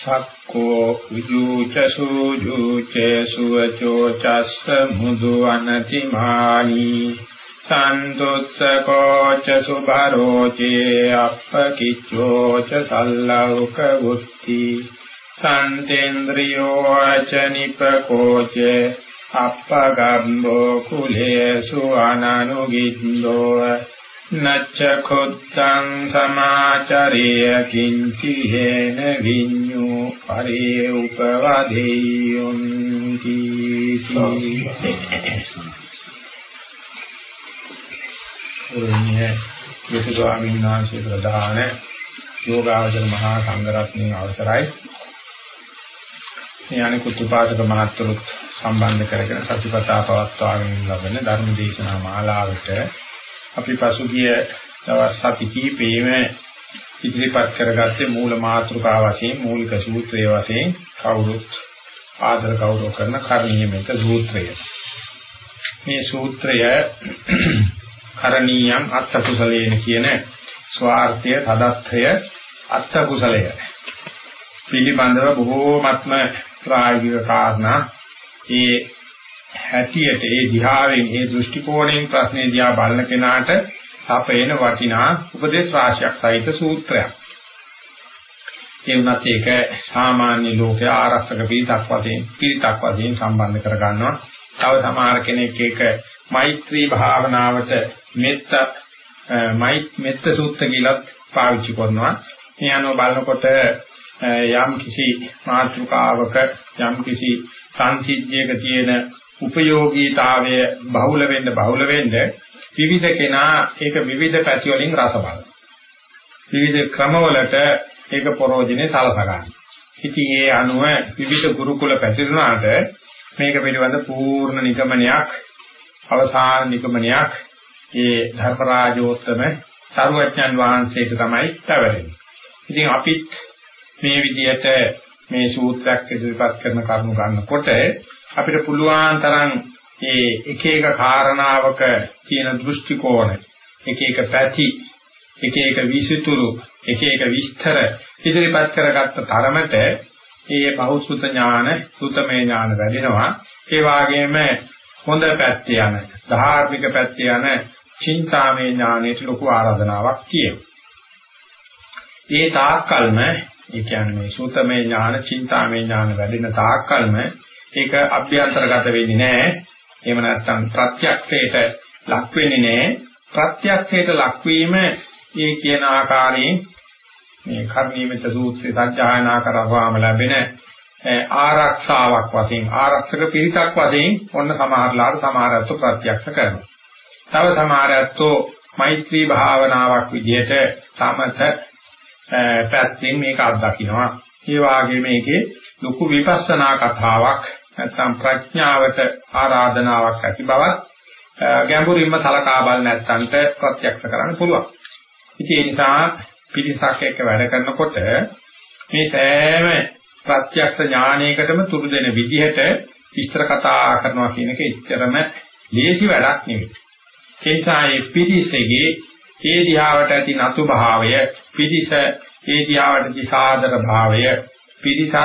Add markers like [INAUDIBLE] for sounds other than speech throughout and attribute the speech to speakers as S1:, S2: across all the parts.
S1: සක්කෝ විජූච සූජූච සුවචෝ චස්ස මුදු අනතිමානි සන්තුස්සකෝ ච සුභරෝ චේ අප්පකිච්ඡෝ ච සල්ලෞක වුත්ති. සන්තේන්ද්‍රියෝ ච නිපකෝ ච අප්පගම්බෝ කුලේසු අනනුගින්දෝ නච්ච කුත්තං සමාචරිය කිංචි හේන විඤ්ඤු පරේ උපවදෙයොන්ති. උරුණිය යතු ස්වාමීන් වහන්සේ ප්‍රධාන යෝගාවචර මහා සංඝරත්නයේ අවසරයි. මේ අනිකුත් උපාසක මහත්තුරුත් සම්බන්ධ කරගෙන සතිපතා පවත්වාගෙන ලබන ධර්ම දේශනා මාලාවට අපි පසුගිය දවස් සති කිහිපෙම ඉදිරිපත් කරගත්තේ මූල මාතෘකාව වශයෙන් මූලික සූත්‍රය වශයෙන් කවුරුත් ආදර ගෞරව කරන කර්ණීයමක සූත්‍රය. මේ සූත්‍රය කරණීයම් අත්ත කුසලේන කියන ස්වార్థය සදත්ථය අත්ත කුසලය පිළිබඳව බොහෝමත්ම ප්‍රායෝගික කාරණා ඒ හැටියට ඒ දිහාවෙන් ඒ දෘෂ්ටි කෝණයෙන් ප්‍රශ්නේ දිහා බලන කෙනාට සපේන වටිනා උපදේශ රාශියක් සහිත සූත්‍රයක්. ඒ වුණත් ඒක සාමාන්‍ය ලෝකයේ ආරක්ෂක පිටක් වශයෙන් පිටක් වශයෙන් සම්බන්ධ කර ගන්නවා. තව සමහර කෙනෙක් ඒක මෛත්‍රී භාවනාවට මෙත්ත මෛත් මෙත්ත සූත්‍ර කියලා පාවිච්චි කරනවා. මේ අනුව බලනකොට යම් කිසි මාතෘකාවක යම් කිසි සංසිද්ධියක තියෙන උපයෝගීතාවය බහුල වෙන්න බහුල වෙන්න විවිධ කෙනා ඒක විවිධ පැති වලින් රස බලන. විවිධ ක්‍රමවලට ඒක පරෝධිනේ සලස ගන්න. ඉතින් ඒ අනුව විවිධ ගුරුකුල පැතිරුණාට මේක පිළිබඳ පූර්ණ නිගමනයක් අවසාන නිගමනයක් ඒ ධර්මරාජෝත්තම සරුවඥන් වහන්සේට තමයි පැවරෙන්නේ. ඉතින් අපිත් මේ විදිහට මේ සූත්‍රයක් ඉදිරිපත් කරන කරුණු ගන්නකොට අපිට පුළුවන් තරම් මේ එක එක කාරණාවක තියෙන දෘෂ්ටි කෝණ එක එක පැති එක එක විසිතුරු එක එක විස්තර ඉදිරිපත් කරගත්ත තරමට මේ බහුසුත ඥාන සුතමේ ඥාන වැඩෙනවා ඒ වගේම හොඳ පැත්තේ යන ධාර්මික පැත්තේ යන චින්තාමේ ඥානයට ලොකු ආරාධනාවක් තියෙනවා. ඒ තාක්කල්ම ඒ කියන්නේ මේ සුතමේ ඥාන චින්තාමේ ඥාන වැඩෙන තාක්කල්ම ඒක අභ්‍යන්තරගත වෙන්නේ නැහැ. එහෙම නැත්නම් ප්‍රත්‍යක්ෂයට ලක් වෙන්නේ නැහැ. ප්‍රත්‍යක්ෂයට ලක්වීම මේ කියන ආකාරයෙන් මේ කර්ණීයමිත සූත්‍රය සත්‍යයනා කරවවාම ලැබෙන ආරක්ෂාවක් වශයෙන් ආරක්ෂක පිරිසක් වශයෙන් ඔන්න සමහරලාට සමහරත්ව ප්‍රත්‍යක්ෂ කරනවා. තව සමහරත්ව මෛත්‍රී භාවනාවක් විදිහට සමත පැත්තෙන් මේක අත්දකින්නවා. ඒ වගේම මේකේ ලොකු විපස්සනා කතාවක් නැත්නම් ප්‍රඥාවට ආරාධනාවක් ඇති බවත් ගැඹුරින්ම සලකා බල නැත්නම්ට ප්‍රත්‍යක්ෂ කරන්න පුළුවන්. ඉතින් ඒ නිසා පිටිසක් එක්ක වැඩ කරනකොට මේ සෑම ප්‍රත්‍යක්ෂ ඥානයකටම තුරු දෙන විදිහට විස්තර කතා කරනවා කියන එක එච්චරම ලේසි වැඩක් නෙවෙයි. ඒ නිසා මේ පිරිසගේ ඒ දිහාවට ඇති නතු භාවය, පිරිස ඒ දිහාවට ඇති සාදර භාවය, පිරිසත්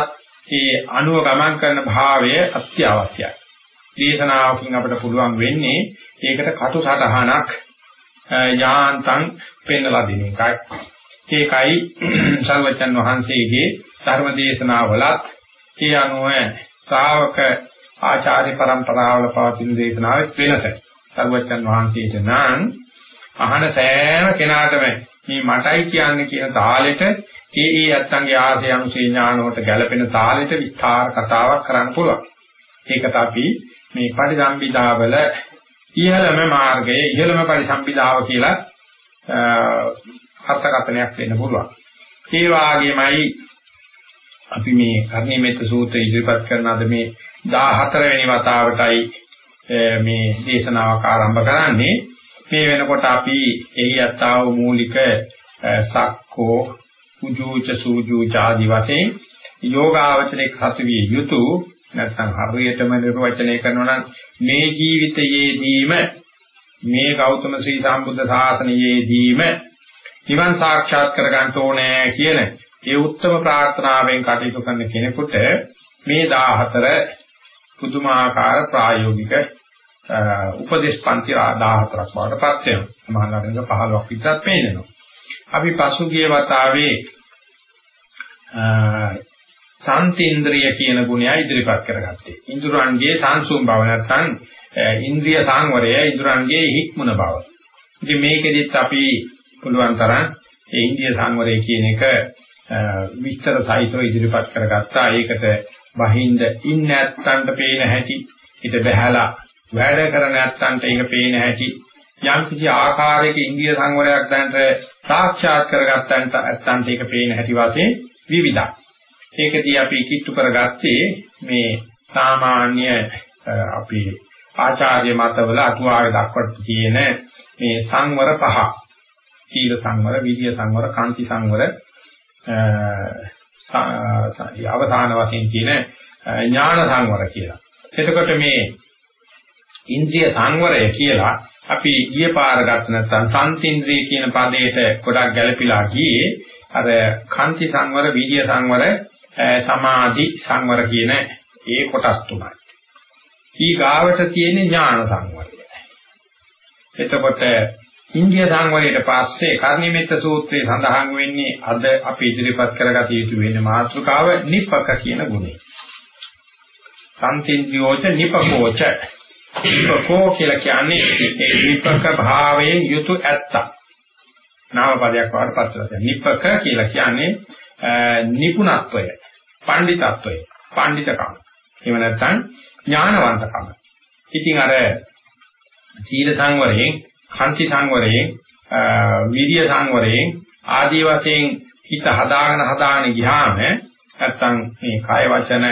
S1: ඒ අනුව ගමන් කරන භාවය අත්‍යවශ්‍යයි. දේශනාවකින් අපිට පුළුවන් වෙන්නේ ඒකට කටු සටහනක් යාන්තම් පෙන්වලා දෙන එකයි. ඒකයි [CLEARS THROAT] සර්වචන් වහන්සේගේ ධර්ම දේශනාවලත් ඒ අනුව ශ්‍රාවක ආචාර්ය પરම්පරාවල පවතින දේශනාවෙත් වෙනස. සර්වචන් වහන්සේට නම් අහන සෑම කෙනාටම මේ මටයි කියන්නේ කියන තාලෙට ඒ ඒ අත්තන්ගේ ආසේ අනුසේ ඥානවට ගැළපෙන තාලෙට විස්තර කතාවක් කරන්න පුළුවන්. ඒකට අපි මේ පරිසම්පිදාවල ඉහළම මාර්ගය ඉහළම පරිසම්පිදාව කියලා අර්ථකථනයක් දෙන්න පුළුවන්. ඒ වාගේමයි අපි මේ කර්ණීමෙත් සූත්‍රය ඉදිරිපත් කරන අද මේ 14 වෙනි වතාවටයි මේ දේශනාවක් ආරම්භ කරන්නේ. මේ වෙනකොට අපි එහි යත්තාව මූලික සක්කෝ උජූච සූජූච ආදි වශයෙන් යෝගාවචරයේ සතු විය යුතු නැත්නම් හරියටම නිර්වචනය කරනවා නම් මේ ජීවිතයේදීම මේ ගෞතම ශ්‍රී සම්බුද්ධ ශාසනයේදීම නිවන් සාක්ෂාත් කර ගන්න ඕනේ කියන ඒ උත්තම ප්‍රාර්ථනාවෙන් කටයුතු කරන කෙනෙකුට මේ 14 පුදුමාකාර ප්‍රායෝගික උපදේශ පන්ති 14ක් බවට පත් වෙනවා. මහානගරක 15ක් විතරක් පේනවා. අපි පසුගිය වතාවේ සාන්තේන්ද්‍රිය කියන ගුණය ඉදිරිපත් කරගත්තේ. ඉන්ද්‍රයන්ගේ සංසුම් බව නැත්නම් ඉන්ද්‍රිය සංවරය, ඉන්ද්‍රයන්ගේ හික්මුණ බව. ඉතින් මේකෙදිත් අපි පුළුවන් තරම් ඒ ඉන්ද්‍රිය සංවරය කියන එක විස්තර සහිතව ඉදිරිපත් කරගත්තා. ඒකට බහින්ද ඉන්න ඇත්තන්ට පේන හැටි, ඊට බහැලා වැඩ කරන ඇත්තන්ට ඒක පේන හැටි, යම් කිසි ආකාරයක ඉන්ද්‍රිය සංවරයක් දැනට සාක්ෂාත් කරගත්තන්ට ඇත්තන්ට ඒක පේන හැටි වශයෙන් විවිධයි. ඒකදී අපි කිට්ටු කරගත්තේ මේ සාමාන්‍ය අපේ ආචාර්ය මතවල අතුආවේ දක්වට තියෙන මේ සංවර පහ. සීල සංවර, විද්‍ය සංවර, කාන්ති සංවර අවසාන වශයෙන් තියෙන ඥාන සංවර කියලා. එතකොට මේ ඉන්ද්‍රිය සංවරය කියලා අපි ගිය පාර ගත්ත නැත්නම් සම්තින්ද්‍රිය කියන පදයට ගොඩක් ගැළපීලා ගියේ අර කාන්ති සංවර, විද්‍ය සංවර, සමාධි සංවර කියන ඒ කොටස් තුනයි. ඊ ගාවට තියෙන ඥාන සංවරය. එතකොට ඉන්දිය සංවරයට පස්සේ කර්ණිමෙත්ත සූත්‍රයේ සඳහන් වෙන්නේ අද අපි ඉදිරිපත් කරගත යුතු වෙන මාතෘකාව නිපක කියන ගුණය. සම්තින්ද්‍රියෝච නිපකෝච. නිපකෝ කියලා කියන්නේ ඒ නිපක භාවයෙන් යුතු ඇත්ත. නාම පදයක් වඩපත් කරලා නිපක කියලා කියන්නේ නිපුණත්වය, පඬිතත්වය, පඬිතකම. එහෙම නැත්නම් ඥානවන්තකම. ඉතින් අර සීල සංවරයෙන්, කන්ති සංවරයෙන්, විරිය සංවරයෙන් ආදී වශයෙන් හිත හදාගෙන හදාගෙන ගියාම නැත්තම් මේ කය වචන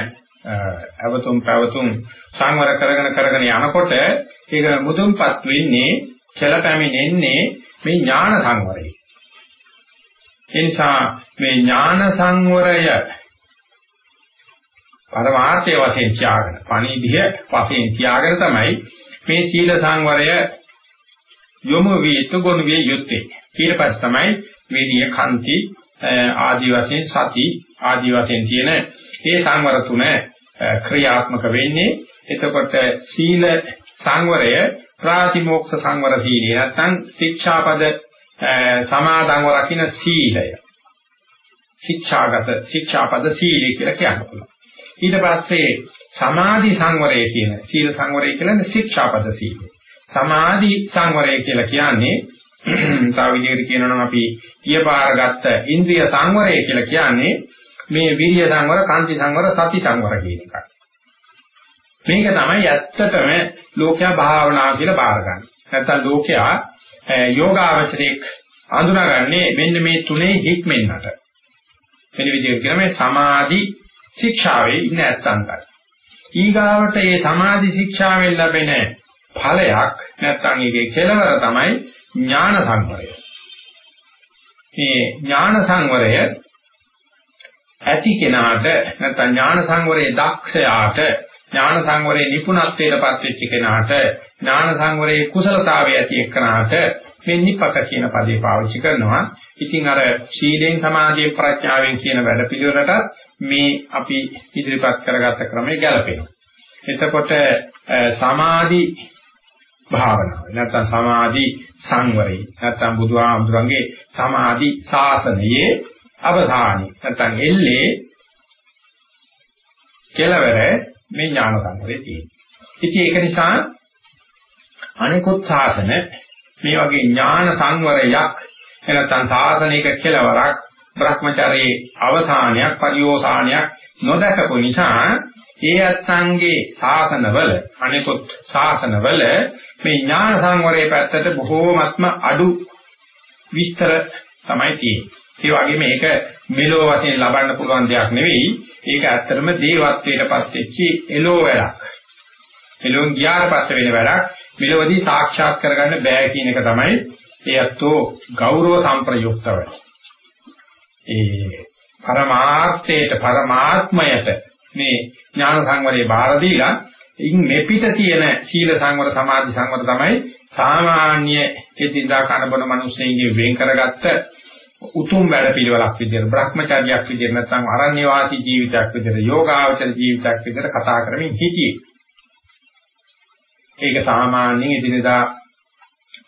S1: අවතුම් පැවතුම් සංවර කරගෙන කරගෙන යනකොට ඒක මුදුන්පත් වෙන්නේ කෙලපැමිණෙන්නේ මේ ඥාන සංවරය. ඒ නිසා මේ ඥාන සංවරය පරමාර්ථයේ වශයෙන් තියාගෙන පණිවිඩය වශයෙන් තියාගෙන තමයි මේ සීල සංවරය යොමු වී යුතුගොනු විය යුත්තේ. ඊට පස්සේ තමයි වේදීය කන්ති ආදි වශයෙන් සති ආදි වශයෙන් තියෙන මේ සංවර තුන ක්‍රියාත්මක වෙන්නේ. එතකොට සීල සංවරය ප්‍රාතිමෝක්ෂ සංවර සීලය නැත්නම් ශික්ෂාපද සමාදන්ව රකින්න සීලය. ශික්ෂාගත ශික්ෂාපද සීලය කියලා කියනවා. ඊට පස්සේ සමාධි සංවරය කියන සීල සංවරය කියන්නේ ශික්ෂාපද සීලය. සමාධි සංවරය කියලා කියන්නේ [CLEARS THROAT] තව විදිහකට කියනවා නම් අපි ඊපාර ගත්ත ඉන්ද්‍රිය සංවරය කියලා කියන්නේ මේ විරිය සංවර, කාන්ති සංවර, සති සංවර කියන එකයි. මේක තමයි ඇත්තටම ලෝකයා භාවනා කියලා බාරගන්නේ. නැත්තම් ලෝකයා යෝගාවචරයක් අඳුනගන්නේ මෙන්න මේ තුනේ හික්මෙන්නට. වෙන විදිහකට කියනවා මේ සමාධි ශික්ෂාවේ ඉන්න ඇත්තන්ටයි. ඊගාවට මේ සමාධි ශික්ෂාවෙන් ලැබෙන ඵලයක් නැත්නම් ඒකේ කෙලවර තමයි ඥාන සංවරය. මේ ඥාන සංවරය ඇති කෙනාට නැත්නම් ඥාන සංවරයේ දක්ෂයාට ඥාන සංවරයේ නිපුණත්වයටපත් වෙච්ච කෙනාට ඥාන සංවරයේ කුසලතාවය ඇති එක්කනාට මේ නිපක කියන පදේ පාවිච්චි කරනවා. ඉතින් අර සීලෙන් සමාධියෙන් ප්‍රඥාවෙන් කියන වැඩපිළිවෙලට මේ අපි ඉදිරිපත් කරගත්ත ක්‍රමය ගැලපෙනවා. එතකොට සමාධි භාවනාව නැත්නම් සමාධි සංවරය නැත්නම් බුදුහාමුදුරන්ගේ සමාධි ශාසනයේ අවධානය නැත්නම් එල්ලේ කෙලවර මේ ඥාන සංවරයේ තියෙනවා. ඉතින් ඒක නිසා අනිකුත් ශාසන මේ වගේ ඥාන සංවරයක් එනතන් සාසනික කෙලවරක් Brahmacharයේ අවසානයක් පරිෝසානයක් නොදකපු නිසා ඒ අත්ංගේ ශාසනවල අනිකුත් ශාසනවල මේ ඥාන සංවරයේ පැත්තට බොහෝමත්ම අඩු විස්තර තමයි තියෙන්නේ. ඒ වගේම මේක මෙලෝ වශයෙන් ලබන්න පුළුවන් දෙයක් නෙවෙයි. ඒක ඇත්තටම දේවත්වයට පස්සෙච්චි එලෝ වැඩක්. එලෝන් ගියාට පස්සේ වෙන වැඩක්. මෙලොවදී සාක්ෂාත් කරගන්න බෑ කියන එක තමයි ඒ අත්ෝ ගෞරව සම්ප්‍රයුක්තව. ඒ පරමාර්ථයට පරමාත්මයට මේ ඥාන සංවරයේ බාර දීලා ඉන් මෙපිට තියෙන සීල සංවර සමාධි සංවර තමයි සාමාන්‍ය එදිනදා කනබන මිනිස්සුන්ගේ වෙන් කරගත්ත උතුම් වැඩ පිළිවෙලක් විදිහට Brahmacharyaක් විදිහට නැත්නම් අරණ්‍ය වාසී ජීවිතයක් විදිහට යෝගාවචර ජීවිතයක් විදිහට කතා කරමින් හිටියේ. ඒක සාමාන්‍යයෙන් එදිනදා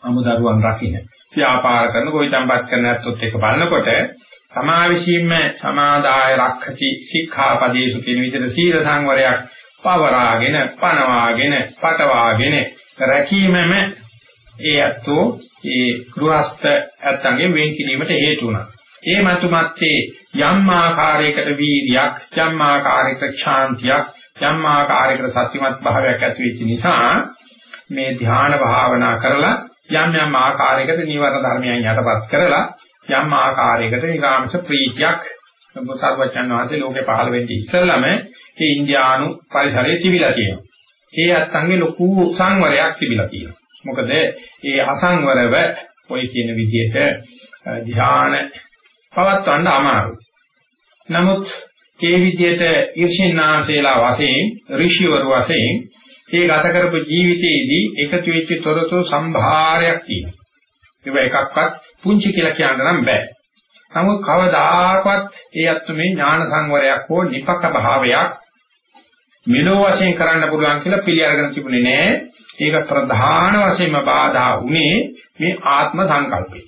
S1: අමුදරුවන් රකින්න. ව්‍යාපාර කරන ගොවිතැන්පත් කරන ඇත්තොත් එක බලනකොට සමාවිශීම්ම සමාදාය රක්ඛති සික්ඛාපදේසු කියන විදිහට සීල සංවරයක් පවරාගෙන පනවාගෙන පටවාගෙන රැකීමම ඒ අතෝ ඒ ගෘහස්ත ඇත්තන්ගේ වෙන් කිරීමට හේතු වුණා. ඒ මතුමත්තේ යම් ආකාරයකට වීර්යයක් යම් ආකාරයකට ශාන්තියක් යම් ආකාරයකට සත්‍යමත් භාවයක් ඇති වෙච්ච නිසා මේ ධ්‍යාන භාවනා කරලා යම් යම් ආකාරයකට නිවර්ණ ධර්මයන් යටපත් කරලා යම් ආකාරයකට නිගාමස ප්‍රීතියක් සර්වචන් වාසේ ලෝකේ පහළ වෙන්නේ ඉස්සෙල්ලම මේ ඉන්දියානු පරිසරයේ තිබිලා තියෙනවා. ඒ අත්තන්ගේ ලොකු සංවරයක් තිබිලා තියෙනවා. මොකද ඒ අසංවරව ඔය කියන විදිහට ධ්‍යාන පවත්වන්න අමාරුයි. නමුත් ඒ විදිහට ඊර්ෂින්නාසේලා වශයෙන් ඍෂිවරු වශයෙන් ඒ ගත කරපු ජීවිතයේදී එකතු වෙච්ච තොරතුරු සම්භාරයක් තියෙනවා. ඒක එකක්වත් පුංචි කියලා කියන්න නම් බෑ. නමුත් කවදාකවත් ඒ අත්තු මේ ඥාන සංවරයක් හෝ නිපක භාවයක් මෙලෝ වශයෙන් කරන්න පුළුවන් කියලා පිළි අරගෙන තිබුණේ නෑ. ඒක ප්‍රධාන වශයෙන්ම බාධා වුණේ මේ ආත්ම සංකල්පේ.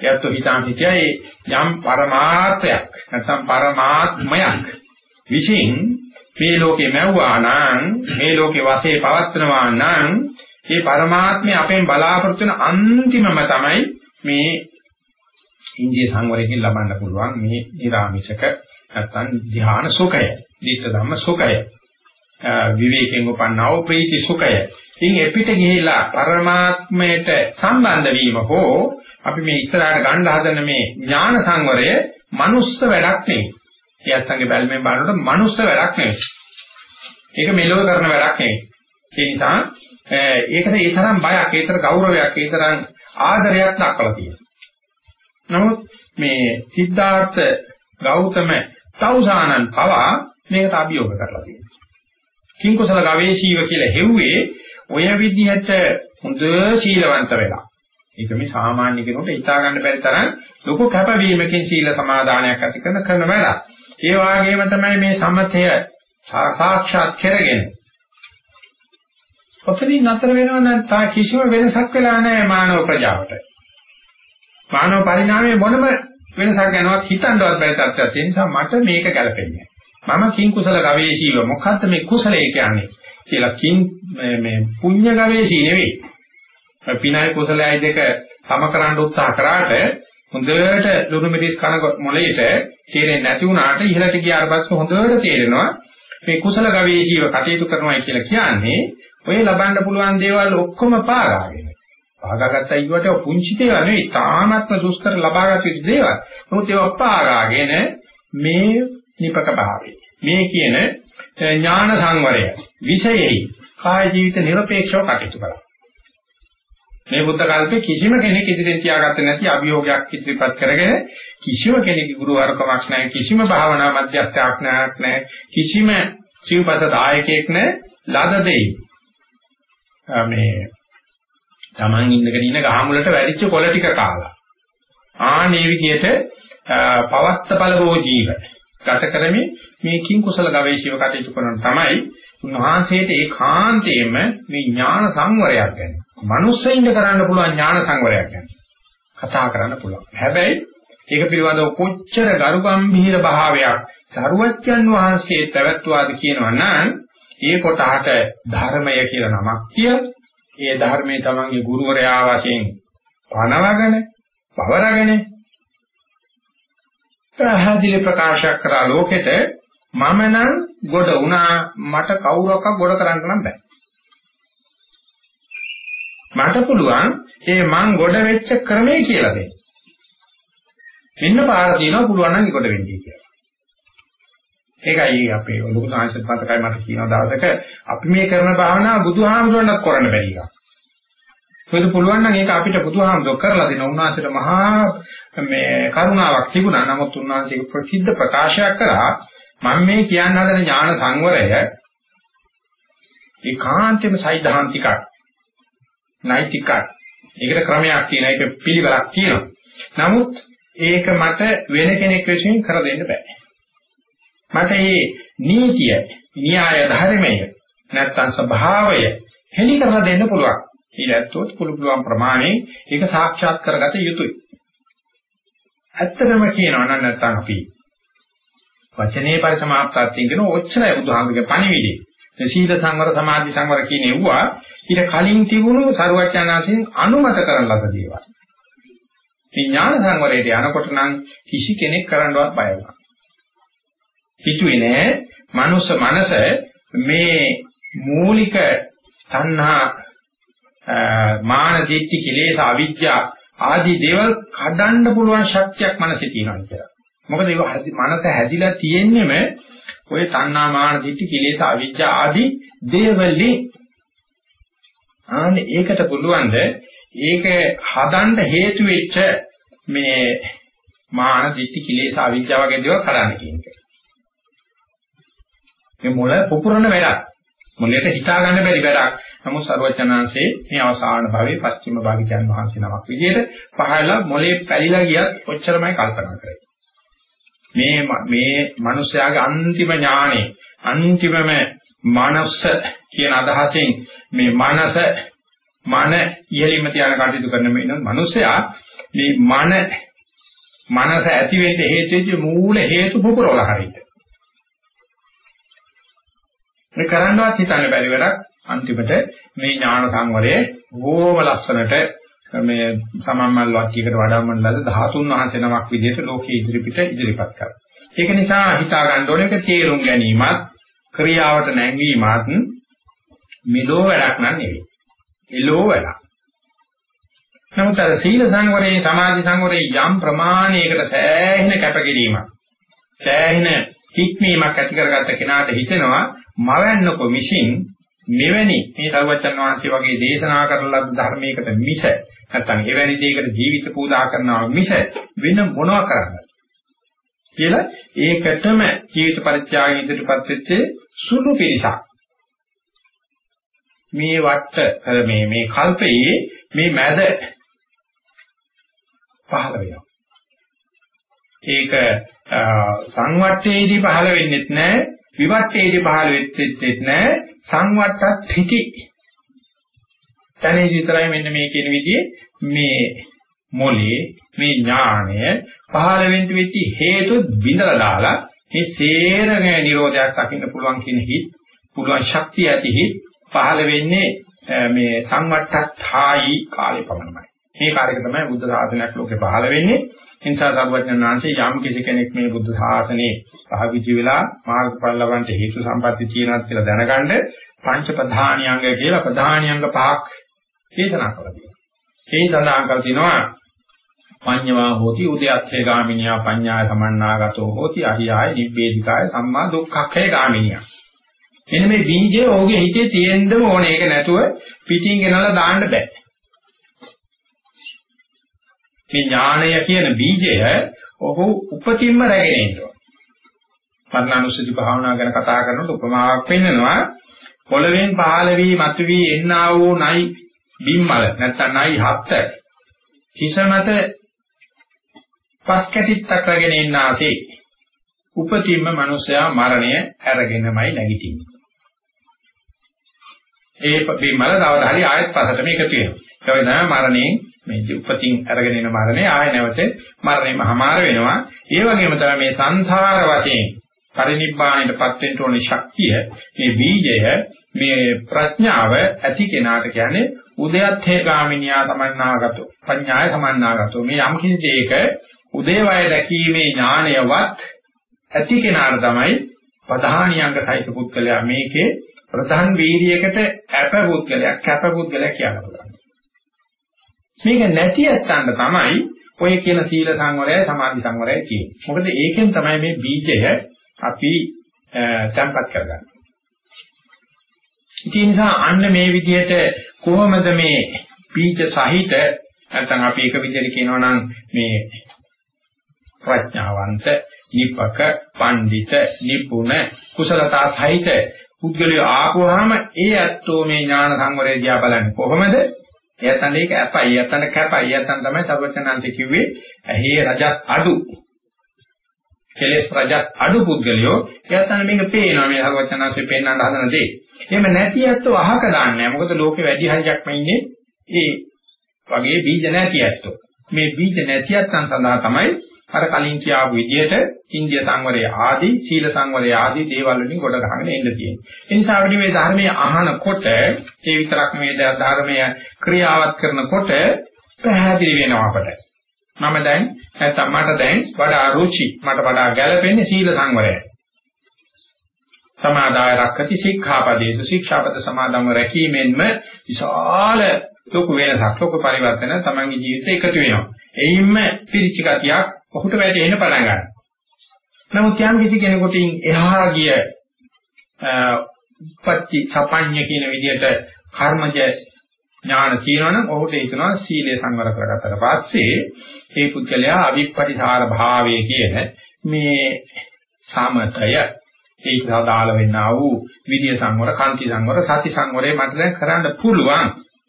S1: එයත් හිතාම හිතයි යම් පරමාර්ථයක් නැත්නම් පරමාත්මයක් විශ්ින් මේ ලෝකේ මැව්වා නම් මේ ලෝකේ වාසේ පවත්නවා නම් ඒ පරමාත්මය අපෙන් බලාපොරොත්තු වෙන අන්තිමම තමයි මේ ඉන්දිය සංවරයෙන් ලබන්න පුළුවන් මේ නිරාමිෂක නැත්නම් ධ්‍යාන සුඛය, දිට්ඨ ධම්ම සුඛය. විවේකයෙන් උපන්නව ප්‍රීති සුඛය. ඉතින් එපිට ගිහිලා පරමාත්මයට සම්බන්ධ වීම හෝ අපි මේ ඉස්සරහට ගන්න හදන මේ ඥාන සංවරය මනුස්ස වැඩක් නෙවෙයි. එයත් අංගේ බැල්මෙන් බලනකොට මනුස්ස වැඩක් නෙවෙයි. ඒක මෙලොව කරන වැඩක් නෙවෙයි. ඒ නිසා ඒකට ඒ තරම් බයක්, ඒ තරම් ගෞරවයක්, ඒ තරම් ආදරයක් දක්වලා තියෙනවා. නමුත් මේ සිද්ධාර්ථ ගෞතම තවුසානන් පවා මේකට අභියෝග කරලා තියෙනවා. කිං කුසල ගවේෂීව කියලා හෙව්වේ ඔය විදිහට හොඳ සීලවන්ත වෙලා. ඒක මේ සාමාන්‍ය කෙනෙකුට හිතා ගන්න බැරි තරම් ලොකු කැපවීමකින් සීල සමාදානයක් ඇති කරන කරන වැඩක්. ඒ වගේම තමයි මේ සමතය සාක්ෂාත් කරගෙන ඔතනින් නතර වෙනව නම් තා කිසිම වෙනසක් වෙලා නැහැ මානව ප්‍රජාවට. මානව පරිණාමයේ මොනම වෙනසක් ගැනවත් හිතන්නවත් බැරි තත්ත්වයක්. ඒ නිසා මට මේක ගැලපෙන්නේ මම කිං කුසල ගවේෂීව මොකද්ද මේ කුසලයේ කියන්නේ කියලා කිං මේ පුඤ්ඤ ගවේෂී නෙවෙයි. පිනයි කුසලයි දෙක සම කරන්න උත්සාහ කරාට හොඳට ලුණු මිරිස් කන මොලේට තේරෙන්නේ නැති වුණාට ඉහළට ගියාට පස්සේ හොඳට තේරෙනවා මේ කුසල ගවේෂීව කටයුතු කරනවා කියලා කියන්නේ ඔය ලබන්න පුළුවන් දේවල් ඔක්කොම පාගාගෙන. පාගාගත්තා කියවට පුංචි දේවල් නෙවෙයි තාමත්ම දුෂ්කර ලබාගත යුතු දේවල්. නමුත් ඒවා පාගාගෙන මේ නිපක භාවේ. මේ කියන ඥාන සංවරය විෂයෙහි කාය ජීවිත নিরপেক্ষව කටයුතු කරා. මේ බුද්ධ කල්පේ කිසිම කෙනෙක් ඉදිරියෙන් තියාගත්තේ නැති අභියෝගයක් ඉදිරිපත් කරගෙන කිසිම කෙනෙකුගේ ගුරු වරකමක් නැහැ කිසිම භාවනා මධ්‍යස්ථාවක් නැහැ කිසිම සිව්පස දායකයෙක් නැහැ ලද දෙයි මේ Taman ඉන්නකදී ඉන්න ගහමුලට වැඩිච්ච කොළ ටික කාලා ආ මේ විදිහට පවත්ත බලවෝ ජීවිතය ගත කරමින් මේ කිං කුසල ගවේෂීව කටයුතු කරන තමයි උන්වහන්සේට ඒකාන්තයෙන්ම මේ ඥාන සංවරයක් ගැන. මනුස්සයින්ද කරන්න පුළුවන් ඥාන සංවරයක් ගැන කතා කරන්න පුළුවන්. හැබැයි ඒක පිළිබඳව කොච්චර ගරුගම්භීර භාවයක් සරුවච්චන් වහන්සේ පැවැත්වාද කියනවා නම් ඒ කොටහට ධර්මය කියලා නමක් කියලා ඒ ධර්මයේ තමන්ගේ ගුරුවරයා වශයෙන් පනවගෙන පවරගෙන පැහැදිලි ප්‍රකාශයක් කරා ලෝකෙට මම නම් ගොඩ වුණා. මට කවුරක්වත් ගොඩ කරන්න නම් බෑ. මට පුළුවන් ඒ මං ගොඩ වෙච්ච ක්‍රමය කියලා දෙන්න. මෙන්න පාර තියෙනවා පුළුවන් නම් ඒකට වෙන්නේ කියලා. ඒකයි අපේ ලොකු සාංශත් මතකයි මට කියන දවසක. අපි මේ කරන භාවනාව බුදුහාමුදුරන්වත් කරන්න බැරි එකක්. මොකද පුළුවන් නම් ඒක අපිට බුදුහාමුදුර කරලා දෙන උන්වහන්සේට මහා මේ කරුණාවක් තිබුණා. නමුත් උන්වහන්සේ ප්‍රසිද්ධ ප්‍රකාශයක් කරා මම මේ කියන්න හදන ඥාන සංවරය ඒකාන්තයෙන්ම සෛද්ධාන්තිකයි. නෛතිකයි. ඒකට ක්‍රමයක් තියෙන එක පිළිවෙලක් තියෙනවා. නමුත් ඒක මට වෙන කෙනෙක් විසින් කර දෙන්න බෑ. මට මේ නීතිය, න්‍යාය ධර්මය, නැත්තම් ස්වභාවය හෙලි කරලා දෙන්න පුළුවන්. ඊළැත්තොත් පුළු පුළුවන් ප්‍රමාණය ඒක සාක්ෂාත් කරගත යුතුයි. ඇත්තටම කියනවා නම් නැත්තම් අපි වචනේ පරිසමාප්තයෙන් කියන ඔච්චරයි බුදුහාමුදුරගේ පණිවිඩය. සීල සංවර සමාධි සංවර කියන ඒවා ඊට කලින් තිබුණු සරුවචනාංශයෙන් අනුමත කරන ලද දේවල්. මේ ඥාන සංවරයට යනකොට නම් කිසි කෙනෙක් කරන්නවත් බය වෙනවා. හිතුවේ නෑ මනුස්ස මනස මේ මූලික තණ්හා මාන දිට්ඨි කෙලෙස් අවිජ්ජා ආදී දේවල් කඩන්න පුළුවන් ශක්තියක් මනසේ තියෙනවා කියලා. මොකද ඒක මනස හැදිලා තියෙන්නේම ඔය තණ්හා මාන දිට්ඨි කෙලෙස් අවිජ්ජා ආදී දේවල්ලි ආනේ ඒකට පුළුවන්ද ඒක හදන්න හේතු වෙච්ච මේ මාන දිට්ඨි කිලේශ අවිජ්ජා වගේ දේවල් කරන්න කියන එක. මේ මොළ පුපුරන වැඩක්. මොළයට හිතා ගන්න බැරි වැඩක්. නමුත් සර්වචනාංශේ මේ අවසාන භවයේ පස්චිම භාගිකයන් වහන්සේ නමක් විදිහට පහළ මොළේ පැලිලා ගියත් ඔච්චරමයි කල්පනා කරේ. මේ මේ මිනිස්යාගේ අන්තිම ඥානෙ අන්තිමම මානස කියන අදහසෙන් මේ මානස මන ඉහළින්ම තියාන කටයුතු කරන මේ මිනිසයා මේ මන මනස ඇති වෙන්න හේතු වෙච්ච මූල හේතු පුපුරවලා හරියට. මේ කරන්නවත් හිතන්න බැරි වැඩක් අන්තිමට මේ ඥාන සංවරයේ බොහොම ලස්සනට මේ සමම්මල් වාක්‍යයකට වඩාමන ලද 13 වහන්සේ නමක් විදිහට ලෝකයේ ඉදිරිපිට ඉදිරිපත් කරා. ඒක නිසා හිතා ගන්න ඕනේ ඒක තේරුම් ගැනීමත් ක්‍රියාවට නැංවීමත් මෙලෝ වැඩක් නන් නෙවෙයි. එලෝ වැඩක්. නමුත් අර සීල සංවරයේ සමාධි සංවරයේ යම් ප්‍රමාණයකට සෑහෙන කැපකිරීමක් සෑහෙන හික්මීමක් ඇති කරගත්ත කෙනාට හිතෙනවා මවන්නකො මිසින් මෙවැනි මේ සර්වචන් වහන්සේ වගේ දේශනා කරන ලද ධර්මයකට මිස නැත්නම් එවැනි දෙයකට ජීවිත පූජා කරනවා මිස වෙන මොනවා කරන්නේ කියලා ඒකටම ජීවිත පරිත්‍යාගය ඉදිරිපත් වෙච්ච සුළු පිරිසක්. මේ වට මේ මේ කල්පයේ මේ මැද පහළ වෙනවා. ඒක සංවට්ටේදී පහළ වෙන්නෙත් නැහැ, විවට්ටේදී පහළ වෙච්චෙත් නැහැ, සංවට්ටත් හිටි. තනේ විතරයි මෙන්න මේ කියන විදිහේ මේ මොලේ මේ ඥාණය පහළ වෙන්න වෙච්ච හේතු බිඳලා දාලා මේ සේරම නිරෝධයක් දකින්න පුළුවන් කියන හිත් පුළුවන් ශක්තිය ඇති හිත් පහළ වෙන්නේ මේ සංවට්ටත්ථායි කාලේ පමණයි. මේ කාර්යක තමයි බුද්ධ ශාසනයක් ලෝකේ පහළ වෙන්නේ. ඒ නිසා සර්වඥාන්සේ යම් කිසි කෙනෙක් මේ බුද්ධ ශාසනයේ පහවිචි වෙලා මාර්ගඵල ලබන්න හේතු සම්පatti තියෙනත් කියලා දැනගන්න පංච ප්‍රධානියංග කියලා ප්‍රධානියංග පහක් දේශනා කරලා ඒ සඳහන් කර තිනවා පඤ්ඤවා හෝති උදයත්ථේ ගාමිනියා පඤ්ඤාය සමන්නාගතෝ හෝති අහියාය නිබ්බේධිකාය සම්මා දුක්ඛක්ඛේ ගාමිනියා. එන්න මේ බීජය ඔහුගේ හිතේ තියෙන්නම ඕනේ. ඒක නැතුව පිටින් ගෙනලා දාන්න බෑ. මේ ඥානය කියන බීජය ඔහු උපතින්ම රැගෙන ඉන්නවා. මරණානුස්සති භාවනා ගැන කතා කරනකොට උපමාවක් පෙන්නනවා පොළවෙන් පහළ වී මතුවී එන්නා වූ නයි බිම්මල නැත්තම් නයි හත්ත හිස මත පස් කැටිත්තක් රැගෙන ඉන්නාසේ උපතින්ම මිනිසයා මරණය අරගෙනමයි නැගිටින්නේ. ඒ බිම්මල දවල් හරි ආයෙත් පසටම එකතු වෙනවා. ඒ වගේ තමයි මරණයෙන් මේ උපතින් අරගෙන එන මරණය ආය නැවත මරණයම හමාර වෙනවා. ඒ වගේම තමයි මේ සංසාර වශයෙන් පරිනිබ්බාණයටපත් වෙන්න ඕනේ ශක්තිය මේ බීජය මේ ප්‍රඥාව ඇති කෙනාට කියන්නේ උදයත්ථේ ගාමිනියා සමන්නාගතෝ පඤ්ඤාය සමන්නාගතෝ මේ යම් කිසි දෙයක උදේවය දැකීමේ ඥානයවත් ඇති කෙනාට තමයි ප්‍රධානියංග සහිත පුද්ගලයා මේකේ ප්‍රධාන වීර්යයකට අප පුද්ගලයා කැප පුද්ගලයා කියන පුළුවන් මේක නැති ඇත්තන්ට තමයි ඔය කියන සීල සංවරය සමාධි සංවරය කියන්නේ. මොකද ඒකෙන් තමයි මේ බීජය අපි තැම්පත් කරගන්නේ. ඒ නිසා අන්න මේ විදිහට කොහොමද මේ බීජ සහිත නැත්නම් අපි එක විදිහට කියනවා නම් මේ ප්‍රඥාවන්ත, නිපක, පඬිත, නිපුණ, කුසලතා සහිත පුද්ගලයා ආපුවාම ඒ ඇත්තෝ මේ ඥාන සංවරය දිහා බලන්නේ කොහොමද? එයතන ඒක අපයි, එයතන කැපයි, එයතන තමයි සර්වඥාන්ත කිව්වේ ඇහි රජත් අඩු. කෙලෙස් රජත් අඩු පුද්ගලයෝ එයතන මේක පේනවා මේ සර්වඥාන්සේ පෙන්වන්න හදන දේ. එහෙම නැති ඇත්තෝ අහක දාන්නේ මොකද ලෝකේ වැඩි හරියක්ම ඉන්නේ ඒ වගේ බීජ නැති ඇත්තෝ. මේ බීජ නැති ඇත්තන් සඳහා තමයි අර කලින් කියාපු විදිහට ඉන්දිය සංවරය ආදී සීල සංවරය ආදී දේවල් වලින් කොට ගහගෙන එන්න තියෙන්නේ. ඒ නිසා අපිට මේ ධර්මයේ අහනකොට ඒ විතරක් මේ ධර්මය ක්‍රියාවත් කරනකොට පැහැදිලි වෙනවා අපට. මම දැන් නැත්නම් මට දැන් වඩා රුචි මට වඩා ගැළපෙන්නේ සීල සංවරයයි. සමාදාය රක්කති ශික්ෂාපදේශ ශික්ෂාපද සමාදන්ව රැකීමෙන්ම විශාල ලොකු වෙනසක් ලොකු පරිවර්තන තමන්ගේ ජීවිතේ එකතු වෙනවා. එයින්ම පිරිච්ච ගතියක් ඔහුට වැටෙන්න පටන් ගන්නවා. නමුත් යම් කිසි කෙනෙකුට එහා ගිය උපත්ති සපඤ්ඤ කියන විදිහට කර්මජ ඥාන තියෙනවනම් ඔහුට හිතනවා සීලය සංවර කරගත්තට පස්සේ ඒ පුද්ගලයා අවිප්පටිසාර භාවයේ කියන මේ සමතය ඒක සාදාල වෙන්නා වූ විද්‍ය සංවර, කාන්ති සංවර, සති සංවරය මට දැන් කරන්න පුළුවන්.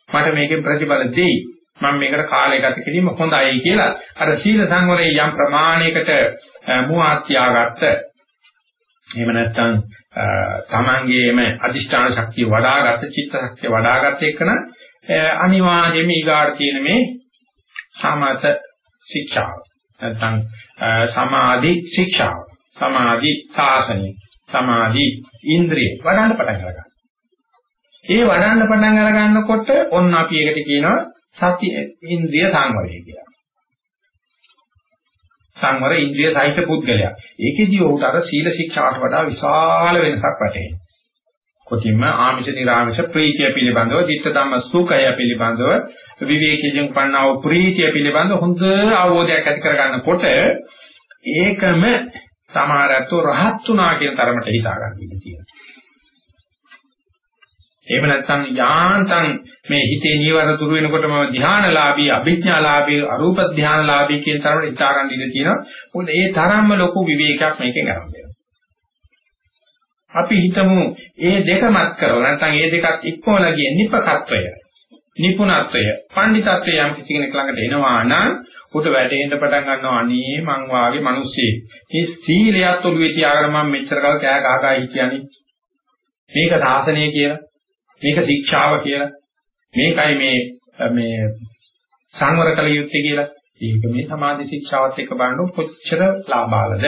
S1: මට මේකෙන් ප්‍රතිඵල දෙයි. මම මේකට කාලය ගත කිරීම හොඳයි කියලා. අර සීල සංවරයේ යම් ප්‍රමාණයකට මුවාත් තියාගත්ත එහෙම නැත්නම් තමන්ගේම අදිෂ්ඨාන ශක්තිය වඩාගත්ත චිත්ත ශක්තිය වඩාගත්ත එකන අනිවාර්යයෙන්ම ඊගාට තියෙන මේ සමත ශික්ෂාව. නැත්නම් සමාධි ශික්ෂාව. සමාධි සාසනය. සමාධි ඉන්ද්‍රිය. වඩන්න පටන් ගන්නවා. ඒ වඩන්න පටන් අර ගන්නකොට ඔන්න අපි ඒකට කියනවා සති ඉන්ද්‍රිය සංවරය කියලා. සංවර ඉන්ද්‍රිය සහිත පුද්ගලයා. ඒකෙදී ඔහුට අර සීල ශික්ෂාවට වඩා විශාල වෙනසක් වැටහෙනවා. කොටින්ම ආමිෂ නිර්ආමිෂ ප්‍රීතිය පිළිබඳව, ධිට්ඨ ධම්ම සුඛය පිළිබඳව, විවේකයෙන් පන්නා වූ ප්‍රීතිය පිළිබඳව හොඳ අවබෝධයක් ඇති කරගන්නකොට ඒකම සමහරත්ව රහත් උනා කියන තරමට හිතා ගන්න ඉඩ තියෙනවා. එහෙම නැත්නම් යාන්තම් මේ හිතේ නීවර දුරු වෙනකොටම ධානලාභී, අභිඥාලාභී, අරූප ධානලාභී කියන තරමට හිතා ගන්න ඉඩ තියෙනවා. මොකද ඒ තරම්ම ලොකු විවේකයක් මේකෙන් අරන් අපි හිතමු ඒ දෙකමත් කරව නැත්නම් ඒ දෙකත් ඉක්මවලා ගිය නිපකත්වය, නිපුණත්වය, පඬිතත්වය යම් කිසි කෙනෙක් ළඟට එනවා නම් උට වැටෙන්න පටන් ගන්නවා අනේ මං වාගේ මිනිස්සෙක්. මේ සීලයත් ඔළුවේ තියාගෙන මම මෙච්චර කල් කෑ ගහ ගහ හිටියානේ. මේක සාසනය කියලා. මේක ශික්ෂාව කියලා. මේකයි මේ මේ සංවර කළ යුත්තේ කියලා. ඒක මේ සමාධි ශික්ෂාවත් එක්ක බලනකොට කොච්චර ලාභාලද.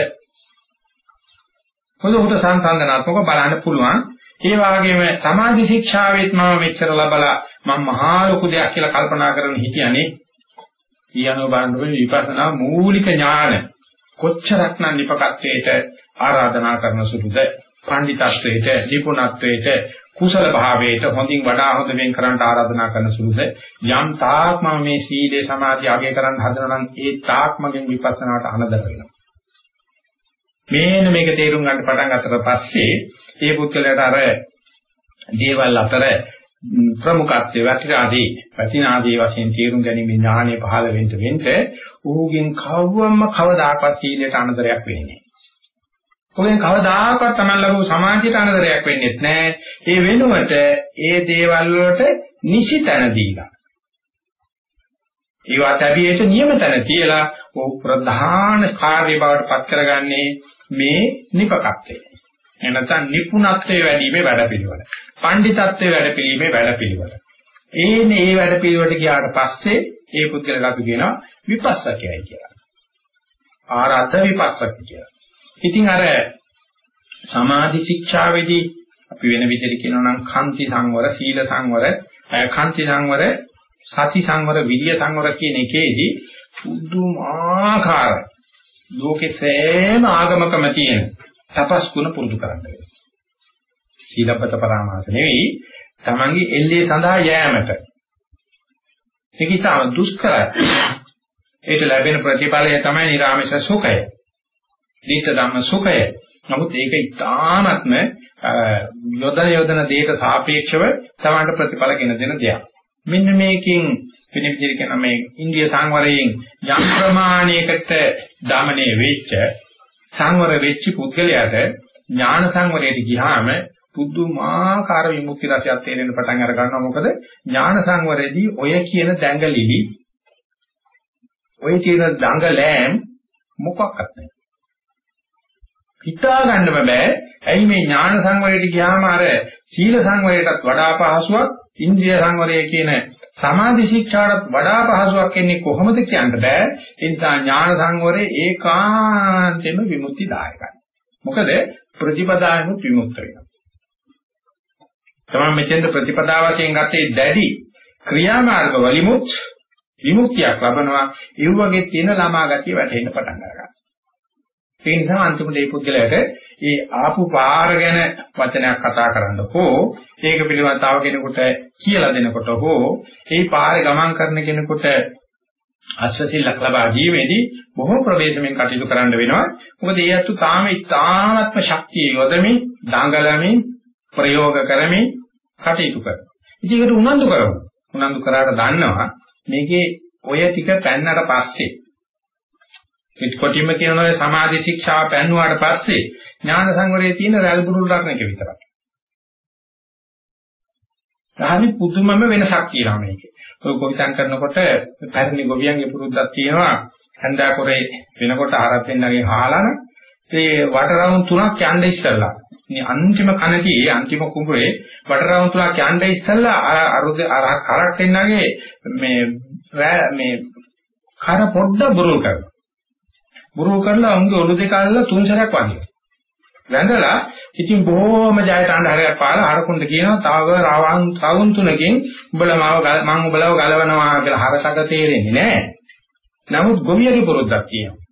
S1: මොකද උට සංසන්දනාත්මකව බලන්න පුළුවන්. ඒ වගේම සමාධි ශික්ෂාවෙත් මම මෙච්චර ලබලා මම මහා ලොකු දෙයක් කියලා කල්පනා කරන හිටියානේ. කියනවා බලනකොට විපස්සනා මූලික ඥාන කොච්චරක්නම් නිපකත්වයට ආරාධනා කරන සුළුද පඬිතත්වයට නිපුණත්වයට කුසල භාවයට හොඳින් වඩා හොඳ වෙන් කරන්න ආරාධනා කරන සුළුද? යම් තාක් මම මේ සීලේ සමාධිය අගය කරන්න හදනවා නම් ඒ තාක් මගෙන් විපස්සනාට අනදර වෙනවා. මේන මේක තේරුම් ගන්න පටන් ගත්තට පස්සේ ඒ පුද්ගලයාට අර දේවල් අතර ප්‍රමුඛත්වයේ වටිනාදී වටිනාදී වශයෙන් තේරුම් ගැනීම ඥානය පහළ වෙන්න වෙන්න ඌගෙන් කවවම කවදාකවත් සීලයට අනදරයක් වෙන්නේ ඔගෙන් කවදාකවත් Taman ලැබු සමාජයට අනදරයක් වෙන්නේ නැහැ. ඒ වෙනුවට ඒ දේවල් වලට නිසිතන දීලා. ඒවා තැබියට නියමතන තියලා ඕ ප්‍රධාන කාර්ය බවට පත් කරගන්නේ මේ නිපකත්වය. එනතන් නිපුණත්වයේ වැඩිීමේ වැඩපිළිවෙල. පඬිතත්වයේ වැඩපිළිමේ වැඩපිළිවෙල. ඒනේ මේ වැඩපිළිවෙලට ගියාට පස්සේ ඒ පුද්ගලයාට අපි කියනවා විපස්සකයයි කියලා. ආරද්ධ විපස්සක කියලා. ඉතින් අර සමාධි ශික්ෂාවේදී අපි වෙන විදිහට කියනවා නම් කාන්ති සංවර, සීල සංවර, කාන්ති සංවර, සති සංවර, විරිය සංවර කියන එකේදී පුදුමාකාර ලෝකේ සෑම ආගමකම තියෙන තපස් ගුණ පුරුදු කරන්න වෙනවා. සීලපත පරාමාස නෙවෙයි, තමන්ගේ එල්ලේ සඳහා යෑමට. ඒක ඉතාම දුෂ්කරයි. ඒට ලැබෙන ප්‍රතිඵලය තමයි නිරාමේශ සුඛය. දීත ධම්ම සුඛය. නමුත් ඒක ඉතාමත්ම යොදන යොදන දෙයට සාපේක්ෂව තමන්ට ප්‍රතිඵල ගෙන දෙන දෙයක්. මෙන්න මේකෙන් වෙන විදිහට කියන මේ ඉන්දිය සංවරයෙන් යම් ප්‍රමාණයකට දමණය වෙච්ච සංවර වෙච්ච පුද්ගලයාට ඥාන සංවරයට ගියාම පුදුමාකාර විමුක්ති රසයක් තේරෙන්න පටන් අර ගන්නවා මොකද ඥාන සංවරයේදී ඔය කියන දැඟලිලි ඔය කියන දඟලෑම් මොකක්වත් නැහැ හිතා ගන්න බෑ. ඇයි මේ ඥාන සංවරයට ගියාම අර සීල සංවරයටත් වඩා පහසුවක් ඉන්ද්‍රිය සංවරය කියන සමාධි ශික්ෂාට වඩා පහසුවක් එන්නේ කොහොමද කියන්න බෑ. ඒ නිසා ඥාන සංවරය ඒකාන්තෙම විමුක්තිදායකයි. මොකද ප්‍රතිපදාවෙම විමුක්ත වෙනවා. තමයි මෙතෙන්ද ප්‍රතිපදා වශයෙන් ගත්තේ දැඩි ක්‍රියාමාර්ග වලිමුත් විමුක්තියක් ලබනවා. ඒ වගේ තියෙන ළමා ගතිය වැටෙන්න පටන් ගන්නවා ඒ නිසා අන්තිමට මේ පුද්ගලයාට ඒ ආපු පාර ගැන වචනයක් කතා කරන්න හෝ ඒක පිළිබඳව තව කෙනෙකුට කියලා දෙනකොට හෝ ඒ පාරේ ගමන් කරන කෙනෙකුට අස්සසිල්ලක් ලබා දීමේදී බොහෝ ප්‍රවේශමෙන් කටයුතු කරන්න වෙනවා. මොකද ඒ අතු තාම ඉතාමත්ම ශක්තිය යොදමින්, දඟලමින්, ප්‍රයෝග කරමින් කටයුතු කරනවා. ඉතින් ඒකට උනන්දු කරමු. උනන්දු කරාට දන්නවා මේකේ ඔය ටික පැන්නට පස්සේ පිටකොටින්ම කියනවා සමාධි ශික්ෂාව පැන්නුවාට පස්සේ ඥාන සංවරයේ තියෙන රැල් බුරුල් රක්න එක විතරයි. රාහනි පුදුමම වෙනසක් කියනවා මේකේ. ඔය කොවිතං කරනකොට පැරණි ගොවියන්ගේ පුරුද්දක් තියෙනවා. හන්දාකොරේ වෙනකොට ආරත් වෙන්නගේ හාලන ඒ වටරවුන් තුනක් යන්න ඉස්සලා මේ අන්තිම කනදී අන්තිම කුඹුරේ වටරවුන් තුනක් යන්න ඉස්සලා අරුද අර කරක් වෙන්නගේ මේ මේ කර පොඩ්ඩ බුරුල් කරනවා. බුරුල් කරලා උන්ගේ ඔළු දෙක අල්ලලා තුන් සැරයක් වදිනවා. වැඳලා ඉතින් බොහොම ජයට අඬහරයක් පාලා හරකුන්ට කියනවා තව රවන් රවුන් තුනකින් උඹලා මාව මම උඹලව ගලවනවා කියලා හරසක තේරෙන්නේ නැහැ. නමුත් ගොවියගේ පුරුද්දක් තියෙනවා.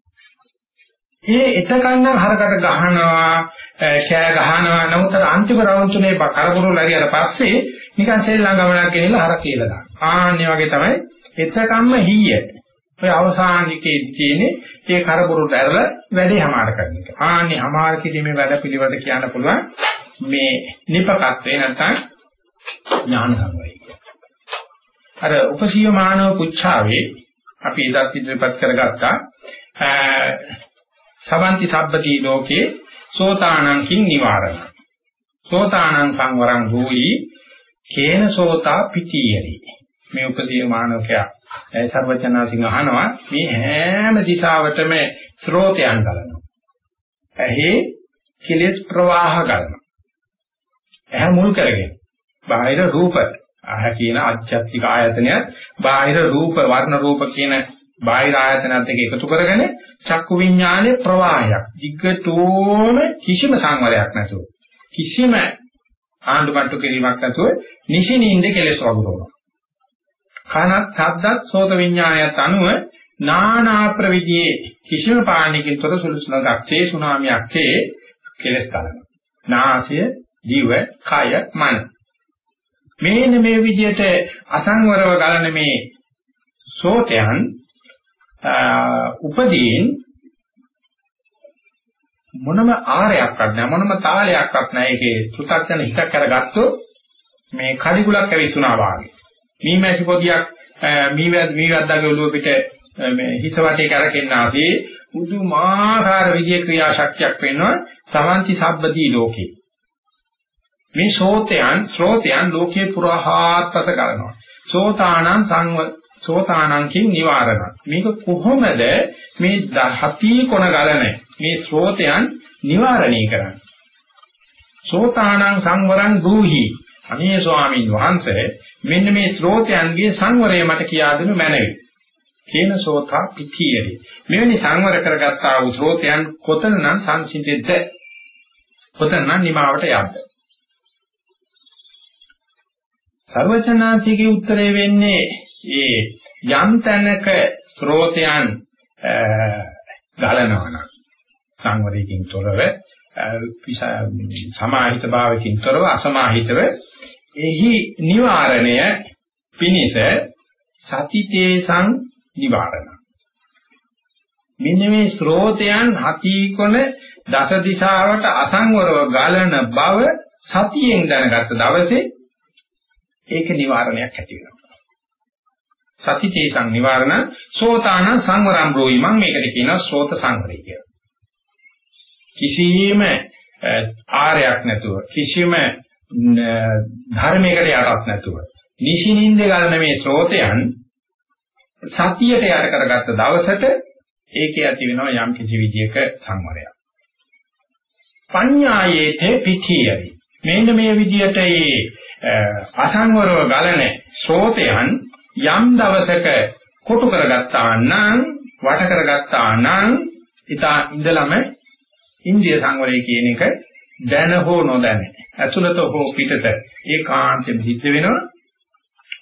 S1: ඒ එතකන් හරකට ගහනවා, ෂෑ ගහනවා. නමුත් අන්තිම රවුන් තුනේ කරපුරුල් හරියට පස්සේ නිකන් සෙල්ලම් ගමනක් ගෙනිලා හර කියලා දානවා. ආන්නේ වගේ තමයි එතකම්ම හීය. ඔය අවසානිකේ තියෙන්නේ ඒ කරපුරුට ඇරලා වැඩේ හමාර කරන එක. ආන්නේ හමාර කිරීමේ වැඩ පිළිවෙල කියන්න පුළුවන් මේ නිපකත්වේ නැත්නම් ඥාන සංවරය අර උපසීය මානව පුච්ඡාවේ අපි ඉදත් ඉදිරිපත් කරගත්තා සවන්ති සබ්බති ලෝකේ සෝතානං කිං නිවාරණ. සෝතානං සංවරං භූයි කේන සෝතා පිටියරි මේ උපසීය මානවකයා ඒ සර්වචනාසිංහ අහනවා මේ හැම දිශාවටම ස්රෝතයන් ගලනවා. ඇහි කෙලෙස් ප්‍රවාහ ගලනවා. ඇහැ මුල් කරගෙන බාහිර රූප අහ කියන අධ්‍යාත්මික ආයතනය බාහිර රූප වර්ණ රූප කියන බාහිර ආයතනත් එක්ක එකතු කරගෙන චක්කු විඥානයේ ප්‍රවාහයක් දිග්ගතෝම කිසිම සංවරයක් නැතුව කිසිම ආණ්ඩුමට්ටු කිරීමක් නැතුව නිසිනින්ද කෙලෙස් වගුරනවා කනත් ශබ්දත් සෝත විඥානයත් අනුව නානා ප්‍රවිදියේ කිසිම පාණිකින් තොර සුළුසුලක්සේ සුනාමියක්සේ කෙලස් කරනවා. නාසය, දිව, කය, මන. මේන මේ විදිහට අසංවරව ගලන මේ සෝතයන් උපදීන් මොනම ආරයක්වත් නැහැ මොනම තාලයක්වත් නැහැ ඒකේ පු탁ජන හිතක් කරගත්තොත් මේ කඩිගුලක් ඇවිස්සුනා වාගේ මීමැසි පොදියක් මීවැද්ද මීවැද්දාගේ ඔළුව පිට මේ හිස වටේ කරකෙන්න ආදී පුදුමාකාර විදිය ක්‍රියාශක්තියක් වෙනවා සමන්ති සබ්බදී ලෝකේ. මේ සෝතයන් ශ්‍රෝතයන් ලෝකේ පුරාහාත්පත කරනවා. සෝතානං සංව සෝතානංකින් නිවාරණ. මේක කොහොමද මේ හති කොන ගලන මේ ශ්‍රෝතයන් නිවාරණය කරන්නේ? සෝතානං සංවරං දුහි අනේ ස්වාමීන් වහන්සේ මෙන්න මේ ශ්‍රෝතයන්ගේ සංවරය මට කියා දෙනු මැනවි. කේන සෝතා පිටියරි. මෙවැනි සංවර කරගත්තා වූ ශ්‍රෝතයන් කොතනනම් සංසිඳෙද්ද? කොතනනම් නිමාවට යද්ද? සර්වචනාංශිකේ උත්තරේ වෙන්නේ ඒ යම් තැනක ශ්‍රෝතයන් ගලනවා නම් සංවරයෙන් තොරව සමාහිත භාවකින් තොරව අසමාහිතව එහි නිවාරණය පිනිස සතිතේසං නිවාරණ. මෙන්න මේ ස්රෝතයන් හතිකොන දස දිශාවට අසංවරව ගලන බව සතියෙන් දැනගත්ත දවසේ ඒක නිවාරණයක් ඇති වෙනවා. සතිතේසං නිවාරණ සෝතාන සංවරම් රෝයි මම මේකට කියනවා සෝත සංවරය කියලා. කිසියම් ආරයක් නැතුව කිසියම් ධර්මයකට යටත් නැතුව නිෂිනින්ද ගලන මේ ස්රෝතයන් සතියට යට කරගත්ත දවසට ඒකේ ඇති වෙනවා යම් කිසි විදියක සංවරයක්. පඤ්ඤායේතේ පිටියයි. මෙන්න මේ විදියට මේ අසංවරව ගලන ස්රෝතයන් යම් දවසක කොටු කරගත්තා නම් වට කරගත්තා නම් ඊට ඉඳලම ඉන්ද්‍රිය සංවරය කියන එක දැන හෝ නොදැන ඇතුළත හෝ පිටත ඒකාන්තයෙන් සිද්ධ වෙනවා.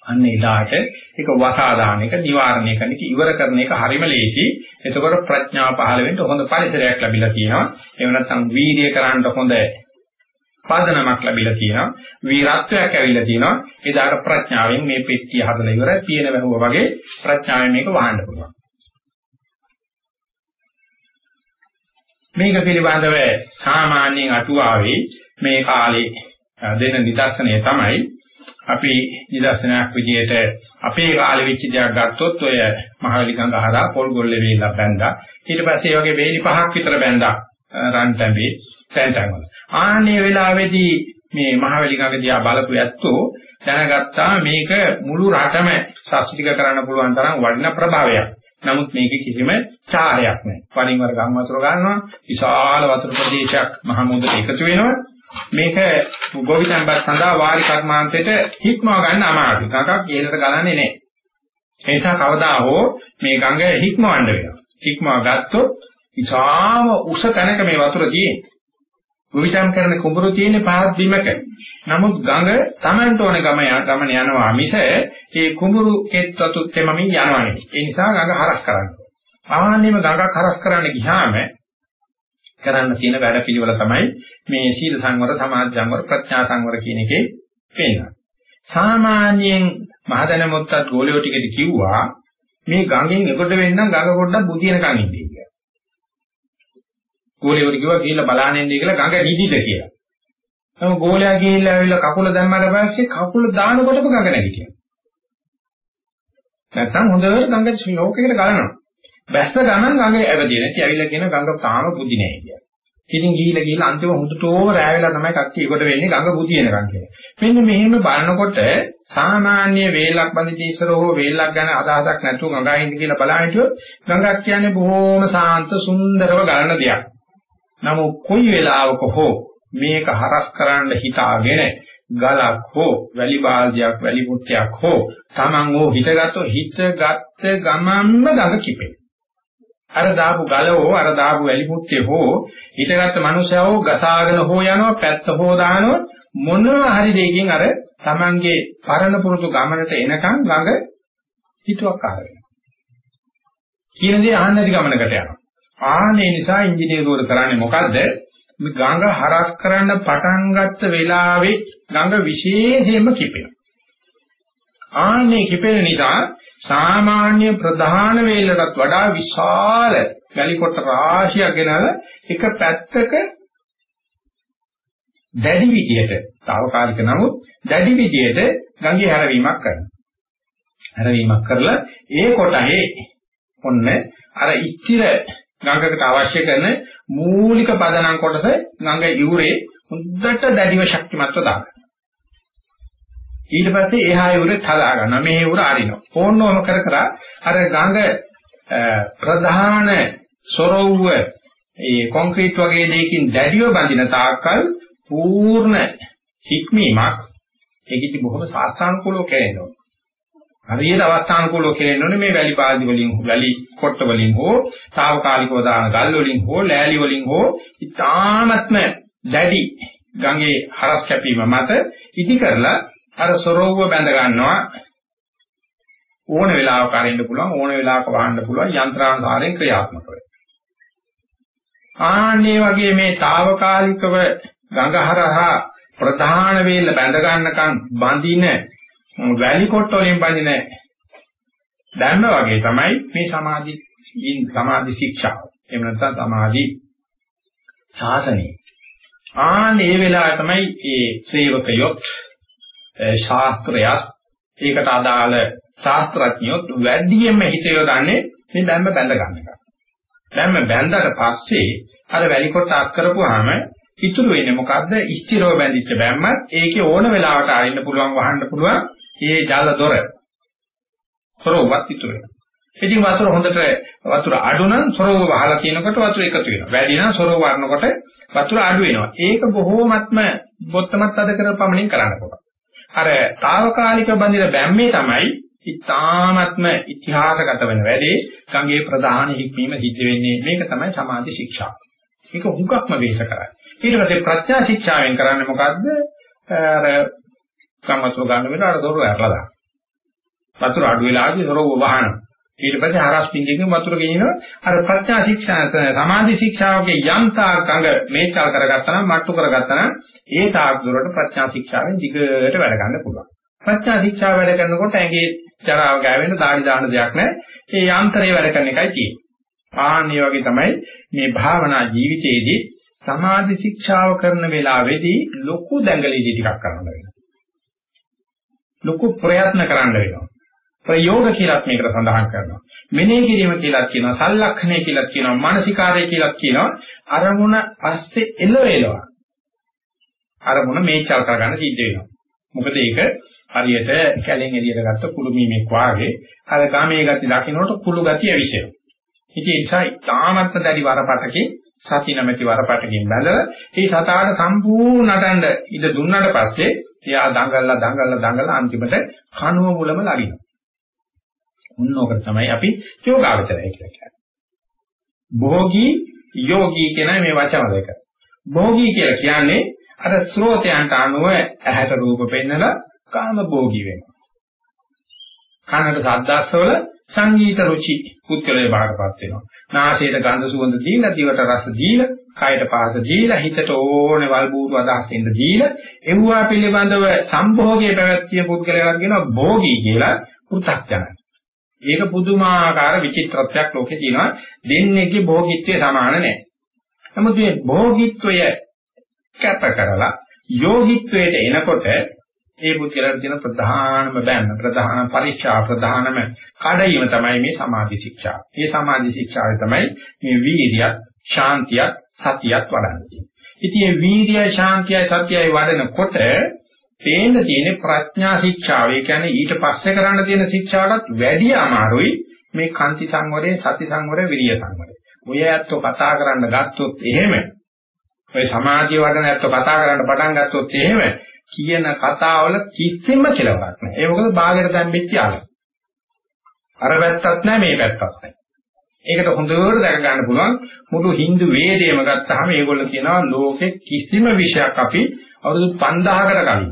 S1: අන්න එදාට ඒක වසා දාන එක නිවාරණය කරන එක ඉවර කරන එක හරිම ලේසි. එතකොට ප්‍රඥාව පහළ වෙන්න හොඳ පරිසරයක් ලැබිලා තියෙනවා. එහෙම නැත්නම් වීර්ය කරන්න හොඳ පාදනමක් ලැබිලා තියෙනවා. වීරත්වයක් ඇවිල්ලා තියෙනවා. එදාට ප්‍රඥාවෙන් මේ පෙට්ටිය හදලා ඉවරයි පියන වැහුවා වගේ ප්‍රඥාවෙන් මේක වහන්න පුළුවන්. මේක පිළිබඳව සාමාන්‍යයෙන් අටුවාවේ මේ කාලේ දෙන නිදර්ශනය තමයි අපි නිදර්ශනයක් විදිහට අපේ කාලෙ වෙච්ච දෙයක් ගත්තොත් ඔය මහවැලි ගඟ හරහා පොල් ගොල්ලේ වේලා බැඳා ඊට පස්සේ ඒ වගේ වේලි පහක් විතර බැඳා රන් තැඹේ තැන්තන් වල. ආන්නේ වෙලාවේදී මේ මහවැලි ගඟ දිහා බලපු ඇත්තෝ දැනගත්තා මේක මුළු රටම සස්තික කරන්න පුළුවන් තරම් වටිනා ප්‍රභාවයක් නමුත් මේකේ කිසිම චාරයක් නැහැ. වරින් වර ගම් වතුර ගන්නවා, විශාල වතුර ප්‍රදේශයක් මහ මුහුදට එකතු වෙනවා. මේක ගෝවිතම්බත් සඳහා වාරි කර්මාන්තයට හික්මව ගන්න අමාරුයි. ගඟක් ඉහළට ගලන්නේ නැහැ. ඒ නිසා කවදා හෝ මේ ගඟ හික්මවන්න වෙනවා. හික්මව ගත්තොත් ඉතාම උස තැනක මේ වතුර තියෙන්නේ. ගොවිතැන් කරන කුඹුරු තියෙන පහත් බිමක. නමුත් ගඟ Tamanට ඕන ගම ගමන යනවා මිස ඒ කුඹුරු කෙත් වතු තෙමමින් යනවා නෙවෙයි. ඒ නිසා ගඟ හරස් කරන්න. ආන්නේම ගඟක් හරස් කරන්න ගියාම කරන්න තියෙන වැඩ පිළිවෙල තමයි මේ සීල සංවර, සමාධි සංවර, ප්‍රඥා සංවර කියන එකේ පේනවා. සාමාන්‍යයෙන් මහදැන මොත්තත් ගෝලියෝ ටිකට කිව්වා මේ ගඟෙන් එකොට වෙන්නම් ගඟ පොඩ්ඩක් බුදිනකන් ඉන්නේ කියලා. ගෝලියෝට කිව්වා ගිහිල්ලා බලන්න ඉන්නේ කියලා ගඟ නිදිද කියලා. නමුත් ගෝලයා ගිහිල්ලා ඇවිල්ලා කකුල දැම්මට පස්සේ කකුල දානකොටම ගඟ නැගිටිනවා. නැත්තම් හොඳට ගඟ ශ්ලෝකයකට ගලනවා. බැස්ස ගමන් ගඟ ඇවදින. ඉතින් ඇවිල්ලා කියන ගඟ තාම බුද්ධි නැහැ කියලා. ඉතින් ගිහිල්ලා ගිහිල්ලා අන්තිම හුදුටෝම රෑ වෙලා තමයි කට්ටිය එකට වෙන්නේ ගඟ බුද්ධි වෙනකන් කියලා. මෙන්න මෙහෙම බලනකොට සාමාන්‍ය වේලක් බඳිච්ච ඉස්සර හෝ වේලක් ගැන අදහසක් නැතුව ගඟා ඉඳ කියලා බලන හිටියොත් ගඟක් කියන්නේ බොහෝම සාන්ත සුන්දරව ගලන දෙයක්. නමුත් කොයි වෙලාවක හෝ මේක හරස් කරන්න හිතාගෙන ගලක් හෝ වැලි බාල්දියක් වැලි මුට්ටියක් හෝ Taman හෝ හිතගත්තු හිතගත්ත ගමන්ම ගඟ කිපේ. අර දාපු ගල හෝ අර දාපු වැලි මුට්ටිය හෝ හිතගත්ත මනුස්සයව ගසාගෙන හෝ යනවා පැත්ත හෝ දානවා මොනවා හරි දෙයකින් අර Tamanගේ පරණ පුරුදු ගමනට එනකන් ගඟ හිතුවක් ආර වෙනවා. කියන දේ අහන්න ගමනකට යනවා. ආනේ නිසා ඉංජිනේරුවෝ කරන්නේ මොකද්ද? මේ ගඟ හරස් කරන්න පටන් ගත්ත වෙලාවේ ගඟ විශේෂයෙන්ම කිපෙනවා. ආනේ කිපෙන නිසා සාමාන්‍ය ප්‍රධාන වේලටත් වඩා විශාල වැලි කොට රාශියක් ගෙනලා එක පැත්තක දැඩි විදියට, తాවකාලික නමුත් දැඩි විදියට ගඟේ හැරවීමක් කරනවා. හැරවීමක් කරලා ඒ කොටහේ ඔන්න අර ස්ථිර ගඟකට අවශ්‍ය කරන මූලික පදනම් කොටස ගඟ ඉවුරේ හොඳට දැඩිව ශක්තිමත්ව දාගන්න. ඊට පස්සේ එහා ඉවුරේ හදා ගන්නවා. මේ ඉවුර අරිනවා. ඕනෝම කර කර අර ගඟ ප්‍රධාන සොරවුව ඒ කොන්ක්‍රීට් වගේ දෙයකින් දැඩිව බඳින තාක්කල් පූර්ණ හික්මීමක් ඒකෙදි බොහොම සාස්ත්‍රානුකූලව කෙරෙනවා. හරියට අවස්ථානුකූලව කෙරෙන්නේ මේ වැලි පාදි වලින් වැලි කොට්ට වලින් හෝ తాවකාලිකව දාන ගල් වලින් හෝ ලෑලි වලින් හෝ ඉතාමත්ම දැඩි ගඟේ හරස් කැපීම මත ඉදි කරලා අර සොරවුව බැඳ ගන්නවා ඕන වෙලාවක අරින්න පුළුවන් ඕන වෙලාවක වහන්න පුළුවන් යන්ත්‍රානුසාරයෙන් ක්‍රියාත්මක වෙයි. ආන්නේ වගේ මේ తాවකාලිකව ගඟහරහා ප්‍රධාන වේල බැඳ ගන්නකම් බඳින වැලි කොට වලින් බඳින දැම්ම වගේ තමයි මේ සමාධි සමාධි ශික්ෂාව. එහෙම නැත්නම් සමාධි ශාසනය. ආන්නේ ඒ වෙලාව තමයි ඒ ශ්‍රේවකයොත් ශාස්ත්‍රයත් ඒකට අදාළ ශාස්ත්‍රඥයොත් වැඩියෙන්ම හිත යොදන්නේ මේ ධර්ම බැඳ ගන්න එක. ධර්ම බැඳලා පස්සේ අර වැලි කොට අස් කරපුවාම ඉතුරු වෙන්නේ මොකද්ද? ස්ථිරව බැඳිච්ච බැම්මත් ඒකේ ඕන වෙලාවට අරින්න පුළුවන් වහන්න පුළුවන් ඒ ජල දොර. සරෝවත් ඉතුරු වෙනවා. ඉතින් වතුර හොඳට වතුර අඩු නම් සරෝව වහලා තියෙනකොට වතුර එකතු වෙනවා. වැඩි නම් සරෝව වරනකොට වතුර අඩු වෙනවා. ඒක බොහෝමත්ම බොත්තමත් අද කරපමණින් කරන්න පුළුවන්. අර తాවකාලික බඳින බැම්මේ තමයි ඉතාමත්ම ඉතිහාසගත වෙන වැඩේ ගංගේ ප්‍රධාන හික්මීම සිද්ධ වෙන්නේ මේක තමයි සමාධි ශික්ෂා. මේක හුඟක්ම වෙහෙස කරයි. ඊට පස්සේ ප්‍රඥා ශික්ෂාවෙන් කරන්නේ මොකද්ද? අර කම්මතෝ ගන්න වෙලාවට දොර ඇරලා දාන්න. වතුර අඩු වෙලාදී දොර වහන. ඊට පස්සේ හරස් පිංගින් වතුර ගෙනිනවා. අර ප්‍රඥා ශික්ෂා සමාධි ශික්ෂාවගේ යම් තාක් අඟ මේචල් කරගත්තා නම් මට්ටු කරගත්තා නම් ඒ තාක් දුරට ප්‍රඥා ශික්ෂාවෙන් දිගට වැඩ ගන්න පුළුවන්. ප්‍රඥා ශික්ෂාව වැඩ කරනකොට ඇඟේ ජරාව ගෑවෙන දාඩි දාන දෙයක් නැහැ. ඒ යන්ත්‍රය වැඩ කරන එකයි තියෙන්නේ. ආන්නේ වගේ තමයි මේ භාවනා ජීවිතයේදී සමාධි ශික්ෂාව කරන වෙලාවේදී ලොකු දැඟලිලි ටිකක් කරන්න වෙනවා. ලොකු ප්‍රයත්න කරන්න වෙනවා. ප්‍රයෝග කියලාත් මේකට සඳහන් කරනවා. මෙනෙහි කිරීම කියලාත් කියනවා, සල්ලක්ෂණය කියලාත් කියනවා, මානසිකාරය කියලාත් කියනවා. අරමුණ පස්සේ එළවෙනවා. අරමුණ මේචල් කරගන්න සිද්ධ වෙනවා. මොකද ඒක හරියට කැලෙන් එළියට ගත්ත කුළුමීමක් වාගේ අර ගාමේ ගති දකින්නකොට කුළු ගතිය විශ්ෙනවා. ඉතින් ඒ නිසා තාමත්ම දැඩි වරපටකින් සති නැමැති වරපටකින් බැලලා ඒ සතාට සම්පූර්ණ නටන්න ඉඳ දුන්නාට පස්සේ එයා දඟලලා දඟලලා දඟලලා අන්තිමට කනුව මුලම ලගිනවා. උන්නෝකට තමයි අපි යෝගාවචරය කියලා කියන්නේ. භෝගී යෝගී කියන මේ වචන දෙක. භෝගී කියලා කියන්නේ අර ස්රෝතයන්ට අනුව ඇහැට රූප පෙන්නලා කාම භෝගී වෙනවා. කනට ශබ්දාස්වල සංගීත රුචි පුත්කලේ බාටපත් වෙනවා. නාසයට ගන්ධ සුවඳ දීලා, දිවට රස දීලා, කයට පහස දීලා, හිතට ඕනේ වල්බూరు අදහස් දෙන්න දීලා, එවුවා පිළිබඳව සම්භෝගයේ පැවැත්තිය පුත්කලයක් කියනවා භෝගී කියලා පෘථග්ජනයි. ඒක පුදුමාකාර විචිත්‍රත්වයක් ලෝකේ තියෙනවා. දෙන්නේගේ භෝගීත්වය සමාන නැහැ. නමුත් මේ භෝගීත්වය කැප කරලා යෝගීත්වයට එනකොට ඒ පුද්ගලයාට තියෙන ප්‍රධානම බෑන ප්‍රධාන පරීක්ෂා ප්‍රධානම කඩයිම තමයි මේ සමාධි ශික්ෂා. මේ සමාධි ශික්ෂාවේ තමයි මේ වීර්යයත් ශාන්තියත් සතියත් වඩන්නේ. ඉතින් මේ වීර්යය ශාන්තියයි සතියයි වඩනකොට පේන්න තියෙන ප්‍රඥා ශික්ෂාව. ඒ කියන්නේ ඊට පස්සේ කරන්න තියෙන ශික්ෂාවටත් වැඩි අමාරුයි මේ කාන්ති සංවරයේ සති සංවරයේ විරිය සංවරයේ. ඔය ඇත්තෝ කතා කරන්න ගත්තොත් එහෙම ඔය සමාධිය වඩන ඇත්තෝ කතා කරන්න පටන් ගත්තොත් එහෙම කියන කතාවල කිසිම කෙලවරක් නැහැ. ඒ මොකද බාගෙට දැම්පෙච්ච ආල. අර පැත්තක් නැහැ මේ පැත්තක් නැහැ. ඒකට හොඳට දැක ගන්න පුළුවන් මුළු Hindu වේදේම ගත්තාම මේගොල්ලෝ කියනවා ලෝකෙ කිසිම විෂයක් අපි අවුරුදු 5000කට කලින්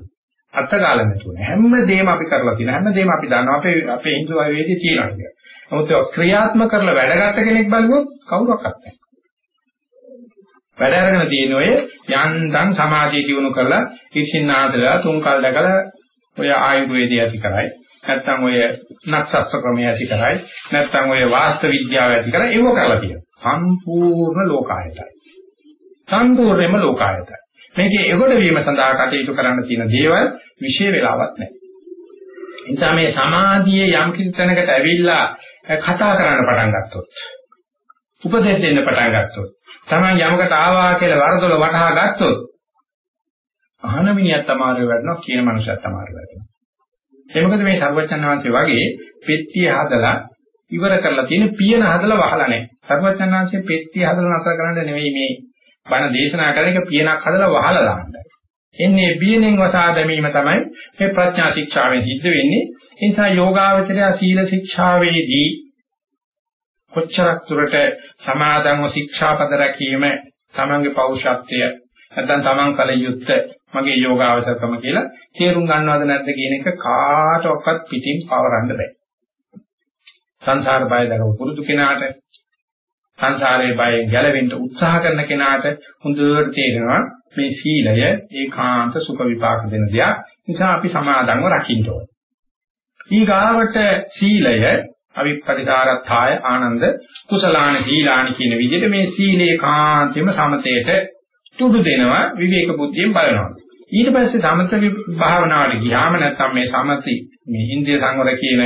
S1: අත්කාල නැතුව හැමදේම අපි කරලා තියෙනවා හැමදේම අපි දන්නවා අපේ අපේ Hindu වේදේ තියෙනවා කියලා. නමුත් ක්‍රියාත්මක කරලා වැඩගත් කෙනෙක් බලුවොත් කවුරක්වත් නැහැ. වැඩ අරගෙන තියෙන ඔය යන්තම් සමාධිය දිනු කරලා ඉර්ෂින්නාදලා තුන් කල් දැකලා ඔය ආයුර්වේදය ඇති කරයි. නැත්තම් ඔය නක්ෂත්‍ර ක්‍රමය ඇති කරයි. නැත්තම් ඔය වාස්තු විද්‍යාව ඇති කරයි. ඒව කරලා තියෙනවා. සම්පූර්ණ ලෝකායතයි. සම්පූර්ණයෙන්ම ලෝකායතයි. මේකේ එගොඩ වීම සඳහා කටයුතු කරන්න තියෙන දේවල් විශේෂ වෙලාවක් නැහැ. එනිසා මේ සමාධියේ යම් කිසි තැනකට ඇවිල්ලා කතා කරන්න පටන් ගත්තොත් උපදෙස් දෙන්න පටන් ගත්තොත් Taman යමකට ආවා කියලා වරදොල වටහා ගත්තොත් අහන මිනිහත් අමාරු වෙනවා කියන මනුස්සයත් අමාරු වෙනවා. ඒ මොකද මේ සර්වචන් වහන්සේ වගේ පෙට්ටිය හදලා ඉවර කරලා තියෙන පියන හදලා වහලා නැහැ. සර්වචන් වහන්සේ පෙට්ටිය හදලා නතර කරන්න නෙවෙයි මේ බණ දේශනා කරන එක පියනක් හදලා වහලා දාන්නයි. එන්නේ බියනෙන් වසා දැමීම තමයි මේ ප්‍රඥා ශික්ෂාවෙන් සිද්ධ වෙන්නේ. ඒ නිසා යෝගාවචරය සීල ශික්ෂාවේදී කොච්චරක් දුරට සමාදන්ව ශික්ෂාපද රැකීම තමන්ගේ පෞරුෂත්වය නැත්නම් තමන් කල යුත්තේ මගේ යෝගාවචරකම කියලා තේරුම් ගන්නවද නැද්ද කියන එක කාටවත් පිටින් පවරන්න බෑ. සංසාර බය දරව පුරුදු කෙනාට සංසාරයේ බයෙන් ගැලවෙන්න උත්සාහ කරන කෙනාට හොඳට තේරෙනවා මේ සීලය ඒකාන්ත සුඛ විපාක දෙන දෙයක්. නිසා අපි සමාදන්ව රකින්න ඕනේ. ඊගාවට සීලය අවිපරිකාරත්ථාය ආනන්ද කුසලාන සීලාන කියන විදිහට මේ සීලේ කාන්තෙම සමතේට තුඩු දෙනවා විවේක බුද්ධියෙන් බලනවා. ඊට පස්සේ සමත භාවනාවට ගියාම නැත්නම් මේ සමති මේ ඉන්දිය සංවර කියන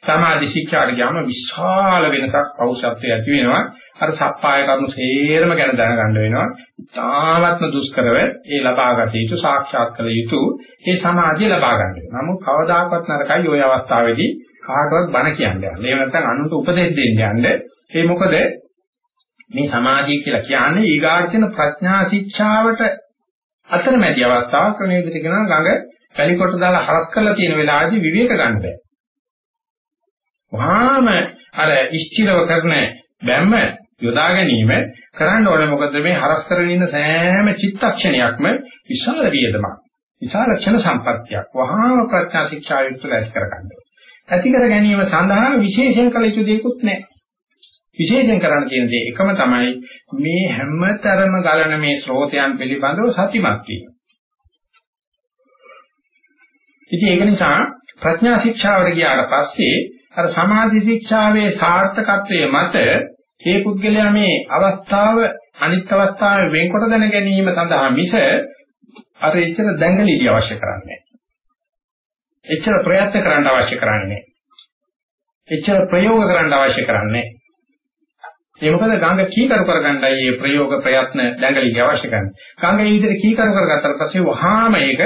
S1: සමාධි ශික්ෂාට ගියාම විශාල වෙනසක් පෞෂත්වය ඇති වෙනවා. අර සප්පාය කරුණු සේරම ගැන දැනගන්න වෙනවා. තාමත්ම දුෂ්කරව ඒ ලබාගත යුතු සාක්ෂාත් කළ යුතු ඒ සමාධිය ලබා ගන්න වෙනවා. නමුත් කවදාකවත් නරකයි ওই අවස්ථාවේදී කාටවත් බණ කියන්නේ. ඒ නැත්නම් අනුන්ට උපදෙස් දෙන්න යන්නේ. ඒ මොකද මේ සමාධිය කියලා කියන්නේ ඊගාර්ථන ප්‍රඥා ශික්ෂාවට අතරමැදි අවස්ථාවක් ක්‍රමයකට කියනවා ගඟ පැලිකොට දාලා හරස් කරලා තියෙන වෙලාවේදී විවේක ගන්න බෑ. වහාම අර ඉෂ්ටිරව කරන බැම්ම යොදා ගැනීම කරන්න ඕනේ මොකද මේ හරස් කරගෙන ඉන්න සෑම චිත්තක්ෂණයක්ම විශාල වියදමක්. විශාල ක්ෂණ සම්පත්තියක්. වහාම ප්‍රඥා ශික්ෂා යුක්තව ඇති කරගන්න. ඇති කර ගැනීම සඳහා විශේෂයෙන් කළ යුතු දෙයක්වත් නැහැ. විශේෂයෙන් කරන්න තියෙන දේ එකම තමයි මේ හැමතරම ගලන මේ ස්රෝතයන් පිළිබඳව සතිමත් වීම. ඉතින් ඒක නිසා ප්‍රඥා ශික්ෂාවට ගියාට පස්සේ අර සමාධි ශික්ෂාවේ සාර්ථකත්වයේ මත මේ පුද්ගලයා මේ අවස්ථාව අනිත් අවස්ථාවේ වෙන්කොට දැන ගැනීම සඳහා මිස අර එච්චර දැඟලිලි අවශ්‍ය කරන්නේ එච්චර ප්‍රයත්න කරන්න අවශ්‍ය කරන්නේ එච්චර ප්‍රයෝග කරන්න අවශ්‍ය කරන්නේ ඒ මොකද ගංග කීකරු කරගන්නයි මේ ප්‍රයෝග ප්‍රයත්න දැඟලිලි අවශ්‍ය කරන්නේ. ගංග මේ විදිහට කීකරු කරගත්තාට පස්සේ වහාම ඒක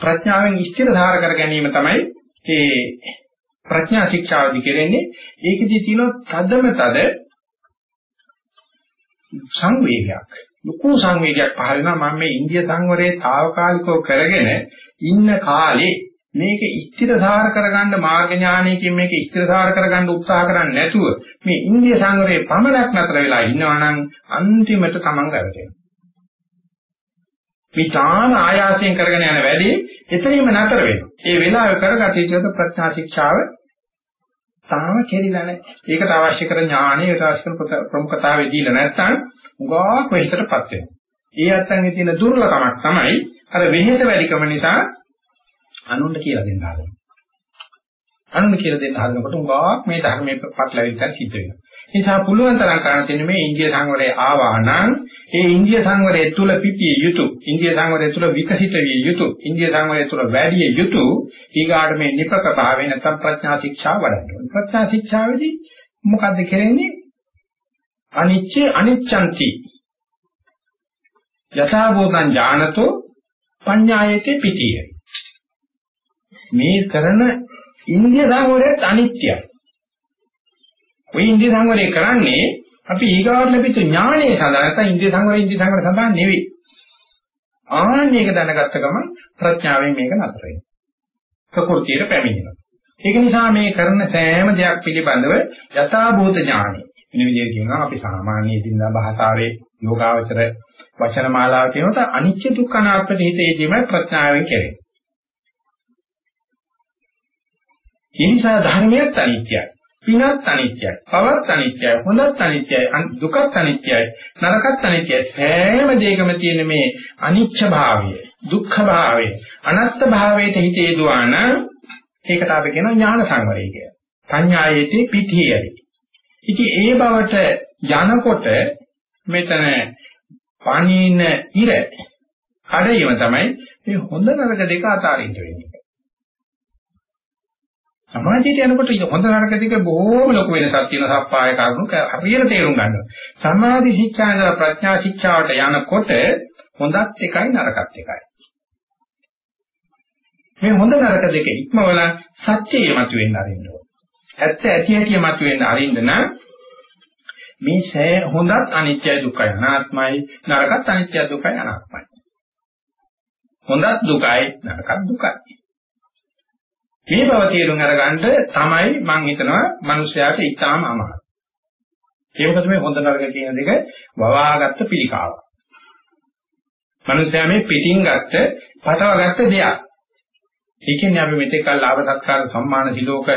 S1: ප්‍රඥාවෙන් ස්ථිරධාර කර ගැනීම තමයි මේ ප්‍රඥා ශික්ෂාවදි කෙරෙන්නේ. ඒකෙදි තියෙන තදම තද සංවේගයක්. ලොකු සංවේගයක් පහළ වෙනවා මම මේ ඉන්දිය සංවරයේ తాවකාලිකව කරගෙන ඉන්න කාලේ මේක ස්ථිරධාර කරගන්න මාර්ග ඥානයකින් මේක ස්ථිරධාර කරගන්න උත්සාහ කරන්නේ නැතුව මේ ඉන්දිය සංවරයේ පමණක් නතර වෙලා ඉන්නවා නම් අන්තිමට තමන් රැවටෙනවා. මේ තාම ආයාසයෙන් කරගෙන යන වැඩි එතනින්ම නතර වෙනවා. ඒ වෙලාවේ කරගත යුතු ප්‍රඥා ශික්ෂාව තාම කෙරිලා නැහැ. ඒකට අවශ්‍ය කර ඥාණය, ඒකට අවශ්‍ය කර ප්‍රමුඛතාවය දීලා නැත්නම් උගාක් වෙහෙසටපත් වෙනවා. ඒ අත්තන්ගේ තියෙන දුර්ලභමක් තමයි අර වෙහෙස වැඩිකම නිසා අනුන්ට කියලා දෙන්න හදනවා. අනුන්ට කියලා දෙන්න හදනකොට උගාක් මේ ධර්මයේ පටලැවිල්ලක් සිද්ධ වෙනවා. ඒ නිසා පුළුවන් තරම් කරන්න තියෙන්නේ මේ ඉන්දිය සංවරය ආවා නම් ඒ ඉන්දිය සංවරය තුල පිටිය යුතු, ඉන්දිය සංවරය තුල විකසිත විය යුතු, ඉන්දිය සංවරය තුල වැඩි යුතු ඊගාට මේ නිපක භාවය නැත්නම් ප්‍රඥා ශික්ෂා වඩන්න ඕනේ. ප්‍රඥා ශික්ෂාවේදී මොකද්ද කරන්නේ? අනිච්ච අනිච්ඡන්ති යථා භූතං ඥානතෝ පඤ්ඤායතේ පිටිය. මේ කරන ඉන්දිය සංවරයත් අනිත්‍යයි. ඔය ඉන්දිය සංවරය කරන්නේ අපි ඊගාවට ලැබිච්ච ඥානයේ සඳහා නැත්නම් ඉන්දිය සංවරය ඉන්දිය සංවරය සඳහා නෙවෙයි. ආන්නේක දැනගත්ත ගමන් ප්‍රඥාවෙන් මේක නතර වෙනවා. ප්‍රකෘතියට පැමිණෙනවා. ඒක නිසා මේ කරන සෑම දෙයක් පිළිබඳව යථාභූත ඥානය. මේ විදිහට කියනවා අපි සාමාන්‍ය දිනදා භාෂාවේ යෝගාවචර වචන මාලාව කියනකොට අනිත්‍ය දුක්ඛ අනාත්ම දෙහිතේදීම ප්‍රඥාවෙන් කෙරේ. ඒ නිසා ධර්මයක් අනිත්‍යයි. පිනත් අනිත්‍යයි. පවත් අනිත්‍යයි. හොඳත් අනිත්‍යයි. දුකත් අනිත්‍යයි. නරකත් අනිත්‍යයි. සෑම දෙයකම තියෙන මේ අනිච්ච භාවය, දුක්ඛ භාවය, අනත්ත් භාවයට හිතේ දුවාන ඒකට අපි කියනවා ඥාන සංවරය කියලා. පඤ්ඤායේති පිටියයි. ඉතින් ඒ බවට යනකොට මෙතන පණීන ඉර කඩේම තමයි මේ හොඳ නරක දෙක අතාරින්න වෙන්නේ. සමාධියට යනකොට හොඳ නරක දෙක බොහොම ලොකු වෙනසක් තියෙන සප්පාය කරුණු හරියට තේරුම් ගන්නවා. සමාධි ශික්ෂාන ප්‍රඥා ශික්ෂාවට යනකොට හොඳත් එකයි නරකත් එකයි. මේ හොඳ නරක දෙක ඉක්මවල සත්‍යය මතුවෙන්න අරින්න ඕන. ඇත්ත ඇති හැටි මතුවෙන්න අරින්න නම් මේ සෑ හොඳත් අනිත්‍යයි දුක්ඛයි අනාත්මයි නරකත් අනිත්‍යයි දුක්ඛයි අනාත්මයි. හොඳත් දුකයි නරකත් දුකයි. මේ බව තේරුම් අරගන්න තමයි මම හිතනවා මිනිස්යාට ඊටාම අමාරු. ඒ මොකද මේ හොඳ නරක කියන දෙක වවාගත්ත පිළිකාව. මිනිස්යා මේ පිටින් ගත්ත පටවගත්ත දෙයක්. ඒ කියන්නේ අපි මෙතෙක් කල් ලාභ සත්කාර සම්මාන දිලෝක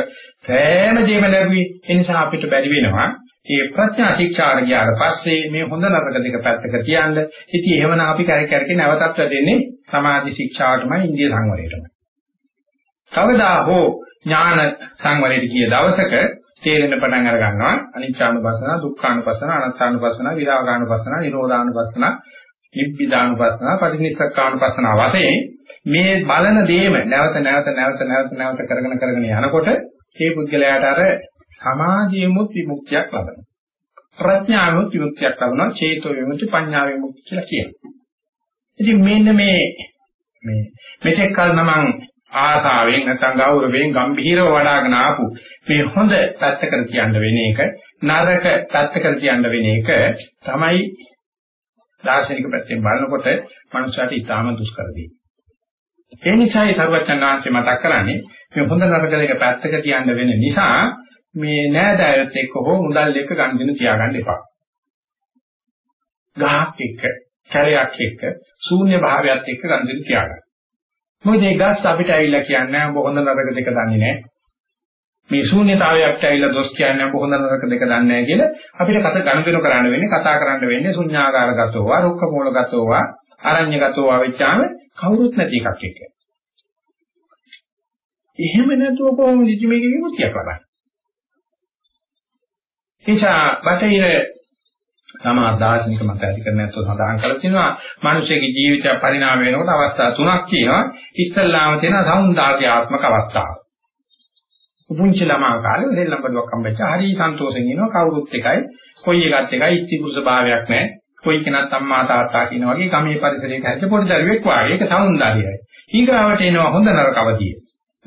S1: සෑම දෙයක්ම ලැබුවේ. ඒ නිසා අපිට බැරි වෙනවා මේ ප්‍රඥා ශික්ෂාට ගියාට පස්සේ මේ හොඳ නරක දෙක පැත්තක තියන්න. ඉතින් එහෙමනම් අපි කැරක කැරක නැවතත් දෙන්නේ සමාධි ශික්ෂාවටමයි ඉන්දිය සංවරයටමයි. කවදා හෝ ඥාන සංවරයට ගිය දවසක තේරෙන පටන් අර ගන්නවා අනිච්චානුපස්සන, දුක්ඛානුපස්සන, අනාත්මානුපස්සන, විරාගානුපස්සන, නිරෝධානුපස්සන, නිබ්බිදානුපස්සන, පටිනිස්සක්ඛානුපස්සන වශයෙන් මේ බලන දේම නැවත නැවත නැවත නැවත නැවත කරගෙන කරගෙන යනකොට මේ පුද්ගලයාට අර සමාධියමුත් විමුක්තියක් ලබනවා. ප්‍රඥාවෙමුත් විමුක්තියක් ලබනවා. චේතෝ විමුක්ති, පඤ්ඤා විමුක්ති කියලා කියනවා. ඉතින් මෙන්න මේ මේ මෙතෙක් කල මම ආසාවෙන් නැත්නම් ගෞරවයෙන් ගම්භීරව වඩ아가න ආපු මේ හොඳ පැත්තකට කියන්න වෙන එක නරක පැත්තකට කියන්න වෙන එක තමයි දාර්ශනික පැත්තෙන් බලනකොට මනුෂ්‍යයාට ඉතාම දුෂ්කර දෙයක්. ඒ නිසායි සර්වචන්නාංශය මතක් කරන්නේ මේ හොඳ නරක දෙක පැත්තක කියන්න වෙන නිසා මේ නෑදෑයොත් එක්ක හෝ මුදල් එක්ක ගන්න දෙන තියාගන්න එපා. ගහක් එක්ක, කැලයක් එක්ක, ශූන්‍ය භාවයත් එක්ක ගන්න දෙන තියාගන්න. මොකද ඒ ගස් අපිට ඇවිල්ලා කියන්නේ ඔබ හොඳ නරක දෙක දන්නේ නැහැ. මේ ශූන්‍යතාවයට ඇවිල්ලා දොස් කියන්නේ ඔබ හොඳ නරක දෙක දන්නේ නැහැ කියලා අපිට කත ගණන් කරන්න වෙන්නේ කතා කරන්න වෙන්නේ ශුන්‍යාකාරගතෝවා රුක්ක මූලගතෝවා අරඤ්‍යගතෝවා වෙච්චාම කවුරුත් නැති එකක් එක්ක. එහෙම නැතුව කොහොමද මේකේ විමුක්තියක් ලබන්නේ? එචා බටහිර සමහර දාර්ශනික මත ඇති කරන ඇත්තෝ සඳහන් කරලා තිනවා. මිනිසෙගේ ජීවිතය පරිණාම වෙනකොට අවස්ථා තුනක් තියෙනවා. ඉස්සල්ලාම තියෙන සෞන්දර්යාත්මක අවස්ථාව. පුංචි ළමා කාලේ දෙල්ලම් බඩුවක් හම්බෙච්ච හරි සන්තෝෂෙන් ඉනවා කවුරුත් එකයි කොයි එකත් එකයි ඉච්චි පුරුෂ භාවයක් නැහැ කොයි කෙනත් අම්මා තාත්තා කියන වගේ ගමේ පරිසරයක හැද පොඩි දරුවෙක් වාගේ ඒක සෞන්දර්යයි ඊගාවට එනවා හොඳ නරක අවදිය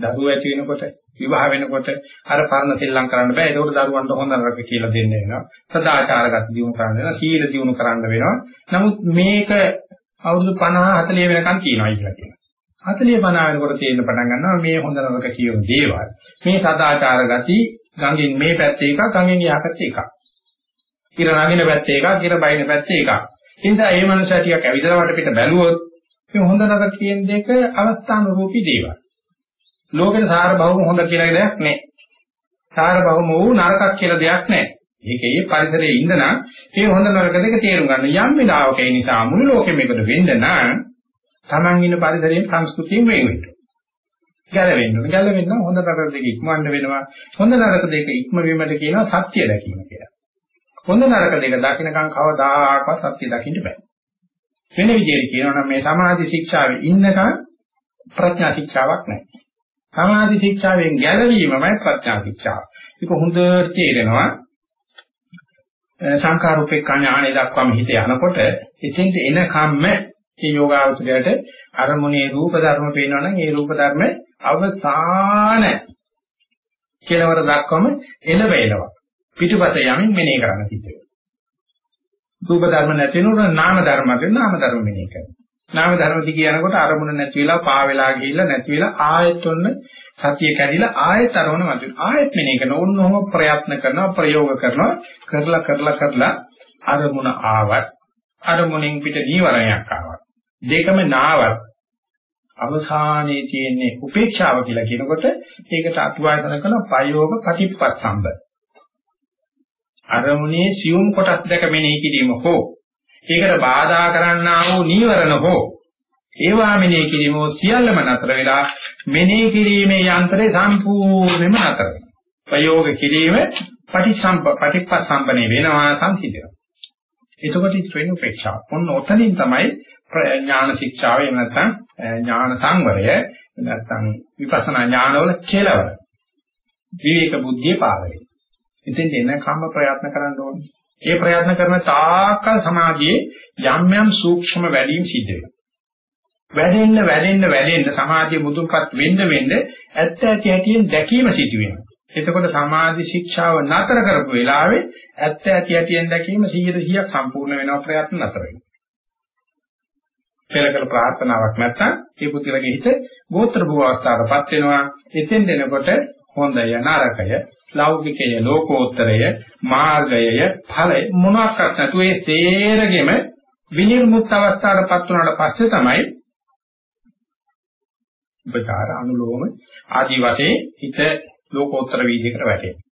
S1: දරුවෝ ඇති වෙනකොට විවාහ වෙනකොට අර පරණ සෙල්ලම් කරන්න බෑ. ඒකෝට දරුවන්ට හොඳ නරක කියලා දෙන්න වෙනවා. සදාචාරගත දියුණු කරන්න වෙනවා. සීල දියුණු කරන්න වෙනවා. නමුත් මේක අවුරුදු 50 40 වෙනකන් තියෙනවා කියලා කියනවා. 40 50 වෙනකොට තේරෙන්න පටන් ගන්නවා මේ හොඳ නරක කියන දේවල්. මේ සදාචාර ගති ගංගෙන් මේ පැත්තේ එකක්, ගංගෙන් යා පැත්තේ එකක්. ඉර නගින පැත්තේ එකක්, ඉර බයින පැත්තේ එකක්. ඒ නිසා මේ මනුස්සයා ටිකක් ඇවිදලා වට පිට බැලුවොත් මේ හොඳ නරක කියන දෙක අවස්ථානුරූපී දේවල්. ලෝකෙට සාර බහුම හොඳ කියලා දෙයක් නැහැ. සාර බහුම වූ නරකක් කියලා දෙයක් නැහැ. ඒකේ පරිසරයේ ඉඳලා මේ හොඳ නරක දෙක තේරුම් ගන්න යම් වෙලාවක ඒ නිසා මුළු ලෝකෙම එකට වෙන්න නම් Taman ඉන්න පරිසරයෙන් සංස්කෘතියෙන් වෙන් වෙන්න. ගැලවෙන්න ඕන. ගැලවෙන්න හොඳ නරක දෙක ඉක්මවන්න වෙනවා. හොඳ නරක දෙක ඉක්ම වීමට කියනවා සත්‍ය දැකීම කියලා. හොඳ නරක දෙක දකින්නකම් කවදාකවත් සත්‍ය දකින්න බෑ. වෙන විදිහට කියනවා නම් මේ සමාධි ශික්ෂාවේ ඉන්නකම් ප්‍රඥා ශික්ෂාවක් නැහැ. සමාධි ශික්ෂාවෙන් ගැලවීමමයි ප්‍රඥා ශික්ෂාව. ඒක හොඳට තේරෙනවා. සංඛාරූපේක්ඛ ඥානෙ දක්වාම හිත යනකොට එතෙන්ට එනකම්ම මේ යෝගාවචරයට අරමුණේ රූප ධර්ම පේනවනම් ඒ රූප ධර්ම අවසාන කෙලවර දක්වාම එළවෙනවා. පිටුපස යමින් මෙනෙහි කරන්න කිව්වේ. රූප ධර්ම නැති වෙනුන නාම ධර්ම දෙන්න නාම ධර්ම මෙනෙහි කරනවා. නාම ධර්ම දිග යනකොට අරමුණ නැති වෙලා පා වෙලා ගිහිල්ලා නැති වෙලා ආයෙත් ඔන්න සතිය කැඩිලා ආයෙත් අරමුණ මතුවේ. ආයෙත් මෙනේ කරන ඕනෝම ප්‍රයත්න කරනවා ප්‍රයෝග කරනවා. කරලා කරලා කරලා අරමුණ ආවත් අරමුණෙන් පිට නීවරණයක් ආවත් දෙකම නාවත් අවසානයේ තියෙන්නේ උපේක්ෂාව කියලා කියනකොට ඒකට අතුවායතන කරන ප්‍රයෝග ප්‍රතිපස්සම්බ. අරමුණේ සියුම් කොටස් දෙක මෙනෙහි කිරීම හෝ ඒකට බාධා කරන්නා වූ නීවරණ හෝ ඒවා මෙනෙහි කිරීම සියල්ලම නතර වෙලා මෙනෙහි කිරීමේ යන්ත්‍රය සම්පූර්ණයෙන්ම නතර වෙනවා. ප්‍රයෝග කිරීම පටිසම්ප පටිපස්සම්පනේ වෙනවා සංසිඳනවා. එතකොට ඉස්වෙන උපේක්ෂා. ඔන්න ඔතනින් තමයි ඥාන ශික්ෂාව එහෙම නැත්නම් ඥාන සංවරය නැත්නම් විපස්සනා ඥානවල කෙලවර. විවේක බුද්ධිය පාරයි. ඉතින් එන කම්ම ප්‍රයත්න කරන්න ඕනේ. ඒ ප්‍රයත්න කරන තාක්කල් සමාධියේ යම් යම් සූක්ෂම වැඩිම සිද්ධ වෙනවා. වැඩෙන්න වැඩෙන්න වැඩෙන්න සමාධිය මුදුන්පත් වෙන්න වෙන්න ඇත්ත ඇති හැටියෙන් දැකීම සිදු වෙනවා. එතකොට සමාධි ශික්ෂාව නතර කරපු වෙලාවේ ඇත්ත ඇති හැටියෙන් දැකීම 100% සම්පූර්ණ වෙනවා ප්‍රයත්න නතර වෙනවා. පෙරකල ප්‍රාර්ථනාවක් නැත්නම් ඒ පුදුලගේ හිත ගෝත්‍ර භව අවස්ථාවටපත් වෙනවා. එතෙන් දෙනකොට හොඳය නරකය ලෞකිකය ලෝකෝත්තරය මාර්ගය ඵලය මොනවාක්වත් නැතුව ඒ තේරගෙම විනිර්මුක්ත අවස්ථාවටපත් වුණාට පස්සේ තමයි උපචාර අනුලෝම ආදී වශයෙන් හිත ලෝකෝත්තර වීදිකේට වැටෙන්නේ.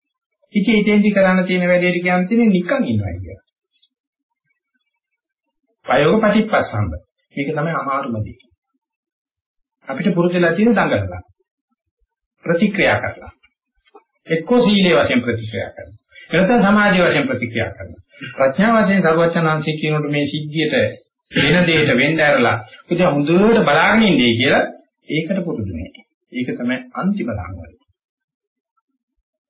S1: ඉතින් ඉතින්දි කරන්න තියෙන වැඩේට කියන්නේ නිකන් ඉන්නයි කියලා. ප්‍රයෝග ප්‍රතිපස්සම්බ. මේක තමයි අමාරුම දේ. අපිට පුරුදුලා තියෙන දඟලලා. ප්‍රතික්‍රියා කරලා. එක්කෝ සීලේ වශයෙන් ප්‍රතික්‍රියා කරනවා. එනතන සමාධිය වශයෙන් ප්‍රතික්‍රියා කරනවා. ප්‍රඥා වශයෙන් සර්වඥාන්සේ කියනකොට මේ සිද්ධියට වෙන දෙයකට වෙන්න ඇරලා ඉතින් හොඳට බලාගෙන ඉන්නේ කියලා ඒකට පුරුදු නෑ. ඒක තමයි අන්තිම සංවරය.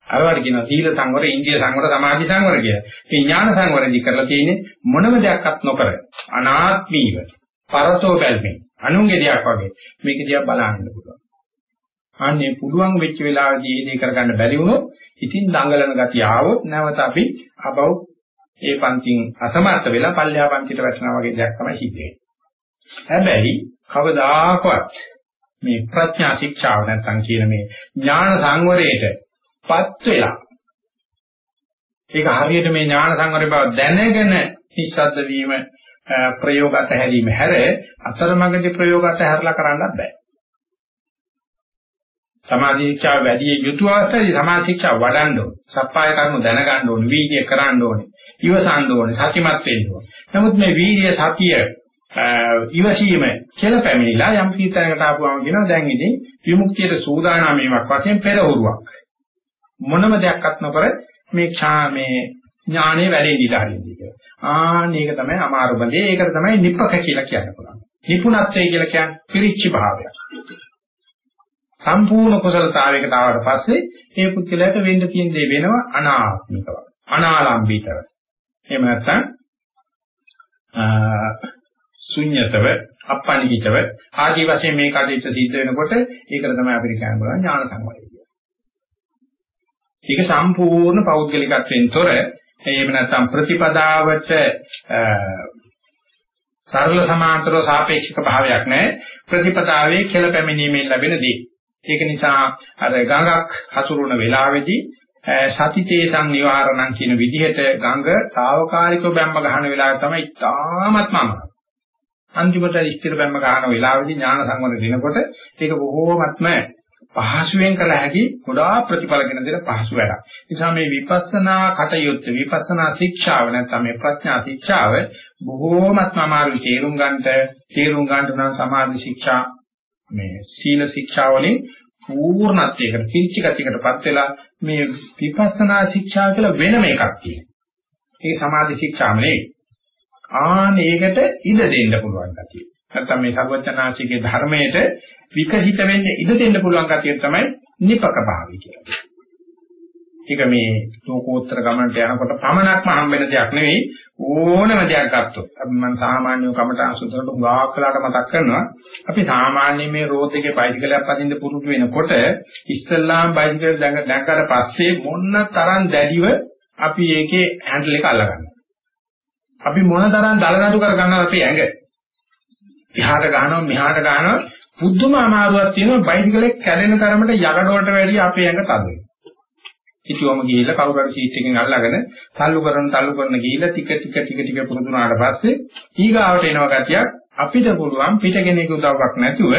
S1: අරවට කියන සීල සංවර, ඉන්ද්‍රිය සංවර, සමාධි සංවර කියලා. මේ ඥාන සංවරදී කරලා තියෙන්නේ මොනම දෙයක්වත් නොකර අනාත්මීව පරතෝ බැල්මේ අනුන්ගේ දෙයක් වගේ මේක දිහා බලන්න පුළුවන්. අනේ පුළුවන් වෙච්ච වෙලාවදී ඒ දේ කරගන්න බැරි වුණොත් ඉතින් දඟලන ගතිය ආවොත් නැවත අපි අබව ඒ පන්තින් අසමර්ථ වෙලා පල්ලෙහා පන්තිට වැටෙනවා වගේ දෙයක් තමයි සිද්ධ වෙන්නේ. හැබැයි කවදාකවත් මේ ප්‍රඥා ශික්ෂාව නැත්නම් කියන මේ ඥාන සංවරයේටපත් වෙලා ඒක හරියට මේ ඥාන සංවරය බව දැනගෙන නිස්සද්ද වීම ප්‍රයෝගත හැරීම හැර අතරමඟදී ප්‍රයෝගත හැරලා කරන්නත් බෑ. සමාධි ශික්ෂා වැඩි යුතු අවස්ථාවේ සමාධි ශික්ෂා වඩන්න ඕනේ. සප්පාය කර්ම දැනගන්න ඕනේ. වීර්ය කරන්න ඕනේ. ඉවසන්න ඕනේ. සතිමත් වෙන්න ඕනේ. නමුත් මේ වීර්ය සතිය ඉවසීම කියලා පැමිණිලා යම් කීතනකට ආපුවම කියනවා දැන් ඉතින් විමුක්තියට සූදානම්ීමක් වශයෙන් පෙරහුරුවක්. මොනම දෙයක්වත් නොකර මේ ක්ෂා මේ ඥානෙ වැඩි ඉඳලා හරියදී කියලා. ආන්න ඒක තමයි අමාරුම දේ. ඒකට තමයි නිප්පක කියලා කියන්න පුළුවන්. නිපුණත්වය කියලා කියන්නේ පිරිච්ච භාවයක්. සම්පූර්ණ කුසලතාවයකට ආවට පස්සේ ඒ පුද්ගලයාට වෙන්න තියෙන දේ වෙනවා අනාත්මිකව. අනාලම්බිතව. එහෙම නැත්නම් ශුන්්‍යතව අපණිහිතව ආදී වශයෙන් මේ කටයුත්ත සිද්ධ වෙනකොට ඒකට තමයි අපිට කියන්න බලන ඥාන සංවරය කියන්නේ. ඒක සම්පූර්ණ පෞද්ගලිකත්වයෙන් තොර එහෙම නැත්නම් ප්‍රතිපදාවට සරල සමාන්තරව සාපේක්ෂක භාවයක් නැහැ ප්‍රතිපදාවේ කෙල පැමිණීමෙන් ලැබෙන දේ. ඒක නිසා අර ගඟක් හසුරුවන වෙලාවේදී සතිතේ සංනිවාරණම් කියන විදිහට ගඟ తాවකාලිකව බැම්ම ගහන වෙලාව තමයි තාමත්ම අමාරු. අන්තිමට ඉස්තිර බැම්ම ගන්න වෙලාවේදී ඥාන සංවර දෙනකොට ඒක බොහෝමත්ම පහසුවෙන් කළ හැකි ගොඩාක් ප්‍රතිඵල ගෙන දෙන පහසු වැඩක්. නිසා මේ විපස්සනා කටයුත්ත විපස්සනා ශික්ෂාව නැත්නම් මේ ප්‍රඥා ශික්ෂාව බොහෝමත්ම අමාරුයි තේරුම් ගන්නට තේරුම් ගන්න නම් සමාධි ශික්ෂා මේ සීල ශික්ෂා වලින් පූර්ණත්වයකට පිළිචිගතියකටපත් වෙලා මේ විපස්සනා ශික්ෂා කියලා වෙනම එකක් තියෙනවා. ඒ සමාධි ශික්ෂාම නෙවෙයි. ආන ඒකට ඉඩ දෙන්න පුළුවන් ගැතිය. නැත්නම් මේ සර්වඥාන්සේගේ ධර්මයට විකසිත වෙන්න ඉඩ දෙන්න පුළුවන් ගැතිය තමයි නිපක භාවය කියන්නේ. ඒක මේ ලෝකෝත්තර ගමනට යනකොට පමණක්ම හම්බෙන දෙයක් නෙවෙයි ඕනම දෙයක් ගත්තොත්. අපි මම සාමාන්‍යව කමට අසුතරට උගාකලාට මතක් කරනවා. අපි සාමාන්‍ය මේ රෝඩ් එකේ බයිසිකලයක් පදින්න පුරුදු වෙනකොට ඉස්සල්ලාම බයිසිකල් දැඟකට පස්සේ මොන්න තරම් දැඩිව අපි ඒකේ හැන්ඩල් එක අල්ලගන්නවා. අපි මොන තරම් දලනඩු කර ගන්නවද අපේ ඇඟ. එහාට ගහනවා මෙහාට ගහනවා පුදුම අමාරුවක් තියෙනවා බයිසිකලෙක් කැඩෙන තරමට යකඩ වලට වැඩිය අපේ ඇඟ තද වෙනවා. හිතුවම ගිහිල්ලා කවුරු හරි සීට් එකෙන් අල්ලගෙන තල්ලු කරන තල්ලු කරන ගිහිල්ලා ටික ටික ටික ටික පුරුදු වුණාට පස්සේ ඊගාවට එනවා ගතියක් අපිට පුළුවන් පිටගෙනෙක උදව්වක් නැතුව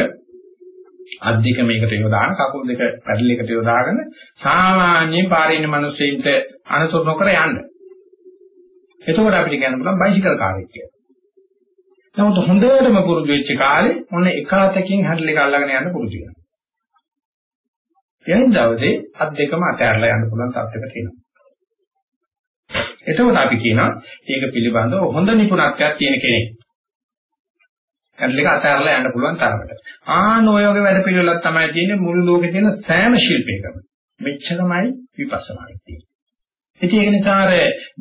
S1: අත් දෙක මේකට යොදාන කකුල් දෙක පැඩල් එකට යොදාගෙන සාමාන්‍යයෙන් පාරේ ඉන්න මිනිස්සුන්ට අනතුරු නොකර යන්න. එතකොට අපිට කියන්න පුළුවන් බයිසිකල් කාර්යයක් කියලා. නමුත් හොඳටම පුරුදු වෙච්ච කාලේ මොන එක අතකින් හැන්ඩල් එක අල්ලගෙන යන්න පුරුදු වෙනවා. එයින් දවසේ අත් දෙකම අතහැරලා යන්න පුළුවන් තත්ත්වයකට එනවා. එතකොට අපි කියනවා ඒක පිළිබඳව හොඳ නිපුණත්වයක් තියෙන කෙනෙක්. හැන්ඩල් එක අතහැරලා යන්න පුළුවන් තරමට. ආන ඔය වගේ වැඩ පිළිවෙලක් තමයි තියෙන්නේ මුළු ලෝකේ තියෙන සෑම ශිල්පයකම. මෙච්චරමයි විපස්සනා වෙන්නේ. ඉතින් ඒක නිසා අර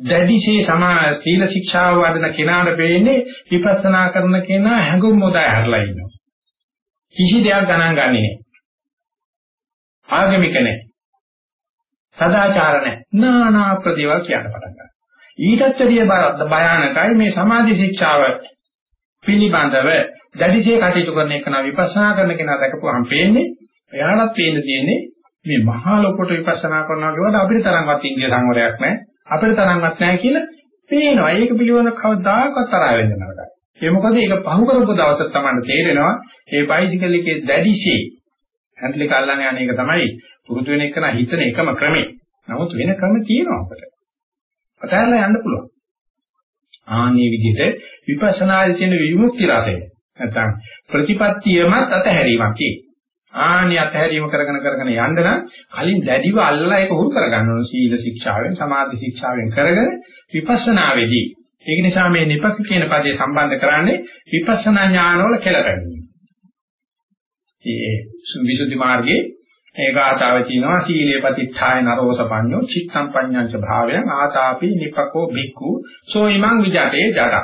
S1: දැඩිශේ සමා සීල ශික්ෂාව වඩන කෙනාට වෙන්නේ විපස්සනා කරන කෙනා හැඟුම් මොදා හැරලා ඉන්නවා. කිසි දෙයක් ගණන් ගන්නේ නැහැ. ආගමික නැහැ. සදාචාර නැහැ. නානා ප්‍රදේවල් කියන්න පටන් ගන්නවා. ඊටත් වැඩිය භයානකයි මේ සමාධි ශික්ෂාව පිළිබඳව දැඩිශේ කටයුතු කරන එක නා විපස්සනා කරන කෙනා දැකපුවාම පේන්නේ එයාලත් පේන්න තියෙන්නේ මේ මහා ලොකොට විපස්සනා කරනවා කියවට අපිට තරම්වත් ඉන්දිය සංවරයක් නැහැ අපිට තරම්වත් නැහැ කියලා පේනවා. ඒක පිළිවෙල කවදාකවත් තරහ වෙන්නේ නැහැ. ඒ මොකද ඒක පහු කරපු දවසට තමයි තේරෙනවා මේ බයිසිකල් එකේ දැඩිශේ හැන්ඩල් එක අල්ලන්නේ අනේ ඒක තමයි පුරුදු වෙන එක නා හිතන එකම ක්‍රමේ. නමුත් වෙන ක්‍රම තියෙනවා අපිට. අතහැරලා යන්න පුළුවන්. ආන්නේ විදිහට විපස්සනායේ තියෙන විමුක්ති රසය නැත්නම් ප්‍රතිපත්තියමත් අතහැරීමක් කියේ. ආනි අතහැරීම කරගෙන කරගෙන යන්න නම් කලින් දැඩිව අල්ලලා ඒක හුරු කරගන්න ඕන සීල ශික්ෂාවෙන් සමාධි ශික්ෂාවෙන් කරගෙන විපස්සනා වෙදී ඒක නිසා මේ නිපක කියන පදේ සම්බන්ධ කරන්නේ විපස්සනා ඥානවල කෙලපැමිණීම. ඒ විසුද්ධි මාර්ගයේ ඒ ගාථාවේ තියෙනවා සීලේ පතිත්ථාය නරෝසපඤ්ඤෝ චිත්තම් පඤ්ඤංච භාවයන් ආතාපි නිපකෝ බික්ඛු සෝයිමං විජාතේ ජඩ.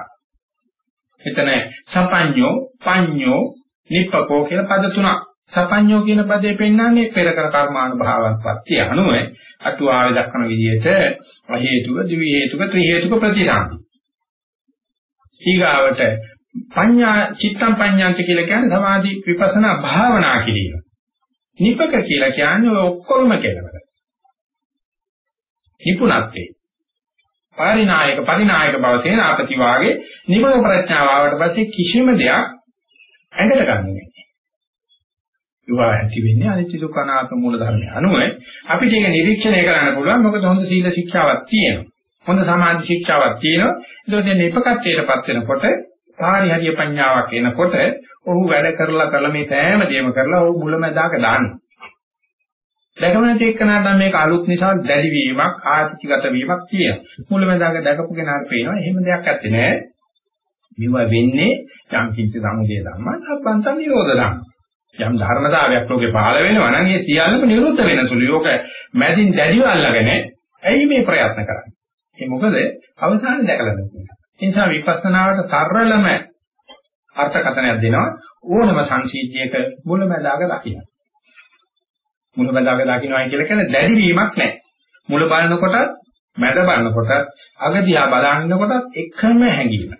S1: එතන සපඤ්ඤෝ පඤ්ඤෝ නිපකෝ කියලා පද තුනක් සපඤ්ඤෝ කියන පදේ පෙන්වන්නේ පෙර කර කර්මානුභාවත්පත්තිය අනුව අටුවාවේ දක්වන විදිහට අ හේතුක දිවි හේතුක ත්‍රි හේතුක ප්‍රතිසාරි. ඊගාවට පඤ්ඤා චිත්තම් පඤ්ඤාංච කියලා කියන්නේ සමාධි විපස්සනා භාවනා කිරීම. නිපක කියලා කියන්නේ ඔය ඔක්කොම කෙලවර. නිපුණත්වේ. පරිනායක පරිනායක බව සේනාපති වාගේ නිපක ප්‍රඥාව ආවට පස්සේ කිසිම දෙයක් ඇඟට ගන්නෙ නෑ. ඒවා ඇති වෙන්නේ අනිත්‍ය දුක්ඛ අනාත්ම මූල ධර්මය. අනුව අපිට ඒක නිරීක්ෂණය කරන්න පුළුවන් මොකද හොඳ සීල ශික්ෂාවක් තියෙනවා. හොඳ සමාධි ශික්ෂාවක් තියෙනවා. ඒකෝද නිපකත්වයටපත් වෙනකොට පාරිහරිය පඤ්ඤාවක් එනකොට ඔහු වැඩ කරලා කරලා මේ සෑම දෙයක්ම කරලා ඔහු මුලැමැදාක දානවා. දැකම නැති එක්කනට මේක අලුත් නිසා දැඩි වීමක් ආර්ථිකගත වීමක් තියෙනවා. මුලැමැදාක දැකපු කෙනාට පේනවා එහෙම දෙයක් නැත්තේ නෑ. මේවා වෙන්නේ යම් කිසි සමුදේ ධම්ම සම්බන්ත නිරෝධ ධම්ම. යම් ධර්මතාවයක් ලෝකේ පහළ වෙනවා නම් ඒ සියල්ලම නිරුද්ධ වෙන සුළු. යෝග මැදින් දැඩිව අල්ලගෙන ඇයි මේ ප්‍රයත්න කරන්නේ? ඒ මොකද අවසානයේ දැකලා තියෙනවා. ඒ නිසා විපස්සනාවට තරලම අර්ථකථනයක් දෙනවා ඕනම සංසීතියක මුලැමැදාක දකින්න. මුලැමැදාක දකින්නයි කියලා කියන්නේ දැඩි වීමක් නැහැ. මුල බලනකොට මැද බලනකොට අග දිහා බලනකොට එකම හැඟීම.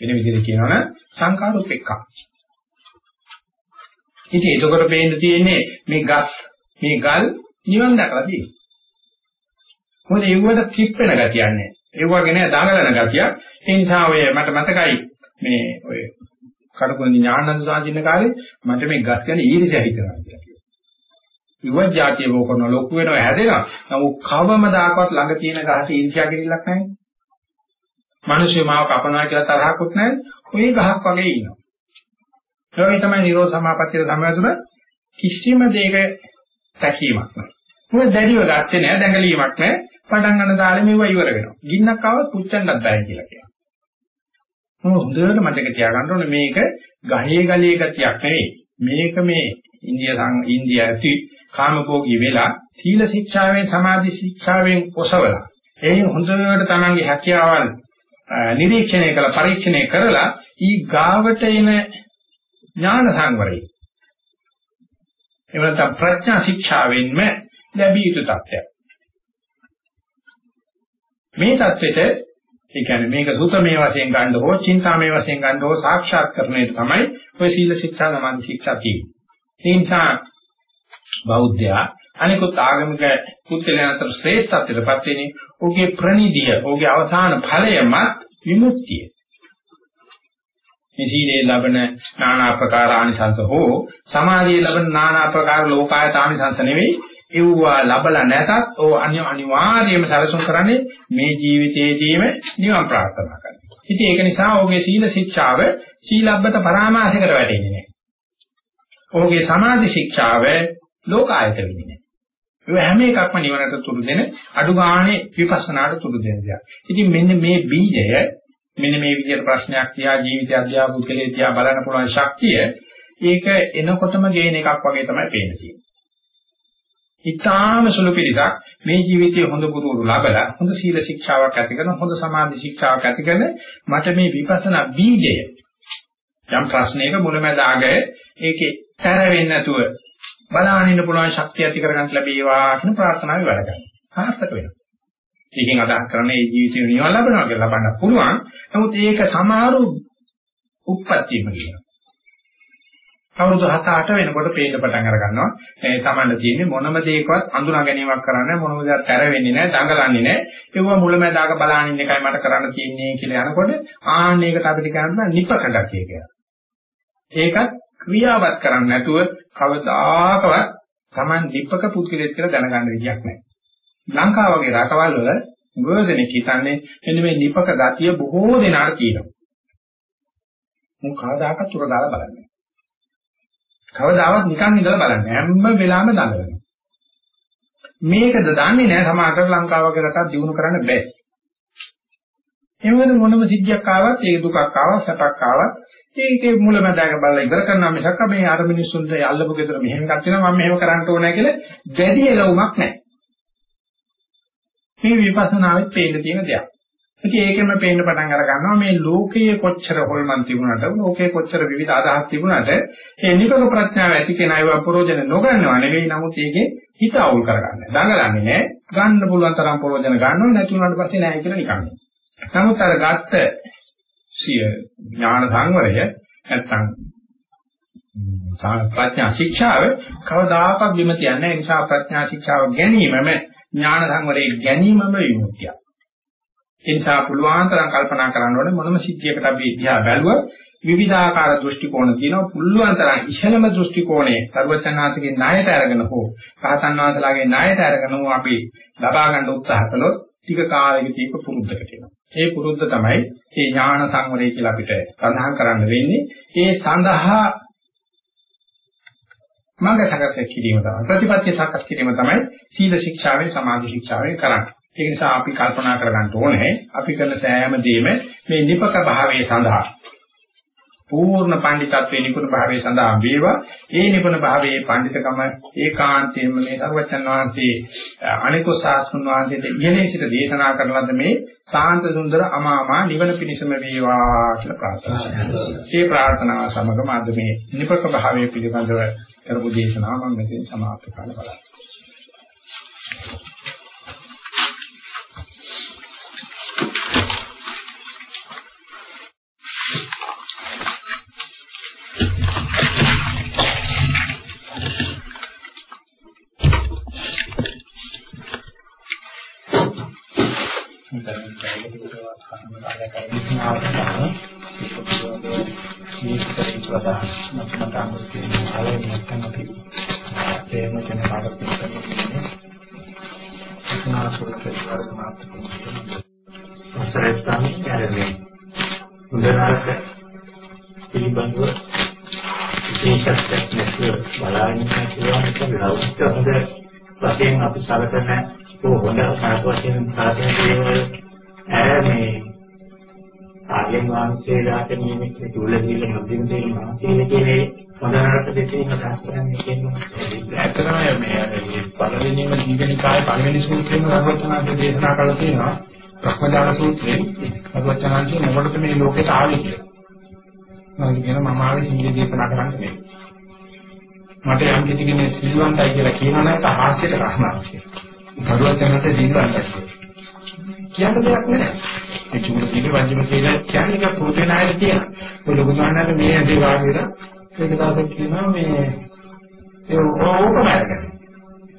S1: වෙන විදිහට කියනවනම් සංකාරොත් එක්ක. ඉතින් එතකොට පේන්න තියෙන්නේ මේ ගස් මේ ගල් නිවන් දැකලා තියෙනවා. මොකද ඒවට කිප්පෙන ගතියක් නැහැ. ඒ වගේ නෑ දාගලන ගතිය. ඒ නිසා ඔය මට මතකයි මේ ඔය කඩපොණි ඥානන්ද සාජින්න කාලේ මට මේ ගස් ගැන ඊර්ෂ්‍යා හිතනවා කියලා කිව්වා. ඉවත් જાතිය වෝකන ලොකු වෙනවා හැදෙනවා. නමුත් කවමදාකවත් ළඟ තියෙන ගහට ඊර්ෂ්‍යා කිරිල්ලක් නැහැ. මිනිස්සු මාව කපනවා කියලා තරහකුත් නැහැ. ඔය ගහක් වගේ ඉන්නවා. ඒ වගේ තමයි නිරෝධ සමාපත්තිය සමවැදුන කිසිම දෙයක තැකීමක් නැහැ. මොකද දැඩිව ගත්තේ නැහැ, දැඟලීමක් නැහැ. පටන් ගන්න දාලේ මේවා ඉවර වෙනවා. ගින්නක් ආවොත් පුච්චන්නත් බෑ කියලා කියනවා. මොන හොඳට මතක තියාගන්න ඕනේ මේක ගහේ ගලේ ගතියක් නෙවෙයි. මේක මේ ඉන්දිය ඉන්දිය ඇති කාමභෝගී වෙලා සීල ශික්ෂාවෙන් සමාධි ශික්ෂාවෙන් ඔසවලා ඒ හොඳට තමන්ගේ හැකියාවල් නිරීක්ෂණය කළ පරීක්ෂණය කරලා ඊ ගාවට එන ඥාන සංවරය එවනත ප්‍රඥා ශික්ෂාවෙන්ම ලැබිය යුතු තත්ත්වයක් මේ தത്വෙට ඒ කියන්නේ මේක සුතමේ වශයෙන් ගන්න හෝ චින්තාමේ වශයෙන් ගන්න හෝ සාක්ෂාත් කරන්නේ තමයි ඔය සීල ශික්ෂා සමාධි ශික්ෂා කියන්නේ. ඒ නිසා බෞද්ධයා අනිකුත් ආගමික කුත්ලයන් අතර ශ්‍රේෂ්ඨත්වයටපත් වෙන්නේ ඔහුගේ ප්‍රණිධිය, ඔහුගේ අවසාන ඵලයම විමුක්තිය. මේ සීලේ ලබන নানা ආකාර ආනිසංස හෝ සමාධියේ ලබන নানা ආකාර ලෝකායත ආනිසංස නෙවෙයි ඒවා ලබලා නැතත් ඕ අනිවාර්යයෙන්ම සැලසුම් කරන්නේ මේ ජීවිතයේදීම නිවන් ප්‍රාර්ථනා කරනවා. ඉතින් ඒක නිසා ඔහුගේ සීල ශික්ෂාව සීලබ්බත පරාමාසයකට වැටෙන්නේ නැහැ. ඔහුගේ සමාධි ශික්ෂාව ලෝකායත වෙන්නේ නැහැ. ඒ හැම එකක්ම නිවනට තුරු දෙන අඩු ගානේ විපස්සනාට තුරු දෙන දෙයක්. ඉතින් මෙන්න මේ බීජය මෙන්න මේ විදිහට ප්‍රශ්නයක් තියා ජීවිත අධ්‍යාපනයේ තියා බලන්න පුළුවන් ශක්තිය ඒක එනකොටම ගේන එකක් වගේ තමයි පේන්නේ. ඊටාම සුළු පිළිසක් මේ ජීවිතයේ හොඳ ගුරුවරු ලබලා හොඳ සීල ශික්ෂාවක් ඇති කරන හොඳ සමාධි ශික්ෂාවක් ඇති කරන මට මේ විපස්සනා බීජය යම් ප්‍රශ්නයක මුලමදාග ඒකේ තැර වෙන්නේ නැතුව බලාගෙන ඉන්න පුළුවන් ශක්තිය ඇති කරගන්න ලැබේවා කියන ප්‍රාර්ථනාවයි වැඩ කරන්නේ. සාර්ථක වෙනවා. ඒකෙන් අදහස් කරන්නේ මේ ජීවිතේ නිවන් ලබනවා කියලා ලබන්න පුළුවන්. නමුත් ඒක සමහරු උප්පත්තියම කියනවා. අවුරුදු 7-8 වෙනකොට පේන්න පටන් අර ගන්නවා. ඒ තමන්න තියෙන්නේ මොනම දෙයකවත් අඳුනා ගැනීමක් කරන්නේ මොනම දෙයක් තැර වෙන්නේ නැහැ, දඟලන්නේ නැහැ. ඒව මුලමඳාක බලානින් එකයි මට කරන්න තියෙන්නේ කියලා යනකොට ආන්න ඒකට අපිට කියන්න නිපකඩ කියලා. ඒකත් ක්‍රියාවත් කරන්නේ නැතුව කවදාකවත් Taman නිපක පුද්ගලයෙක් කියලා දැනගන්න විදියක් නැහැ. ලංකාව වගේ රටවල් වල ගොඩනෙක් හිතන්නේ මෙන්න මේ නිපක ගතිය බොහෝ දෙනාට තියෙනවා. මොකද කවදාකවත් උර ගාලා බලන්නේ. කවදාවත් නිකන් ඉඳලා බලන්නේ හැම වෙලාවෙම දඟලනවා. මේකද දන්නේ නැහැ සමාජයට ලංකාව වගේ රටක් දිනු කරන්න බෑ. එහෙමද මොනම සිද්ධියක් ආවත් ඒ දුකක් ආවත් සැපක් ආවත් ඒකේ මුලමඳාක බලලා ඉවර කරනවා මිසක් මේ අර මිනිස්සුන්ට අල්ලපු ගෙදර මෙහෙම එකක් තියෙනවා මම මෙහෙම කරන්න ඕනේ කියලා වැඩි එළවුමක් නැහැ. මේ විපස්සනාවෙත් පේන්න තියෙන දෙයක්. ඉතින් ඒකෙම පේන්න පටන් අර ගන්නවා මේ ලෝකයේ කොච්චර හොල්මන් තිබුණාට ලෝකයේ කොච්චර විවිධ අදහස් තිබුණාට ඒ නිකක ප්‍රඥාව ඇති කෙනා ඒව ප්‍රෝජන නොගන්නවා නෙවෙයි නමුත් ඒකේ හිත අවුල් කරගන්න. දඟලන්නේ නැහැ. ගන්න පුළුවන් තරම් ප්‍රෝජන ගන්නව නැති වුණාට පස්සේ නැහැ කියලා නිකන්. නමුත් අර ගත්ත සිය ඥාන සංවරය නැත්තම් ප්‍රඥා ශික්ෂාව කවදාකවත් විමතියක් නැහැ. ඒ නිසා ප්‍රඥා ශික්ෂාව ගැනීමම ඥාන සංවරයේ ගැනීමම විමුක්තියක්. ඒ නිසා පුළුවන් තරම් කල්පනා කරන්න ඕනේ මොනම සිද්ධියකට අපි දිහා බැලුව විවිධාකාර දෘෂ්ටි කෝණ තියෙනවා පුළුවන් තරම් ඉහළම දෘෂ්ටි කෝණය සර්වචනාතිගේ ණයට අරගෙන හෝ රහතන් වහන්සේලාගේ ණයට අරගෙන හෝ අපි ලබා ගන්න උත්සාහ කළොත් ටික කාලෙක තීක පුරුද්දකට එනවා. ඒ පුරුද්ද තමයි මේ ඥාන සංවරය කියලා අපිට සඳහන් කරන්න වෙන්නේ. ඒ සඳහා මඟ සකස් කිරීම තමයි ප්‍රතිපත්ති සකස් කිරීම තමයි සීල ශික්ෂාවෙන් සමාධි ශික්ෂාවෙන් කරන්නේ. ඒ නිසා අපි කල්පනා කරගන්න ඕනේ අපි කරන සෑම දෙයක්ම මේ නිපක භාවයේ සඳහා පූර්ණ පඬිතත්වයේ නිපුණ භාවයේ සඳහා වේවා ඒ නිපුණ භාවයේ පඬිතකම ඒකාන්තයෙන්ම මේ සර්වචන් වහන්සේ අනිකුත් ශාස්ත්‍රුන් වහන්සේට ඉහළින් සිට දේශනා කරන ලද මේ සාන්ත සුන්දර අමාමා නිවන පිණිසම වේවා කියලා ප්‍රාර්ථනා කරනවා. ඒ ප්‍රාර්ථනාව සමගම අද මේ නිපක භාවයේ පිළිබඳව කරපු දේශනාව මම මෙතෙන් සමාප්ත කරන්න බලනවා.
S2: පිළිබඳව විශේෂත්වයක් නැතුව බලාගෙන ඉන්නවා කියන ලෞකික හොඳ වශයෙන් අපි සලකන හොඳ සාකච්ඡාවෙන් සාධන දේවල් වහන්සේලාට නියමිත දුලදීල මධ්‍යම දේල මහසීල කියන්නේ හොඳ නරක දෙකේ අදහස් කරන්නේ කියන්නේ ඇත්තටම මේ පළවෙනිම දීගනිකාය පළවෙනි සූත්‍රයෙන් රහතනාගේ දේශනා කළා තියෙනවා ප්‍රඥාන සූත්‍රයෙන් රහතනාංශේ මොකටද මේ ලෝකෙට ආවේ කියලා මම කියන මම ආවේ සීල දේශනා කරන්න නෙවෙයි. මට යම් කිසි කෙනෙක් සිල්වන්තයි කියලා කියනවා නම් හාස්‍යයට කරනවා කියලා. කරුවත් යනට සිල්වන්තයි. කියන්න දෙයක් නෑ. ඒ චූල සීල වංජිම සීල කියන්නේ ඒක පුරුතේ නායක කියන. ඔය ලොකු මහානට මේ ඇදී වාගේලා ඒක තාපක් කියනවා මේ ඒ ඕකමයි.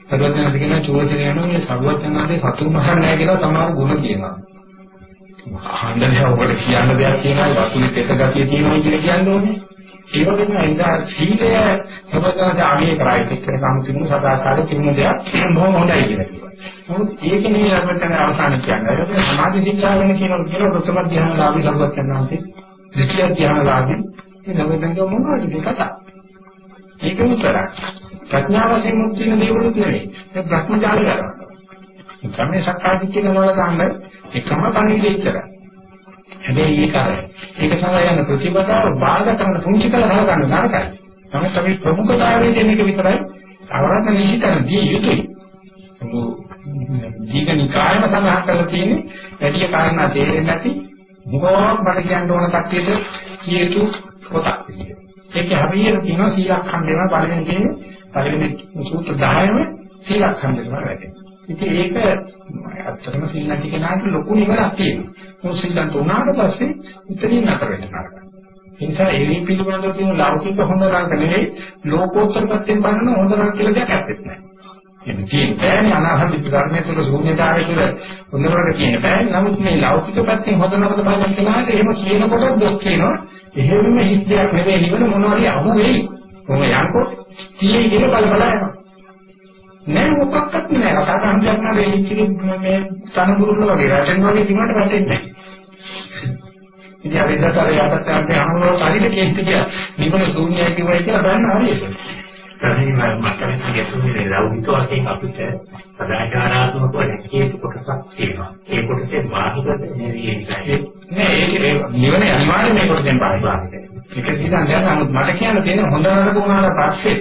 S2: කරුවත් යනට කියන චූල සීල යනවා මේ සරුවත් යනවාගේ සතුරු මහා නෑ කියලා සමහර ගුණ කියනවා. අහන්නනේ ඔබට කියන්න දෙයක් තියෙනවා වතුනේ තෙත ගතිය තියෙනවා කියලා කියන්නේ. ඒ වගේම ඉඳා සීලය සබදාට ආගේ කරයිත් එක්ක සම්පූර්ණ සදාකාරයේ තිබුණ දෙයක් බොහොම හොඳයි කියලා කිව්වා. නමුත් ඒකනේ අපිට අවසාන කියන්නේ. ඒක සමාධි ශික්ෂා වෙන කියන කියන ප්‍රථම ධ්‍යානලාභී සම්පත් කරනවාසේ ද්විතිය ධ්‍යානලාභී මේ නවෙන්ද මොනවද මේ කතා. ඒක උතරක්. ප්‍රඥාවසෙන් මුක්ති වෙන දේවලුත් නෙවෙයි. ඒ භ්‍රමජාලය කරනවා. තමයි සක්කාදිට්ඨිය කරනවා තමයි එකම පණිවිඩය ඉච්චරයි. හැබැයි ඒක අර ඒක සඳහා යන ප්‍රතිපදාව බාධා කරන පුංචි කළ හරගන්න නරකයි. තමයි තමයි ප්‍රමුඛතාවයේ දෙන එක විතරයි අවරණ නිශ්චිතන දී යුතුයි.
S1: මුළු දීඝනිකායම සඳහන් කරලා තියෙන්නේ වැඩි කාරණා තේරෙන්නේ නැති මොකක්ද මට කියන්න ඕන කට්ටියට කියතු පොතක් විදියට. ඒක හරියට කියනවා සීලඛණ්ඩේම පළවෙනි කියන්නේ පළවෙනි සූත්‍ර 10ම සීලඛණ්ඩේම වැඩේ. ඉතින් ඒක ඇත්තටම සීල නැති කෙනාට ලොකු නිවනක් තියෙනවා. මොකද සීලන්ත උනාට පස්සේ ඉතින් නතර වෙන්න නරකයි. ඒ නිසා ඒ පිළිබඳව තියෙන ලෞකික හොඳ නරක නෙවෙයි ලෝකෝත්තර පැත්තෙන් බලන හොඳ නරක කියලා දෙයක් ඇත්තේ නැහැ. එන්නේ තියෙන්නේ අනාහත ධර්මයේ තුල ශූන්‍යතාවය තුල හොඳවල කියන බෑ. නමුත් මේ ලෞකික පැත්තෙන් හොඳ නරක බලන කෙනාට එහෙම කියනකොට දොස් කියනවා. එහෙමම හිතයක් නෙවෙයි නිවන මොනවාරි අහු වෙයි. කොහොම යන්කො තියෙයි කියලා බල බල යනවා. නෑ මොකක්වත් නෑ. කතා කරන්න දෙයක් නෑ මේ ඉච්චිලි මේ තනගුරුල්ල වගේ රටෙන් වගේ කිව්වට වැටෙන්නේ නෑ. ඉතින් අර ඉඳලා යටත් යන්නේ අහනවා හරියට කියන්නේ නිවන ශූන්‍යයි කියවයි කියලා බලන්න හරියට.
S2: ප්‍රතිමා මතකෙන් ගැතුනේ ලෞකික වශයෙන් අපිට සදාචාරාත්මකව නැතිව කොටසක් තියෙනවා. ඒ කොටසේ බාහිරද නෙවෙයි
S1: නෑ ඒක නිවන අනිවාර්යයෙන් මේ කොටසෙන් බාහිරයි. ඒක දිහා නමුත් මට කියන්න තියෙන හොඳ නරක වුණාට පස්සේ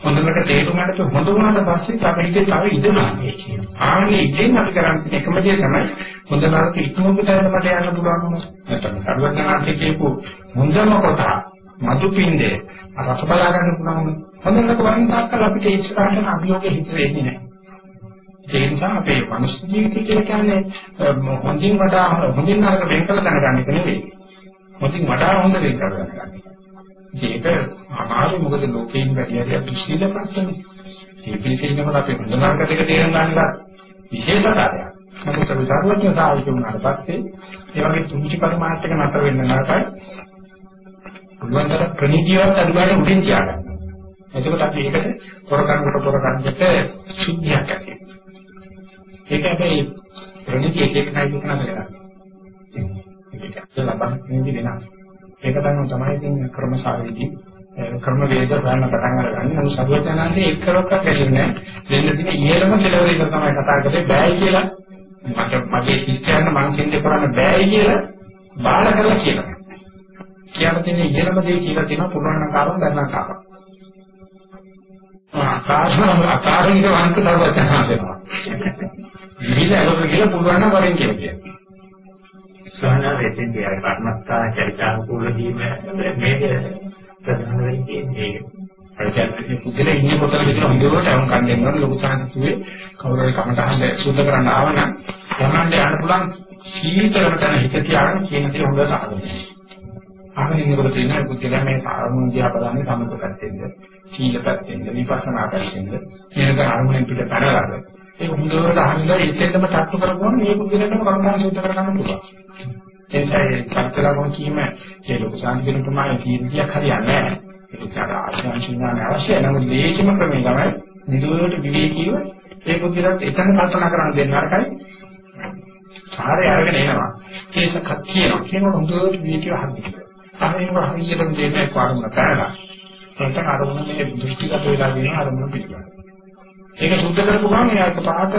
S1: හොඳකට තේරුමකට හොඳ වුණාට පස්සේ අපේ හිතේ තව ඉදමා ආන්නේ ඉතින් අපි කරන්නේ එකම දේ තමයි හොඳ නරක ඉක්මනට මට යන්න පුළුවන් වුණා. නැත්නම් සර්වඥාන්සේ කියපු හොඳම කොට මදුපින්දේ රස බලා ගන්න පුළුවන්. හොඳට වරින් තාක්කල් අපිට ඉස්සරහට අභියෝගේ හිත වෙන්නේ නැහැ. ඒ නිසා අපේ මනුස්ස ජීවිතය කියලා කියන්නේ හොඳින් වඩා හොඳින් නරක වෙන් කළ දැනගන්න එක නෙවෙයි. හොඳින් වඩා හොඳ වෙන් කළ දැනගන්න. ඒක අමාරු මොකද ලෝකයෙන් වැඩි හරි දුස්සීල ප්‍රශ්නේ. මේ පිළිසිනකට අපේ හොඳ නරක දෙක තේරුම් ගන්න විශේෂ කාර්යයක්. නමුත් අපි ධර්මඥතාවය කියුණාට පස්සේ ඒ වගේ තුන්චි පරිමාණයක නතර වෙන්න නරකයි. පුළුවන් තරම් ප්‍රණීතියවත් අඩුවයි උදින් තියාගන්න. එතකොට අපි ඒකට පොරකන්කට පොරකන්කට සුද්ධියක් ඇති. ඒක හැබැයි ප්‍රණීතිය එක එක නයි දුක නෑ වෙනස්. ඒක ලබන්නේ වෙනස්. ඒක තමයි තමයි ඉතින් ක්‍රමසාරීදී ක්‍රම වේද ගන්න පටන් අරගන්නේ. නමුත් සරුවචනාංශයේ එක්කරොක්ක දෙන්නේ දෙන්න තියෙන ඉහළම කෙලවර එක තමයි කතා කරන්නේ බෑයි කියලා. මට මගේ ශිෂ්‍යයන් මං කියන්නේ කරන්න බෑයි කියලා බාධා කරලා කියනවා. කියලා තියෙන ඉහළම දේ කියලා තියෙනවා පුළුවන් නම් කාරණා ගන්න කාරණා. ආකාශම ආකාරික වන්ත දෙනවා. විවිධ අලෝක කියලා පුළුවන් නම් වරෙන් කියන්නේ.
S2: සහන රෙතෙන්දී අර කර්මස්ථාන චරිතානුකූල දීම මේක ප්‍රධාන වෙන්නේ කියන්නේ පුදුලේ ඉන්නේ කොතනද කියලා හොඳට අහුම් කන් දෙන්නවනේ ලොකු සංස්කෘතියේ කවුරු හරි කමටහන් සුද්ධ කරන්න ආව නම් තමන්ට යන්න පුළුවන් සීතලම තැන හිත තියාගෙන කියන දේ හොඳට අහගන්න. අහගෙන ඉන්නකොට තියෙන පුදුලේ මේ දිහා බලන්නේ සමත පැත්තෙන්ද සීල පැත්තෙන්ද විපස්සනා පැත්තෙන්ද මේක අරමුණෙන් පිට පැනලාද ඒක හොඳට අහන්න ඉතින්දම තට්ටු කරගොන මේ පුදුලේටම කමටහන් සුද්ධ කරගන්න පුළුවන්. එනිසා චක්‍රලගම කීම ඒ ලොකු සංකීර්ණ ප්‍රමාණය කීර්තියක් හරියන්නේ නැහැ. ඒක අර ආශාංශිනාන අවශ්‍යයි. නමුත් මේකම ක්‍රමය තමයි නිරෝධ විවේකීව ඒ බුද්ධිලත් එතන කල්පනා කරන්න දෙන්න අරකයි. සාරය අරගෙන එනවා. ඒකක් කියනවා. කියනකොට හොඳට විවේකීව හරියට. අරේම හරියටම දෙන්නේ පාරම පැනලා. එතන අරමුණ මේ දෘෂ්ටිගත වෙලා තියෙන අරමුණ පිළිගන්න. ඒක සුද්ධ කරපු ගමන් එයාට පහත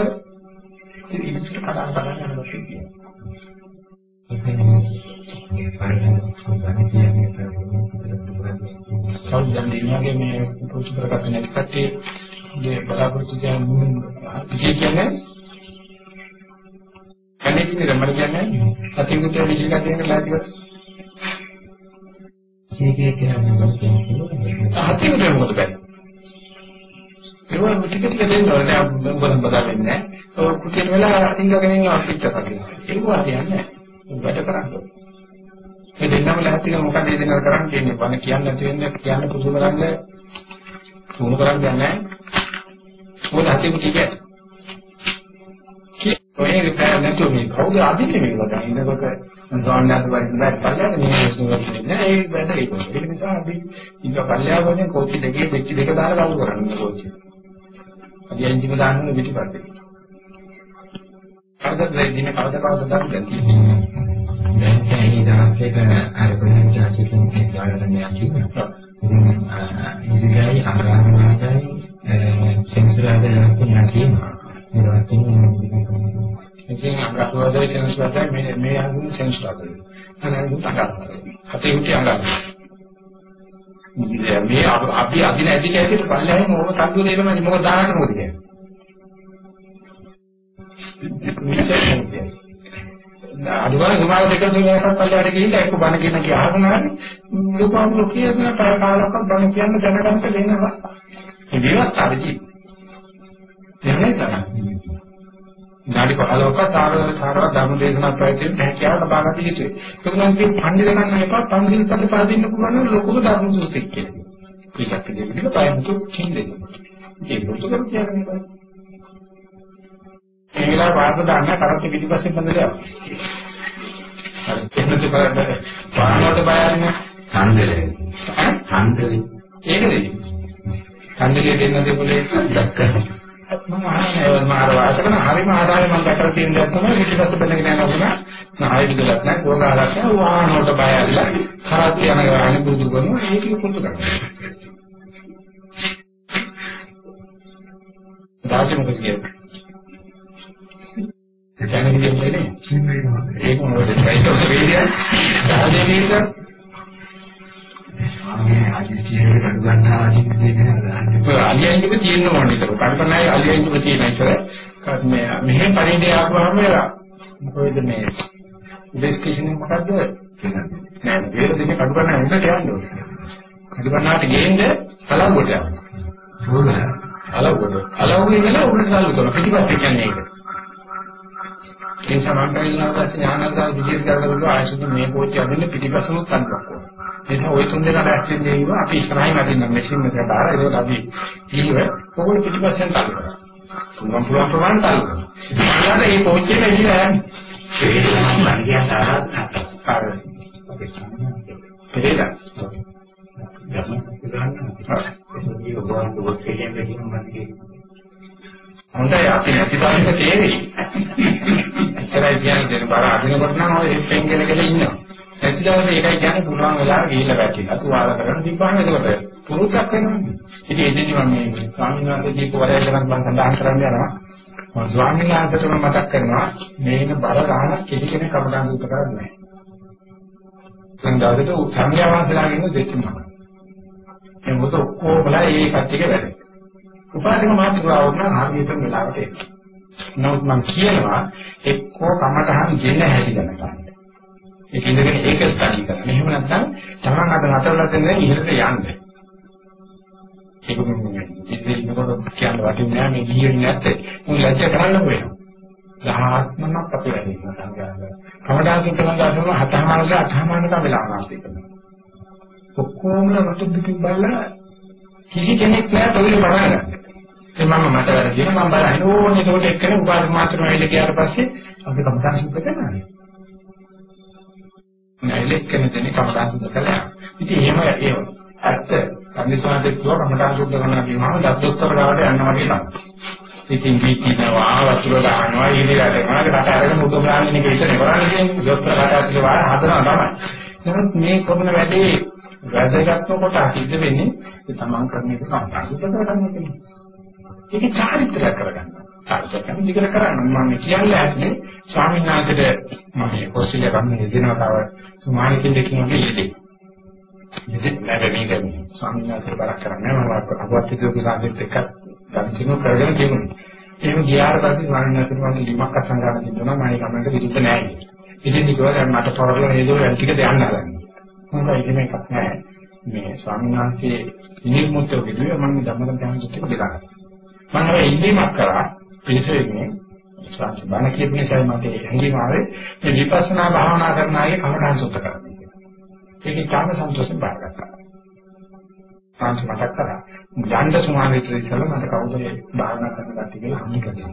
S2: ඉතින් කතා කරන්න යනවා. සෞන්දර්ය දිනගේ මේ පුරුදු කරගත්ත නැති කට්ටිය මේ බලාපොරොත්තු කියන මුන් විශේෂ කියන්නේ කන්නේ කිනේ මම කියන්නේ අතිමුත්‍ය විශේෂ කියන ලාතික ඒකේ කියන්නේ මොකක්ද කියන්නේ
S1: අතිමුත්‍ය මොකද බෑ? ඒවා ටික ටික දෙන්න ඕනේ. දැන් බලන් බදාගන්නේ නැහැ ඔය කුටියට වෙලා අතිංගගෙන ඉන්න අපිට පස්සේ ඒවා කියන්නේ වැඩ කරන්නේ. මේ දෙන්නම ලැහැත්තික මොකද මේ දෙන්නව කරන්නේ කියන්නේ බණ කියන්න නැති වෙන්නේ කියන්න පුදුම කරන්නේ පුහුණු කරන්නේ නැහැ. මොකද හිතේ ටික ඔය විතර නැතු මේ කවුද අදින්නේ මේක දැන් ඉන්නකොට සෝන්නාත් වයින්වත් බලන්න මේ සුවකින් නෑ ඒ වැඩ ඒක. ඒ නිසා අපි ඉන්න පල්ලෙහාවනේ කෝච්චි දෙකේ දෙච්ච දෙක දාලා කවුරු කරන්නේ කෝච්චි. අද එන්ජිම දාන්න පිටිපස්සේ. කවදද දින කවද කවද දාන්න තියෙන්නේ.
S2: දැන් ඒ දායකයක අර කොහෙන්ද ආසිකෙන් ඒ ගායනය කියනවා. ඉතින් අඟහරුවාටයි සෙන්සරාද යනවා කියනවා. ඒවත්
S1: ඉතින් අඟහරුවාද සෙන්සරාද මේ මේ අඳුන් සෙන්සරාද. අනන්ත අඟහරුවා. හතේ උටි අඟහරුවා. මේ අපි අදින ඇදි කැසිට පල්ලෙහිම ඕක තල්ලු දෙලම මොකද දාන්න ඕනේ කියන්නේ. විශේෂයෙන් අනුගාන සමාජ දෙක තුනකට පල්ලයට ගිහිල්ලා එක්ක බණ කියන කී අහනවානේ ලෝකම් කියන පැය කාලයක් බණ කියන්න දැනගන්න දෙන්නවා ඒ විවත් අරජි එන්නේ තමයි නාඩි 15ක තාර සාරව ධර්ම දේශනා ප්‍රයත්නෙන් හැකියාව ලබා ගන්න යුතුයි ඒක නම් මේ පඬි ගණන් එපා. පන්සිල් ප්‍රතිපාදින්න පුළුවන් නම් ලොකුම ධර්ම සූත්‍රයක් කියලා. ඒකත් දෙවිදිහට පය මුතු කින්දේ ඒක මුතු කරු කියන්නේ ඒ වෙලාව වාස දාන්න කරත් පිටිපස්සේ බඳලා හරි. එන්නත් බලන්න. පානවට බයන්නේ.
S2: ඡන්දලේ ඡන්දලේ
S1: ඒකද ඡන්දලේ දෙන්න දෙපොලේ. දැක්කම මම අහන්නේ මම අර වාසකන හරිම ආදාය මම දැකලා තියෙන දේ තමයි පිටිපස්ස බඳගෙන යනවා වුණා නාය විදලක් නැහැ ගෝල ආරක්ෂා වාහනවට බයල්ලා කරත් යන ගානේ බුදු කරනවා ඒක පුරුදු කරනවා දාජි මොකද කියන්නේ දැනගෙන ඉන්නේ ඒක මොනවද ප්‍රයිස් වේදියා සාහදේ නේද
S2: ආගේ අදිටියේ ගන්නා අදිටියේ නේද
S1: අලියන්ජිම තියෙන්න ඕනේ ඒක. කල්පනායි අලියන්ජිම තියෙන එක මේ මෙහෙම පරිදේ ආවම මොකද මේ ඉන්වෙස්ටිගේෂන් එක මොකද්ද? නෑ වේල දෙකේ කඩුකරන උන්ට යන්න ඕනේ. කඩුකරනාට ගේන්නේ අලව්වට යනවා අලව්වට අලව්වේ ඉඳලා උඩට සල්ලි කරන පිටිපස්සේ කියන්නේ ඒක. ඒ සමාන්තරයිලාවස් ඥානදාය විශේෂ කරනකොට ආයතන මේ පොච්චි අදින්න පිටිපස්සම තන්නවා. ඒ නිසා ওই තුන් දෙනාට ඇක්සෙන් දෙයිව අපි ඉස්සරහින් අදින්න මැෂින් එකට දාලා ඒක අපි කිලිව කොහොමද පිටිපස්සෙන් තල්ලනවා. පුළුවන් පුළුවන් ප්‍රමාණය තල්ලනවා. ඊළඟට මේ පොච්චි එළිලා යන්නේ.
S2: ඒක නම් මනියා සාරත්
S1: අර පෙරේද?
S2: ඒක ඔබවන්ට ඔස්ට්‍රේලියානු දෙකින් මන්නේ
S1: හොඳයි අපි නැති බාහිර තේරෙයි. එච්චරයි කියන්නේ බර අදිනකොට නම් ඔය හිටෙන් කෙනකල ඉන්නවා. නැති දවසේ ඒකයි කියන්නේ පුළුවන් වෙලාව ගිහිල්ලා වැටිලා තුවාල කරගෙන තිබ්බහම එතකොට පුරුද්දක් වෙනවා. ඉතින් එදිනි මම මේ ස්වාමීන් වහන්සේ දීපු වරය කරන් මම සඳහන් කරන්න යනවා. මම ස්වාමීන් වහන්සේට මතක් කරනවා මේන බර ගන්න කෙටි කෙනෙක් කමඩන් දුක කරන්නේ නැහැ. දැන් දාදට සංඥාවන්තලාගෙන ඉන්න දෙකම. ඒ මොකද ඔක්කොමලා ඒ කට්ටියක වැඩ. උපාසක මාත්‍රාව නම් හරියටම වෙලාවට එනවා. නමුත් මම කියනවා එක්කෝ කමටහන් ගෙන හැදිලා ගන්න. ඒක ඉඳගෙන ඒක ස්ටඩි කරන්න. එහෙම නැත්නම් තමන් අද නතරලා දෙන්නේ ඉහළට යන්න. ඒක මොන්නේ ඉතින් ඉන්නකොට කියන්න වටින්නේ නැහැ මේ ගිහින් නැත්තේ. මුන් ලැජ්ජ කරන්න වෙනවා. දහාත්මනක් අපි වැඩි කරනවා සංගායන. කමඩාසින් කරන ගාන හතමානක අටමානක වෙලා වාසය කරනවා. ඔක්කොම රතුද්දිකින් බලලා කිසි කෙනෙක් නැහැ තොවිල බලන්න. ඒ මම මට වැරදින මම බලන්නේ ඕනේ ඒකට එක්කෙනෙක් උපාධි මාත්‍රම වෙයිද කියලා පස්සේ අපි කමඩාන් සුද්ධ කරනවා. නැලෙක් කෙනෙක් දෙන්නේ කමඩාන් සුද්ධ කළා. ඉතින් එහෙම ඒව ඇත්ත කන්දිස්වාදේ කියව කමඩාන් සුද්ධ කරනවා කියනවාම දත්ොත්තර ගාවට යන්න වගේ තමයි. ඉතින් මේ කියනවා වතුර දානවා ඊළඟට යනවා කට අරගෙන මුදු ගාමින් එක විතර කරන්නේ දොස්තර කට ඇතුලේ වාර හදනවා තමයි. නමුත් මේ කරන වැඩේ වැදගත්ම කොට අහිද්ද වෙන්නේ ඒ තමන් කරන එක සම්පූර්ණ කරගන්න එක. ඒක චාරිත්‍රයක් කරගන්න. චාරිත්‍රයක් දිගට කරන්න මම කියන්නේ ඇන්නේ ස්වාමීන් වහන්සේට මම මේ ඔස්ට්‍රේලියා ගමනේ දෙනවා තව සුමානිකින් දෙකින් වගේ ඉන්නේ. ඉතින් නැග මේක ස්වාමීන් වහන්සේ බරක් කරන්නේ මම අපවත් කිසිදු සාහිත්‍ය එක්ක ගන්තිනු කරගෙන තිබුණේ. එහෙම ගියාට පස්සේ ස්වාමීන් වහන්සේ මම ලිමක් අසංගාන දෙන්නා මම ගමනට විරුද්ධ නැහැ. ඉතින් ඊට මට පොරල නේද ඔය ටික දෙන්න හදන්නේ. මම ඉතින් මේකක් නැහැ. මේ ස්වාමීන් වහන්සේ නිර්මුක්ත විදුවේ මම ධම්මගත ධම්ම දෙක දෙකක්. මම હવે ඉල්ලීමක් කරා පිළිසෙන්නේ ස්වාමීන් බණ කියපු නිසා මට හැඟීම ආවේ මේ විපස්සනා භාවනා කරන අය කමඨාන් සුද්ධ කරන්නේ කියලා. ඒකේ කාම සන්තෝෂෙන් බාරගත්තා. සාන්ත මතක් කරා. ඥාන සමාධිත්‍රි ඉස්සල මට කවුද භාවනා කරන කට්ටිය කියලා හම්බුනේ.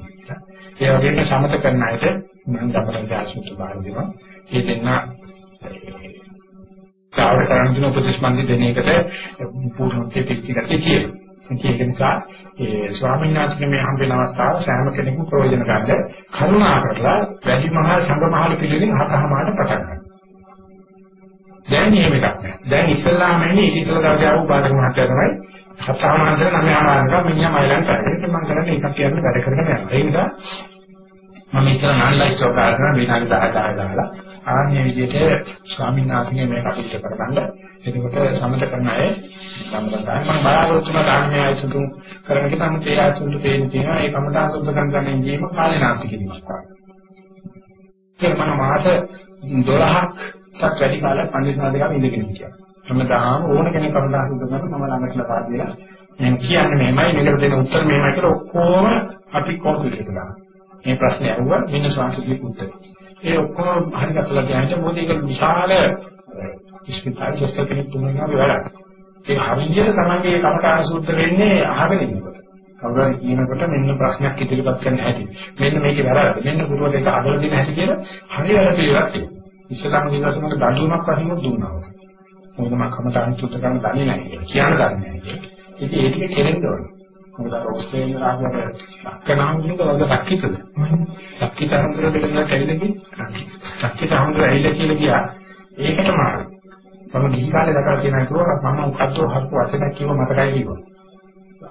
S1: ඒ වගේම සමත කරන අයට මම ධම්මගත ආශුත් බාර දෙනවා. ඒ දෙන්න කාර්ය කරන දින උපදේශ දෙන එකට පූර්ණත්වයේ පිළිගත්තේ කියලා. ඒක නිසා ඒ ස්වාමීන් වහන්සේ මේ හම්බ වෙන අවස්ථාව සෑම කෙනෙකුම ප්‍රයෝජන ගන්න කරුණා කරලා වැඩි මහා සංඝමහල පිළිවෙලින් හතහමාට පටන් ගන්න. දැන් එහෙම එකක් නෑ. දැන් ඉස්ලාම එන්නේ ඉතිසල දවසේ ආපු බාධක මහත්තයා තමයි හතහමාන්තර නම ආමාරක මිනිහා මයිලන් කරගෙන මම කරන්නේ එකක් කියන්නේ වැඩ කරගෙන යනවා. ඒ නිසා මම ඉතල නන්ලයි ස්ටෝක් කරන විනාඩි 10 10 දාලා ආන්නේ විදිහට ස්වාමීන් වහන්සේ මේක අපිට කරගන්න. එතකොට සමත කරන අය සම්බන්ධයි. මම බලාපොරොත්තු වෙන ධර්මයේ අයිසුතු කරන එක තමයි ඒ අයිසුතු පේන තියෙනවා. ඒ කමට අසුද්ධ කරගන්න ඉඳීම කාලේ නාස්ති කිරීමක් වගේ. ඒක මම මාස 12ක් වැඩි කාලයක් පන්දිසනා දෙකම ඉඳගෙන හිටියා. හැමදාම ඕන කෙනෙක් කමට අසුද්ධ කරන මම ළඟට ලබා දීලා මම කියන්නේ මේමයි මේකට දෙන උත්තර මේමයි කියලා ඔක්කොම අපි කොම්පියුටර් එකට දානවා. මේ ප්‍රශ්නේ අහුවා වෙන ශාස්ත්‍රීය උත්තර. ඒ ඔක්කොම හරි ගැසලා ගියාට මොකද ඒක විශාල ඉස්පිතාල ජස්ත කෙනෙක් තුනක් වැඩක්. ඒක හරියට තමන්ගේ කමඨාන සූත්‍ර වෙන්නේ අහගෙන ඉන්නකොට. කවුරුහරි කියනකොට මෙන්න ප්‍රශ්නයක් ඉදිරිපත් කරන්න හැටි. මෙන්න මේකේ වැරද්ද. මෙන්න පුරුවට ඒක හදලා දෙන්න හැටි කියලා හරියට පිළිවෙලක් තියෙනවා. ඉස්ලාම් විශ්වාසමක දඬුවමක් වශයෙන් දුන්නා. මොකද මම කමඨාන සූත්‍ර ගන්න දන්නේ නැහැ. කියන්න දන්නේ නැහැ. ඉතින් ඒක කෙරෙන්න ඕනේ. මොකද ඕස්ට්‍රේලියාව ආගමට ලක්කනාමුදුක වගේ ලක්කිතද ලක්කිත හඳුර දෙන්න කැවිලකි ලක්කිත හඳුර ඇවිල්ලා කියලා ගියා. ඒකට මාරු. මම ගිහි කාලේ දැකලා තියෙනවා කිව්වා මම මොකද්ද හරක වචනක් කිව්ව මතකයි කිව්වා.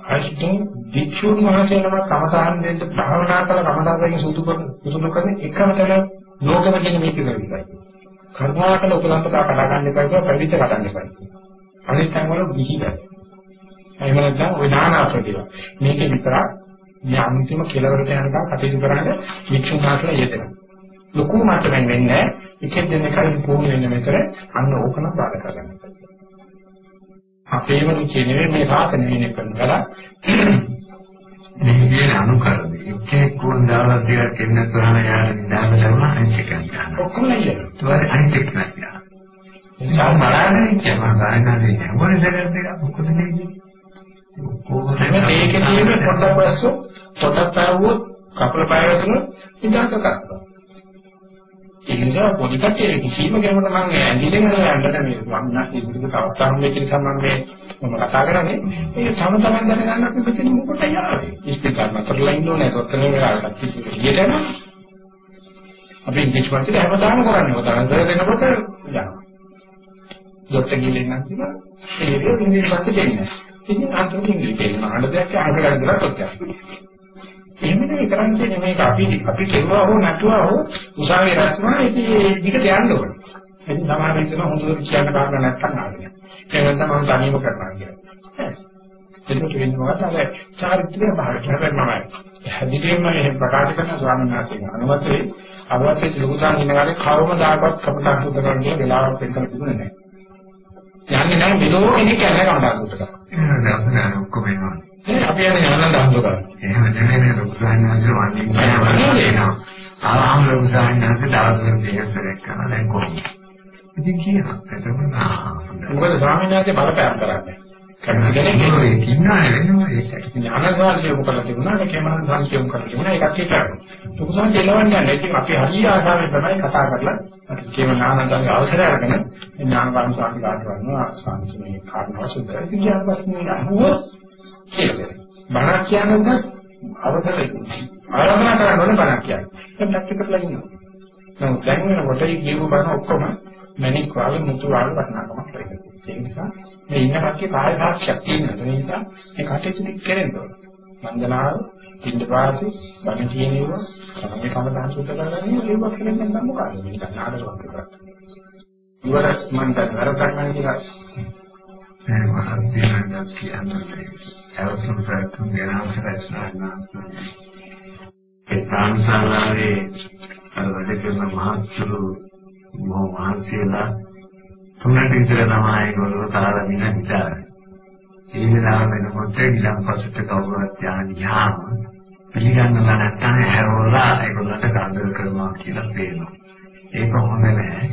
S1: අයිතින් වික්ෂුන් වහන්සේ නම කමසාන් දෙන්න භාවනා කළ කමදාවෙන් සුදු කරන සුදු කරන එකම තැන ලෝකෙම කියන මේක කරවිසයි කර්මාකල උපලම්පතා කඩා ගන්න එපා කියලා පැවිද්ද කඩන්න එපා. අනිත් තැන් වල විහිදයි එහෙම නැත්නම් ওই නානාපතිව. මේක විතරක් මේ අන්තිම කෙලවරට යනකම් කටයුතු කරන්න වික්ෂුන් වහන්සේලා යෙදෙනවා. ලොකු මට්ටමින් වෙන්නේ එකෙන් දෙන්නේ කලින් පුහුණු වෙන්න මෙතන අන්න ඕකන බාධා කරගන්න. අපේම රුචිය නෙවෙයි මේ සාසන වෙන්නේ කරනවා.
S2: මේ කියන අනුකරණය එක්කෙනෙක් වුණ දාලා දෙයක් එන්න කරන යාර නිදාම ලැබුණා අනිත් එක යනවා.
S1: ඔක්කොම නේද?
S2: ඒත් අනිත් එක නෑ. ඒ නිසා බලන්නේ කියනවා ගායනාවේ මොකද දෙයක් මොකද මේ
S1: හැම දෙයකදීම පොඩ්ඩක් බස්සෝ පොඩ්ඩක් ආවොත් කපල පය වතුන ඉඳාක කරනවා. ඒ නිසා පොඩි කටේ කිසිම කෙනෙකුට මම ඇඟිල්ලෙන් යන්නට මේ වන්නත් ඉදිරියට තවත් වෙච්ච නිසා මම මේ මම කතා කරන්නේ ඒක තම තමන් දැනගන්න අපි මෙතන මොකට යාවේ. ඉස්පිතාල මතරලා ඉන්න ඕනේ තොත්තන වෙලාවට කිසිම යනවා. අපි ඉංග්‍රීසි පන්තිල හැමදාම කරන්නේ ඔතන දෙනකොට යනවා. දොස්තර ගිලින් නම් කිව්වා ඒක ඉංග්‍රීසි පන්ති දෙන්නේ. ඉතින් අන්තිමට ඉංග්‍රීසි මාඩ දෙයක් අහකට ගන්න තොත්යක්. එහෙම නෙවෙයි කරන්නේ මේක අපි අපි කෙරුවා හෝ නැතුවා හෝ උසාවියේ රැස්නා ඉතින් ඒ දිගට යන්න ඕනේ. ඉතින් සමහර විටම හොඳට කියන්න කාරණා නැත්තම් ආගෙන. ඒ වෙනතම මම තනියම කරනවා කියලා. ඒකට වෙන්නේ මොකද අර චාරිත්‍රය භාගය හැබැයි මම හැදිදෙම මේ ප්‍රකාශ කරන ස්වාමීන් වහන්සේ අනුමතේ අවශ්‍ය ලෝකසාන් ඉන්න කාලේ කවමදාකවත් කපටක් උදේ කරන්න කියලා වෙලාවක් වෙන්න තිබුණේ නැහැ. යන්නේ නැහැ මෙලෝ කෙනෙක් යන්නේ කමඩාසුට කරා.
S2: එහෙනම් දැන් ඔක්කොම එනවා.
S1: ඒ අපි යන්නේ ආනන්ද හඳු කරා.
S2: එහෙම නෙමෙයි ලොකුසාන් වහන්සේ වන්නේ කියනවා. ආරාම ලොකුසාන් වහන්සේ දවස් දෙකක් සැරයක් කරනවා දැන් කොහොමද? ඉතින් කියනවා. එතකොට
S1: මොකද ස්වාමීන් වහන්සේ බලපෑම් කරන්නේ. කෙනෙක්
S2: ඉන්නානේ වෙනවා ඒක.
S1: ඥානසාරසිය මොකද තිබුණා කේමන සංසියම් කරලා තිබුණා ඒකත් ඒක. තුකුසන් දෙලවන්නේ නැහැ. ඉතින් අපි හරිය ආසාවෙන් තමයි කතා කරලා කේමන ආනන්දගේ අවසරය අරගෙන ඥානපාන සාකි කාට වන්නවා සංසිමේ කාරණා සුද්ධ. ඉතින් ඥානපස්නේ අහුව කියලා. බණක් කියනකොට අවසරයි. ආරාධනා කරනකොට බණක් කියන්නේ. ඒක පැත්තකට කරලා ඉන්නවා. නමුත් දැන් වෙනකොට මේ කියපු බණ ඔක්කොම මැනික් වාගේ මුතු වාගේ වටනකමක් වෙනවා. ඒ නිසා මේ ඉන්න කට්ටිය කාය සාක්ෂියක් තියෙනවා. ඒ නිසා මේ කටයුතු ටික කෙරෙන්න ඕන. වන්දනාව, පින්දපාති, බණ කියන ඒවා, තමයි කමදාන් සුද්ධ කරගන්නේ ඒවා කෙරෙන්නේ නැත්නම් මොකද? මේක නාඩගමක් කරා. ඉවරක් මන් දැන් වරදක් නැහැ කියලා.
S2: ඒ මහත්යන්ට කියන්නේ අවසන් ප්‍රයත්න ගැන අවශ්‍යයි ඒ සංසාරයේ අර වැඩ කරන මහත්තුරු මහත්සේලා තුනට විතර තමයි ඒගොල්ලෝ තාලා දින හිතාර. ඒ වෙලාව වෙනකොට ඊළඟපසට කවුරුත් යාම පිළිගන්නලා නැත්නම් හැරවලා ඒගොල්ලන්ට ගාදර කරනවා කියලා පේනවා. ඒක හොඳ නැහැ.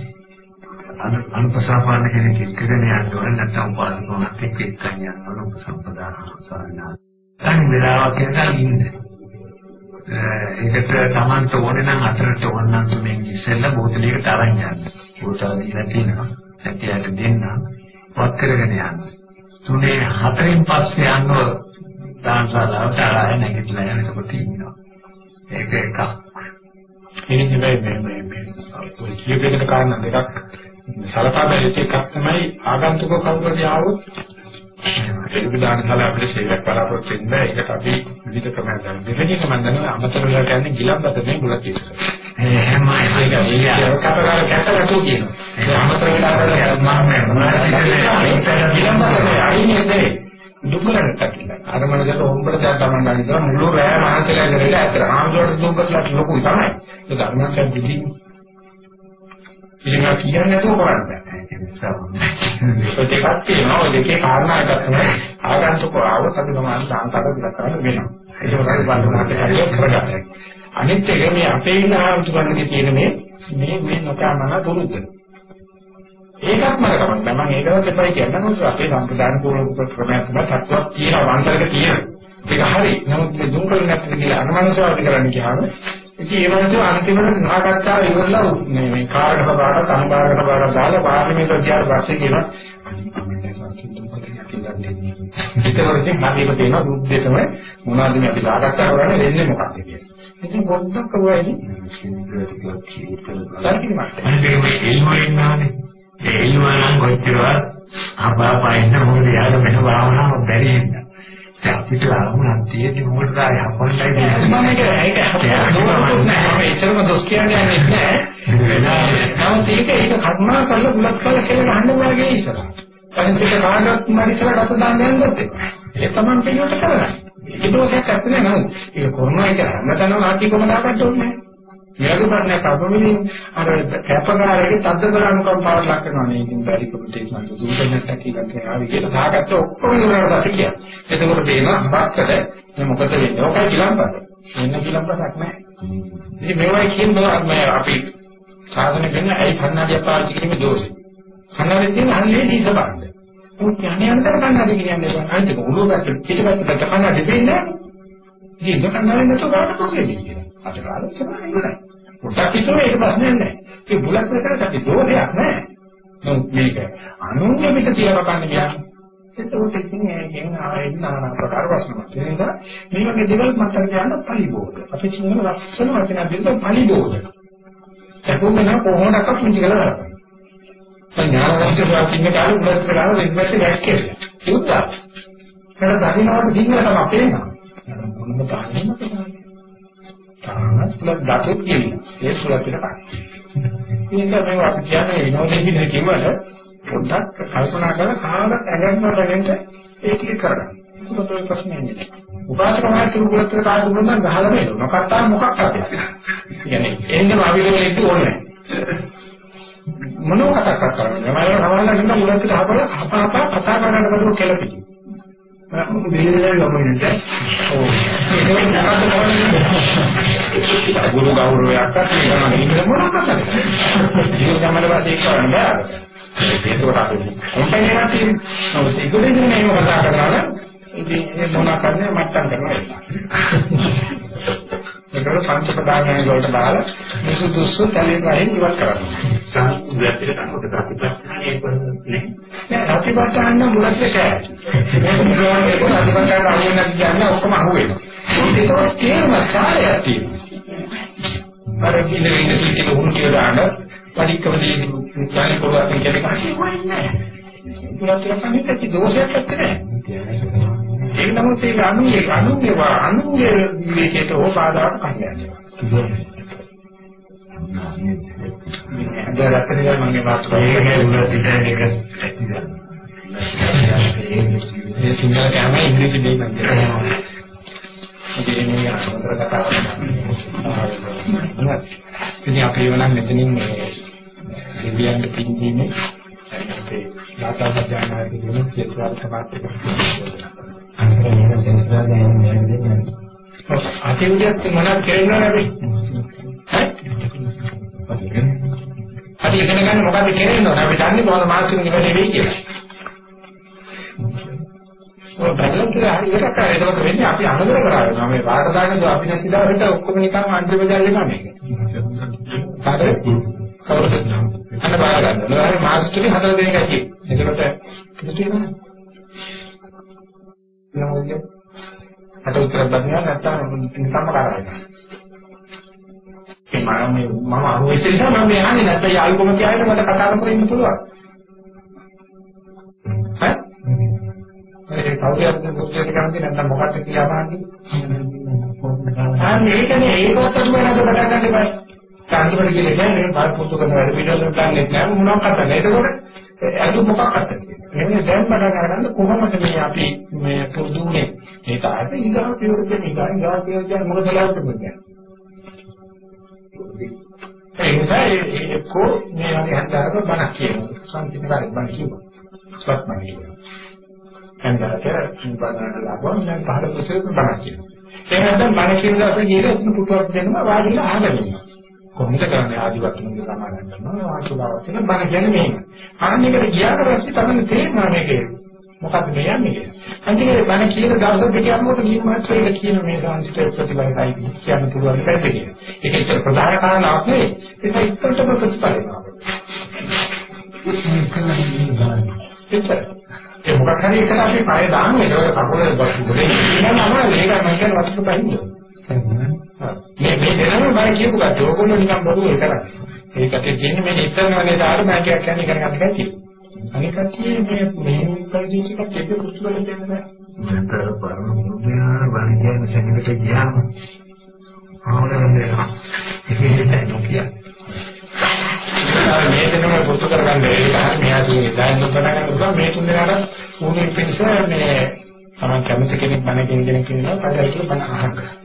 S2: අනුපසාපාන කෙනෙක් එක්කගෙන යන්න ඕනේ නැත්නම් උපාසකවන්ට එක්ක එක්කන් යන්න ඕන උපසම්පදා සාරණා. දැන් වෙලාවක් යනකම් ඉන්න. ඒකට Tamanට ඕනේ නම් අතරට ඕන නම් තුනෙන් ඉස්සෙල්ලා බෝතලයකට අරන් යන්න. බෝතල දීලා තියෙනවා. ඇටියට දෙන්න වත් කරගෙන යන්න. තුනේ හතරෙන් පස්සේ යනව දානශාලාවට ආය නැගිටලා යනකොට ඉන්නවා. ඒක එකක්.
S1: ඒක නෙවෙයි මේ මේ මේ ඔය කියපේකට කාරණා දෙකක් සලකා බැලුවත් එකක් තමයි ආගන්තුක කවුරුහරි ආවොත් ඒක දානශාලාව අපිට සේවයක් බලාපොරොත්තු වෙන්නේ ඒකට අපි විවිධ ක්‍රමයන් ගන්න. දෙවෙනි එක මම දන්නවා අමතර වෙලා කියන්නේ ගිලම්බත නේ මුලක් ඉස්සර. එහෙම ඒක කපකාර කැටලටු කියනවා. ඒක අමතර වෙලා කරලා මම මම විලම්බකේ අයිනේ දෙයි. දුකලට කියලා. අර මනසට හොම්බට දැන් තමන් ගන්න මුළු රෑ මහන්සිලා කරලා ඇතර ආම්සෝට දුකකට ලොකු තමයි. ඒක ධර්මයෙන් බුද්ධි. ඉතින් කියන්නේ නැතුව කරන්නේ. ඒක දෙකක් තියෙනවා. ඔය දෙකේ කාරණා එකක් තමයි ආගන්තුක ආවොත් අපි ගමන සාන්තර විලා කරන්න වෙනවා. ඒක තමයි බලන්නට හරියට කරගන්න. අනිත් එක මේ අපේ ඉන්න ආගන්තුකන්ගේ තියෙන මේ මේ මේ නොකමන දුරුද්ද. ඒකත් මම කමක් නැහැ. මම ඒකවත් එපයි කියන්න මොකද අපේ සම්ප්‍රදාන පූර්ව ක්‍රමයක් තමයි තත්ත්වයක් තියෙනවා වන්දරක තියෙන. ඒක හරි. නමුත් මේ දුම් කරන්නේ නැත්නම් කියලා අනුමනසවාද කරන්න කියහම ඉතින් ඒ වගේ අන්තිමට සහකච්ඡා ඉවරලා මේ මේ කාර්යක බාර සම්බාරක බාර දාලා පාර්ලිමේන්ත අධ්‍යාපන පස්සේ කියනවා ඒකවලින් හරියට තේනවා දුක්දේ තමයි මොනවද මේ අපි සාකච්ඡා කරන්නේ වෙන්නේ මොකක්ද කියලා. ඉතින් පොඩ්ඩක් කරුවයිනේ.
S2: හරි මේ එල්මෙන් නානේ ඒ ඉල්වනම් කොච්චරවත් අපාපයින්න මොකද යාළුව මෙහෙම භාවනාවක් බැරි හින්දා. අපිට අරමුණක් තියෙන්නේ මොකටද අපොන්ටයි
S1: මම ඒක ඒක එච්චරම දොස් කියන්නේ නැහැ. නමුත් ඒක ඒක කර්මා කරලා බුලත් කරලා කියලා ගන්න වාගේ ඉස්සරහ. පරිසිත කාණ්ඩත් මරිසලා රත දාන්න යන්නත් ඒ තමයි පිළිවෙලට කරන්නේ. ඒක දෝෂයක් නැත්නම් නේද? ඒක කොරෝනා එක හැමතැනම ආර්ථිකම දාගන්න ඕනේ. මේක ප්‍රශ්නයක් අපමින් අර කැපකාරයේ තද්ද බලනුකම්පාවක් ලක් කරනවා නේ ඉතින් බැරි කොමිටේෂන් දුරුකන්නට කියලා කියනවා කියලා දාගත්ත ඔක්කොම ඉවරවට පස්සේ කියනවා එතකොට තේනවා අපස්සට මේ මොකද වෙන්නේ? ඔකයි කිලම්පස වෙන කිලම්පසක් නැහැ ඉතින් මේවයි කියනවා මේ අපි සාධන වෙන ඇයි කන්නාඩිය පාවිච්චි කිරීමේ දෝෂේ කන්නාඩිය තියෙන හරියට දීස බලන්න උන් කියන්නේ අන්තර කන්නාඩිය කියන්නේ අනිත් උණුකට පිටපැත්තට කන්නාඩිය දෙන්නේ නැහැ ඉතින් කන්නාඩිය නැතුව ගන්න කොහේද කියලා අද කාලේ තමයි ඉවරයි. පොඩ්ඩක් හිතුවේ ඒක ප්‍රශ්නයක් නැහැ. ඒ බුලත් එකකට අපි දෝෂයක් නැහැ. නමුත් මේක අනුන්ගේ පිට තියලා කන්නේ කියන්නේ. ඒකෝට ඉතින් ඒකෙන් ආයෙත් নানা ආකාර ප්‍රශ්නයක්. ඒ නිසා මේ වගේ දේවල් මතක ගන්න පරිබෝධ. අපි සිංහල ලස්සන වචන දෙන්න පරිබෝධ. ඒකම නම් කොහොමඩක් පුංචි කරලා කරන්නේ. ඥාන රාෂ්ට්‍ර ශාස්ත්‍රඥ කාලේ බුලත් කරලා දෙන්නත් වැක්කේ. යුද්ධ. ඒක දකින්නවට සිංහල තමයි පේනවා. මොනම තාන්නේ නැහැ. තාමත් දතොත් කියනවා. ඒ සුලපිට පයි. ඒක මේ අපි කියන්නේ විනෝදයෙන් කිව්වට පොඩ්ඩක් කල්පනා කරලා කාමත් ඇඟෙන්නට ඇඟෙන්න ඒක කරගන්න. ඒකත් ඔය ප්‍රශ්නේ නෑ. උපාසක මහත්තුරු කුලතර කාර්ය දුන්නා ගහලා මේක. මොකක්ද මොකක් අපි. කියන්නේ එහෙනම් අවිරෝලෙත් ඕනේ මොනව කතා කරන්නේ? මම සමහරවිට හින්න මුලකට හපලා හපහපා කතා කරන්න බඩුව කෙලපිටි. බෙහෙලෙන් ලොබෙන්නට ඕ ඒක ගුරු ගෞරවයක් අත් ඒක නම් ඉන්න මොනවද කරන්නේ? ජීවිත ගමන වාසේ කරන්න බෑ. ඒකට අපි කොම්පැනි එකක් තියෙනවා. ඒකෙන් මේව කතා කරනවා නම් ඉතින් මේ මොන කරන්නේ මට්ටම් කරනවා ඒකට පංච ප්‍රදානයන් වලට දාලා මිසු දුස්සු තලේ වහින් ඉවත් කරනවා. සාහෘදයට අනුකූල ප්‍රතිපත්තනේ නේ. නෑ ප්‍රතිපත්තන්න මුලත් එකයි. මේක මුලවන්නේ ප්‍රතිපත්තන්න අහුවෙන්න කියන්නේ ඔක්කොම අහුවෙනවා. ඒක තේරුම කාර්යයක් තියෙනවා. අර කිනේ ඉන්න සිටින උන් කියලා දාන පරික්කමදී ඥාන පොළොවට කියන එක හරියන්නේ නෑ. පුරාතන කමිටේ දෝෂයක් නැහැ. ඒක නමුත් ඒක අනුගේ අනුගේ අනුගේ විවේකයට හෝ බාධාවක් කන්නේ නැහැ. දැන් මගේ වාස්තු ඒකේ උන පිටේ එක ඒ සිංහල කෑම ඉංග්‍රීසි දෙන්න කියනවා. ඒ මේ අතර කතා කරනවා. ඉතින් අපි වෙනනම් මෙතනින් මේ දෙවියන්ට පින් දීමේ අපේ දාතා සත්‍යනායක කියන සියලු සමාජ කරනවා. මේක සෙන්සර් දැනෙන්නේ නැහැ නේද? අතිවිදයක් මොනවද කියනවා අපි? අපි ඉගෙන ගන්න මොකද්ද කියන්නේ? අපි දන්නේ මොනවද මානසික නිවැරදි වෙයි කියලා. ඔය බැලුම් කියලා හරි එකක් කරා. ඒකට වෙන්නේ අපි අනුග්‍රහ කරා. මේ වාට දාන්නේ අපි නැති දාකට ඔක්කොම නිකන් අන්තිම ජල්ලේ නම මේක. හරි? කවුරුද? අන්න බාර ගන්න. නේද? මාස්ටර්ගේ හතර දෙනෙක් ඇති. ඒකට කිව්වනේ. නෝල්ල අට උත්තර බඳිනවා නැත්නම් නිකම්ම කරන්නේ. ඒ මම මම අහුවෙච්ච නිසා මම මේ අහන්නේ නැත්නම් යාළුකම කියයිද මට කතා කරන්න ඉන්න පුළුවන්. හරි? ඒ කවුරුත් මුස්ලිම් කන්නේ නැත්නම් මොකක්ද කියලා අහන්නේ. අනේ ඒකනේ ඒකත් අදුවනද පටන් ගන්න බෑ. කාන්තිපට කියලා කියන්නේ බාර පුතු කරන වැඩ පිළිවෙල ගන්නෙත් නෑ මොනවක්වත් නැහැ. ඒකෝට අද මොකක්වත් නැහැ. දැන් පටන් අරගන්න කොහොමද මේ අපි මේ පුදුනේ ඒක ආයෙත් ඊගාව පියවරෙන් ඊගාව ඊගාව පියවරෙන් මොකද ලාවට කියන්නේ. ඒ නිසා ඒ කො මේ වගේ හතරක බණක් කියනවා. සංකීර්ණ බණක් කියනවා. ස්වත් බණක් කියනවා. හන්දරට සින්පන්නට ලබන දැන් පහළ ප්‍රසේත බණක් කියනවා. ඒ නැත්නම් බණ කියන දවසේ ගිහලා උතුම් පුටුවක් දෙනවා වාඩිලා අහගෙන ඉන්නවා. කොහොමද කරන්නේ ආදිවත්තුන්ගේ සමාදන් කරනවා ආශුභාවත් වෙන බණ කියන්නේ මෙහෙම. අනන්නේකට ගියාට පස්සේ තමයි තේරෙනවා මේකේ මොකක්ද මේ යන්නේ කියලා. අන්තිමේ බණ කියන දවස් දෙක යනකොට මේ මාත්‍රේ කියන මේ සංස්කෘතික ප්‍රතිපලයි කියන්න පුළුවන් පැත්තේ කියන. ඒක ඉතින් ප්‍රධාන කාරණාවක් නෙවෙයි. ඒක ඉක්කටම ප්‍රතිපලනවා. ඒ මොකක් හරි එකට අපි පය දාන්න ඒක කකුල බස්ුනේ. ඉතින් අමාරු ඒක මම කියන වස්තු පහින්ද. මේ මේ දෙනම මම කියපු කට්ටිය ඕගොල්ලෝ නිකන් බොරු ඒ කරන්නේ. ඒකට කියන්නේ මේ ඉස්සරහනේ දාලා මම කියන්නේ කරගන්න බැහැ අනික කට්ටිය මේ මේ පරිදීච කට්ටිය කුස්තුවල දෙන්නේ
S2: මන්තර පරම මුද්‍යාන බණ කියන සෙනෙකට ගියාම ආවරන්නේ ඒකේ නොකිය
S1: මේ දෙනම පුරුදු කරගන්න ඒක තමයි මෙයා කියන්නේ දැන් පටන් ගන්න මේ තුන් දෙනාට උනේ පිටස මේ තමයි කැමති කෙනෙක් බණ කියන කෙනෙක් කියනවා පදයි කියලා බණ අහන්න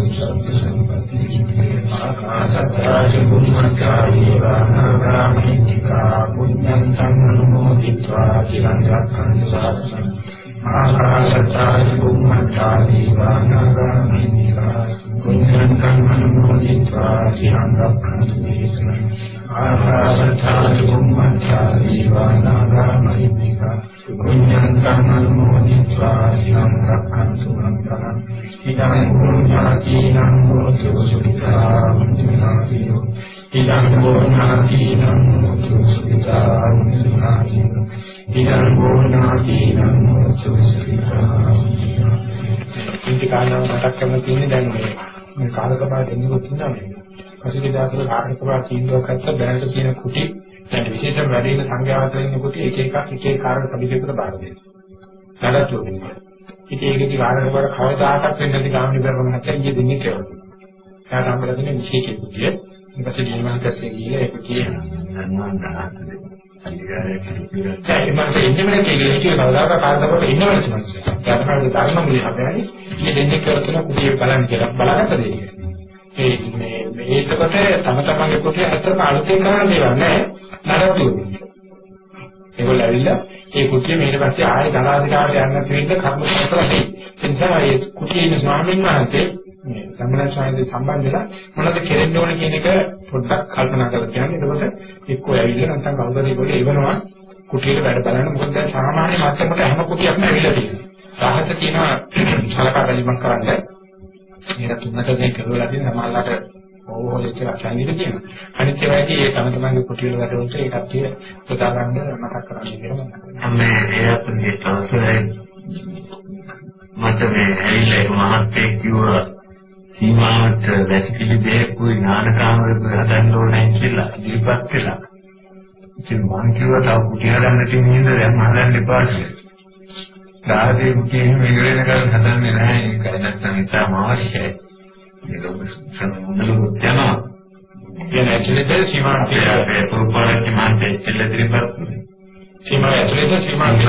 S1: තමයි ඒක.
S2: ඔය කෙනෙක් කාරණාව මතක් කරගෙන තියෙන්නේ දැන් මේ මේ කාලකපාර දෙන්නේ කොහොමද? මේ පසුගිය දවස්වල කාර්යකපාර තීන්දුවක් ගත්ත බැලට කියන කුටි දැන් විශේෂයෙන් වැඩි වෙන සංඛ්‍යාව අතර ඉන්න කුටි එක එකක් එක එක කාර්ය සමිතියකට බාර දෙනවා. නඩත්තු වෙනවා. ඉතින් ඒකදී කාර්යවල කවදාකවත් වෙන්නේ නැති ගාමිණී බරම නැත්නම් ඊයේ දෙන්නේ කියලා. එයාට හම්බෙලා තියෙන විශේෂ කුටිය. ඊට පස්සේ දීමන්කස්සේ ගිහලා ඒක කියනවා. නන්වන් දාහතේ. අනිවාර්යයෙන් කිව්වා.
S1: ඒ මාසේ ඉන්නම නැති කියලා කියන කවදාකවත් කාර්යවල ඉන්නවනේ මනසේ. ඊට පස්සේ ධර්ම මුලිය හදන්නේ ඊයේ දෙන්නේ කියලා කියන කුටිය බලන්න කියලා බලගත්ත දෙයක්. ඒ මේ මේකකට තම තමන්ගේ කුටිය ඇත්තටම අලුතෙන් කරන්න දේවල් නැහැ. නඩත්තු වෙන්නේ. ඒගොල්ලෝ ඇවිල්ලා ඒ කුටිය ඊට පස්සේ ආයෙ දලාදිකාට යන්න තියෙන කර්ම කරලා දෙයි. ඒ නිසා ඒ කුටියේ ඉන්න ස්වාමීන් වහන්සේ මේ සම්මන ස්වාමීන් සම්බන්ධ වෙලා මොනවද කෙරෙන්න ඕන කියන එක පොඩ්ඩක් කල්පනා කරලා කියන්නේ. එතකොට එක්කෝ ඇවිල්ලා නැත්නම් කවුරුද ඒගොල්ලෝ එවනවා කුටියට වැඩ බලන්න. මොකද දැන් සාමාන්‍ය මට්ටමට හැම කුටියක්ම ඇවිල්ලා තියෙනවා. රාහත කියනවා සලකා බැලීමක් කරන්න. මේක තුනකට දෙක කරලා තියෙන සමාජලට ඕහොලෙච්ච ලක්ෂණ තියෙනවා. අනිත් ඒවාදී ඒ තම තමන්ගේ කුටිවල වැඩවලට ඒ කට්ටිය උදා ගන්න මතක් කරන්නේ කියලා මම
S2: මේ ඒත් මේ තවසරයි මට මේ ඇවිල්ලා ඒක මහත්යෙක් කිව්වා සීමාවට වැසිකිලි දෙකුයි නානකාමරෙක හදන්න ඕනේ කියලා ඉතිපත් කළා. ඉතින් මං කිව්වා තව කුටි හදන්න තියෙන හින්ද දැන් හදන්න එපා කියලා. සාදේ කුටි මේ වෙනකල් හදන්නේ නැහැ ඒක නැත්තම් ඉතාම අවශ්‍යයි. ඒක සම්මුතිය යනවා.
S1: කියන ඇතුළත සීමාන්තය
S2: ඒ පුරුපාරච්චි මාන්තේ ඉතිරිපත්
S1: සීමාව ඇතුළත සීමාන්තය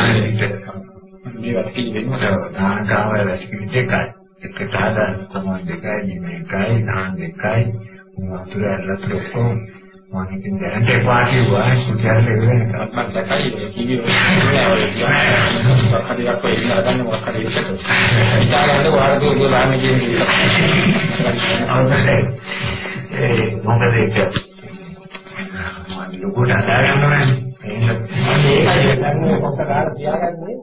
S2: මේ වැස්කිලි වෙනකොට නානකාව වැස්කිලි දෙකයි. එකට ආදාන තමයි දෙකයි මේකයි නාන දෙකයි වතුර ඇලතර ඔක්කොම මම ඉතින් දැනට එපා කිව්වා කුටියල් ඉවරනේ
S1: මම දැකයි කිවි මොකක් හරි එකක් වෙයි නරගන්න මොකක් හරි එකක් ඉතාලකට වාරද උදේ ලාන්න කියන්නේ
S2: ඒ මොකද ඒක? මම ලොකුට හදාගන්න ඕනේ.
S1: මේකයි දැන් මොකක් කාලා තියාගන්නේ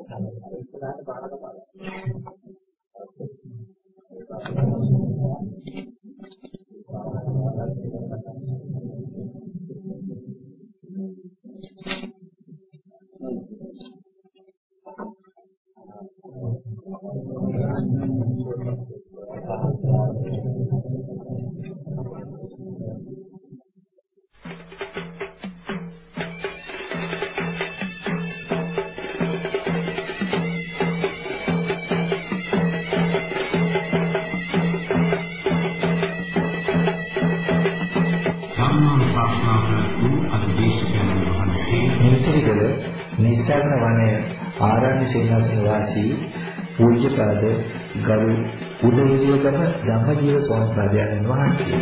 S3: නිස්සාරණ වනයේ ආරණ්‍ය සේනාසන වාසී පූජ්‍යපාද ගරු උදේවියගම ධම්මජීව ස්වාමීන් වහන්සේ.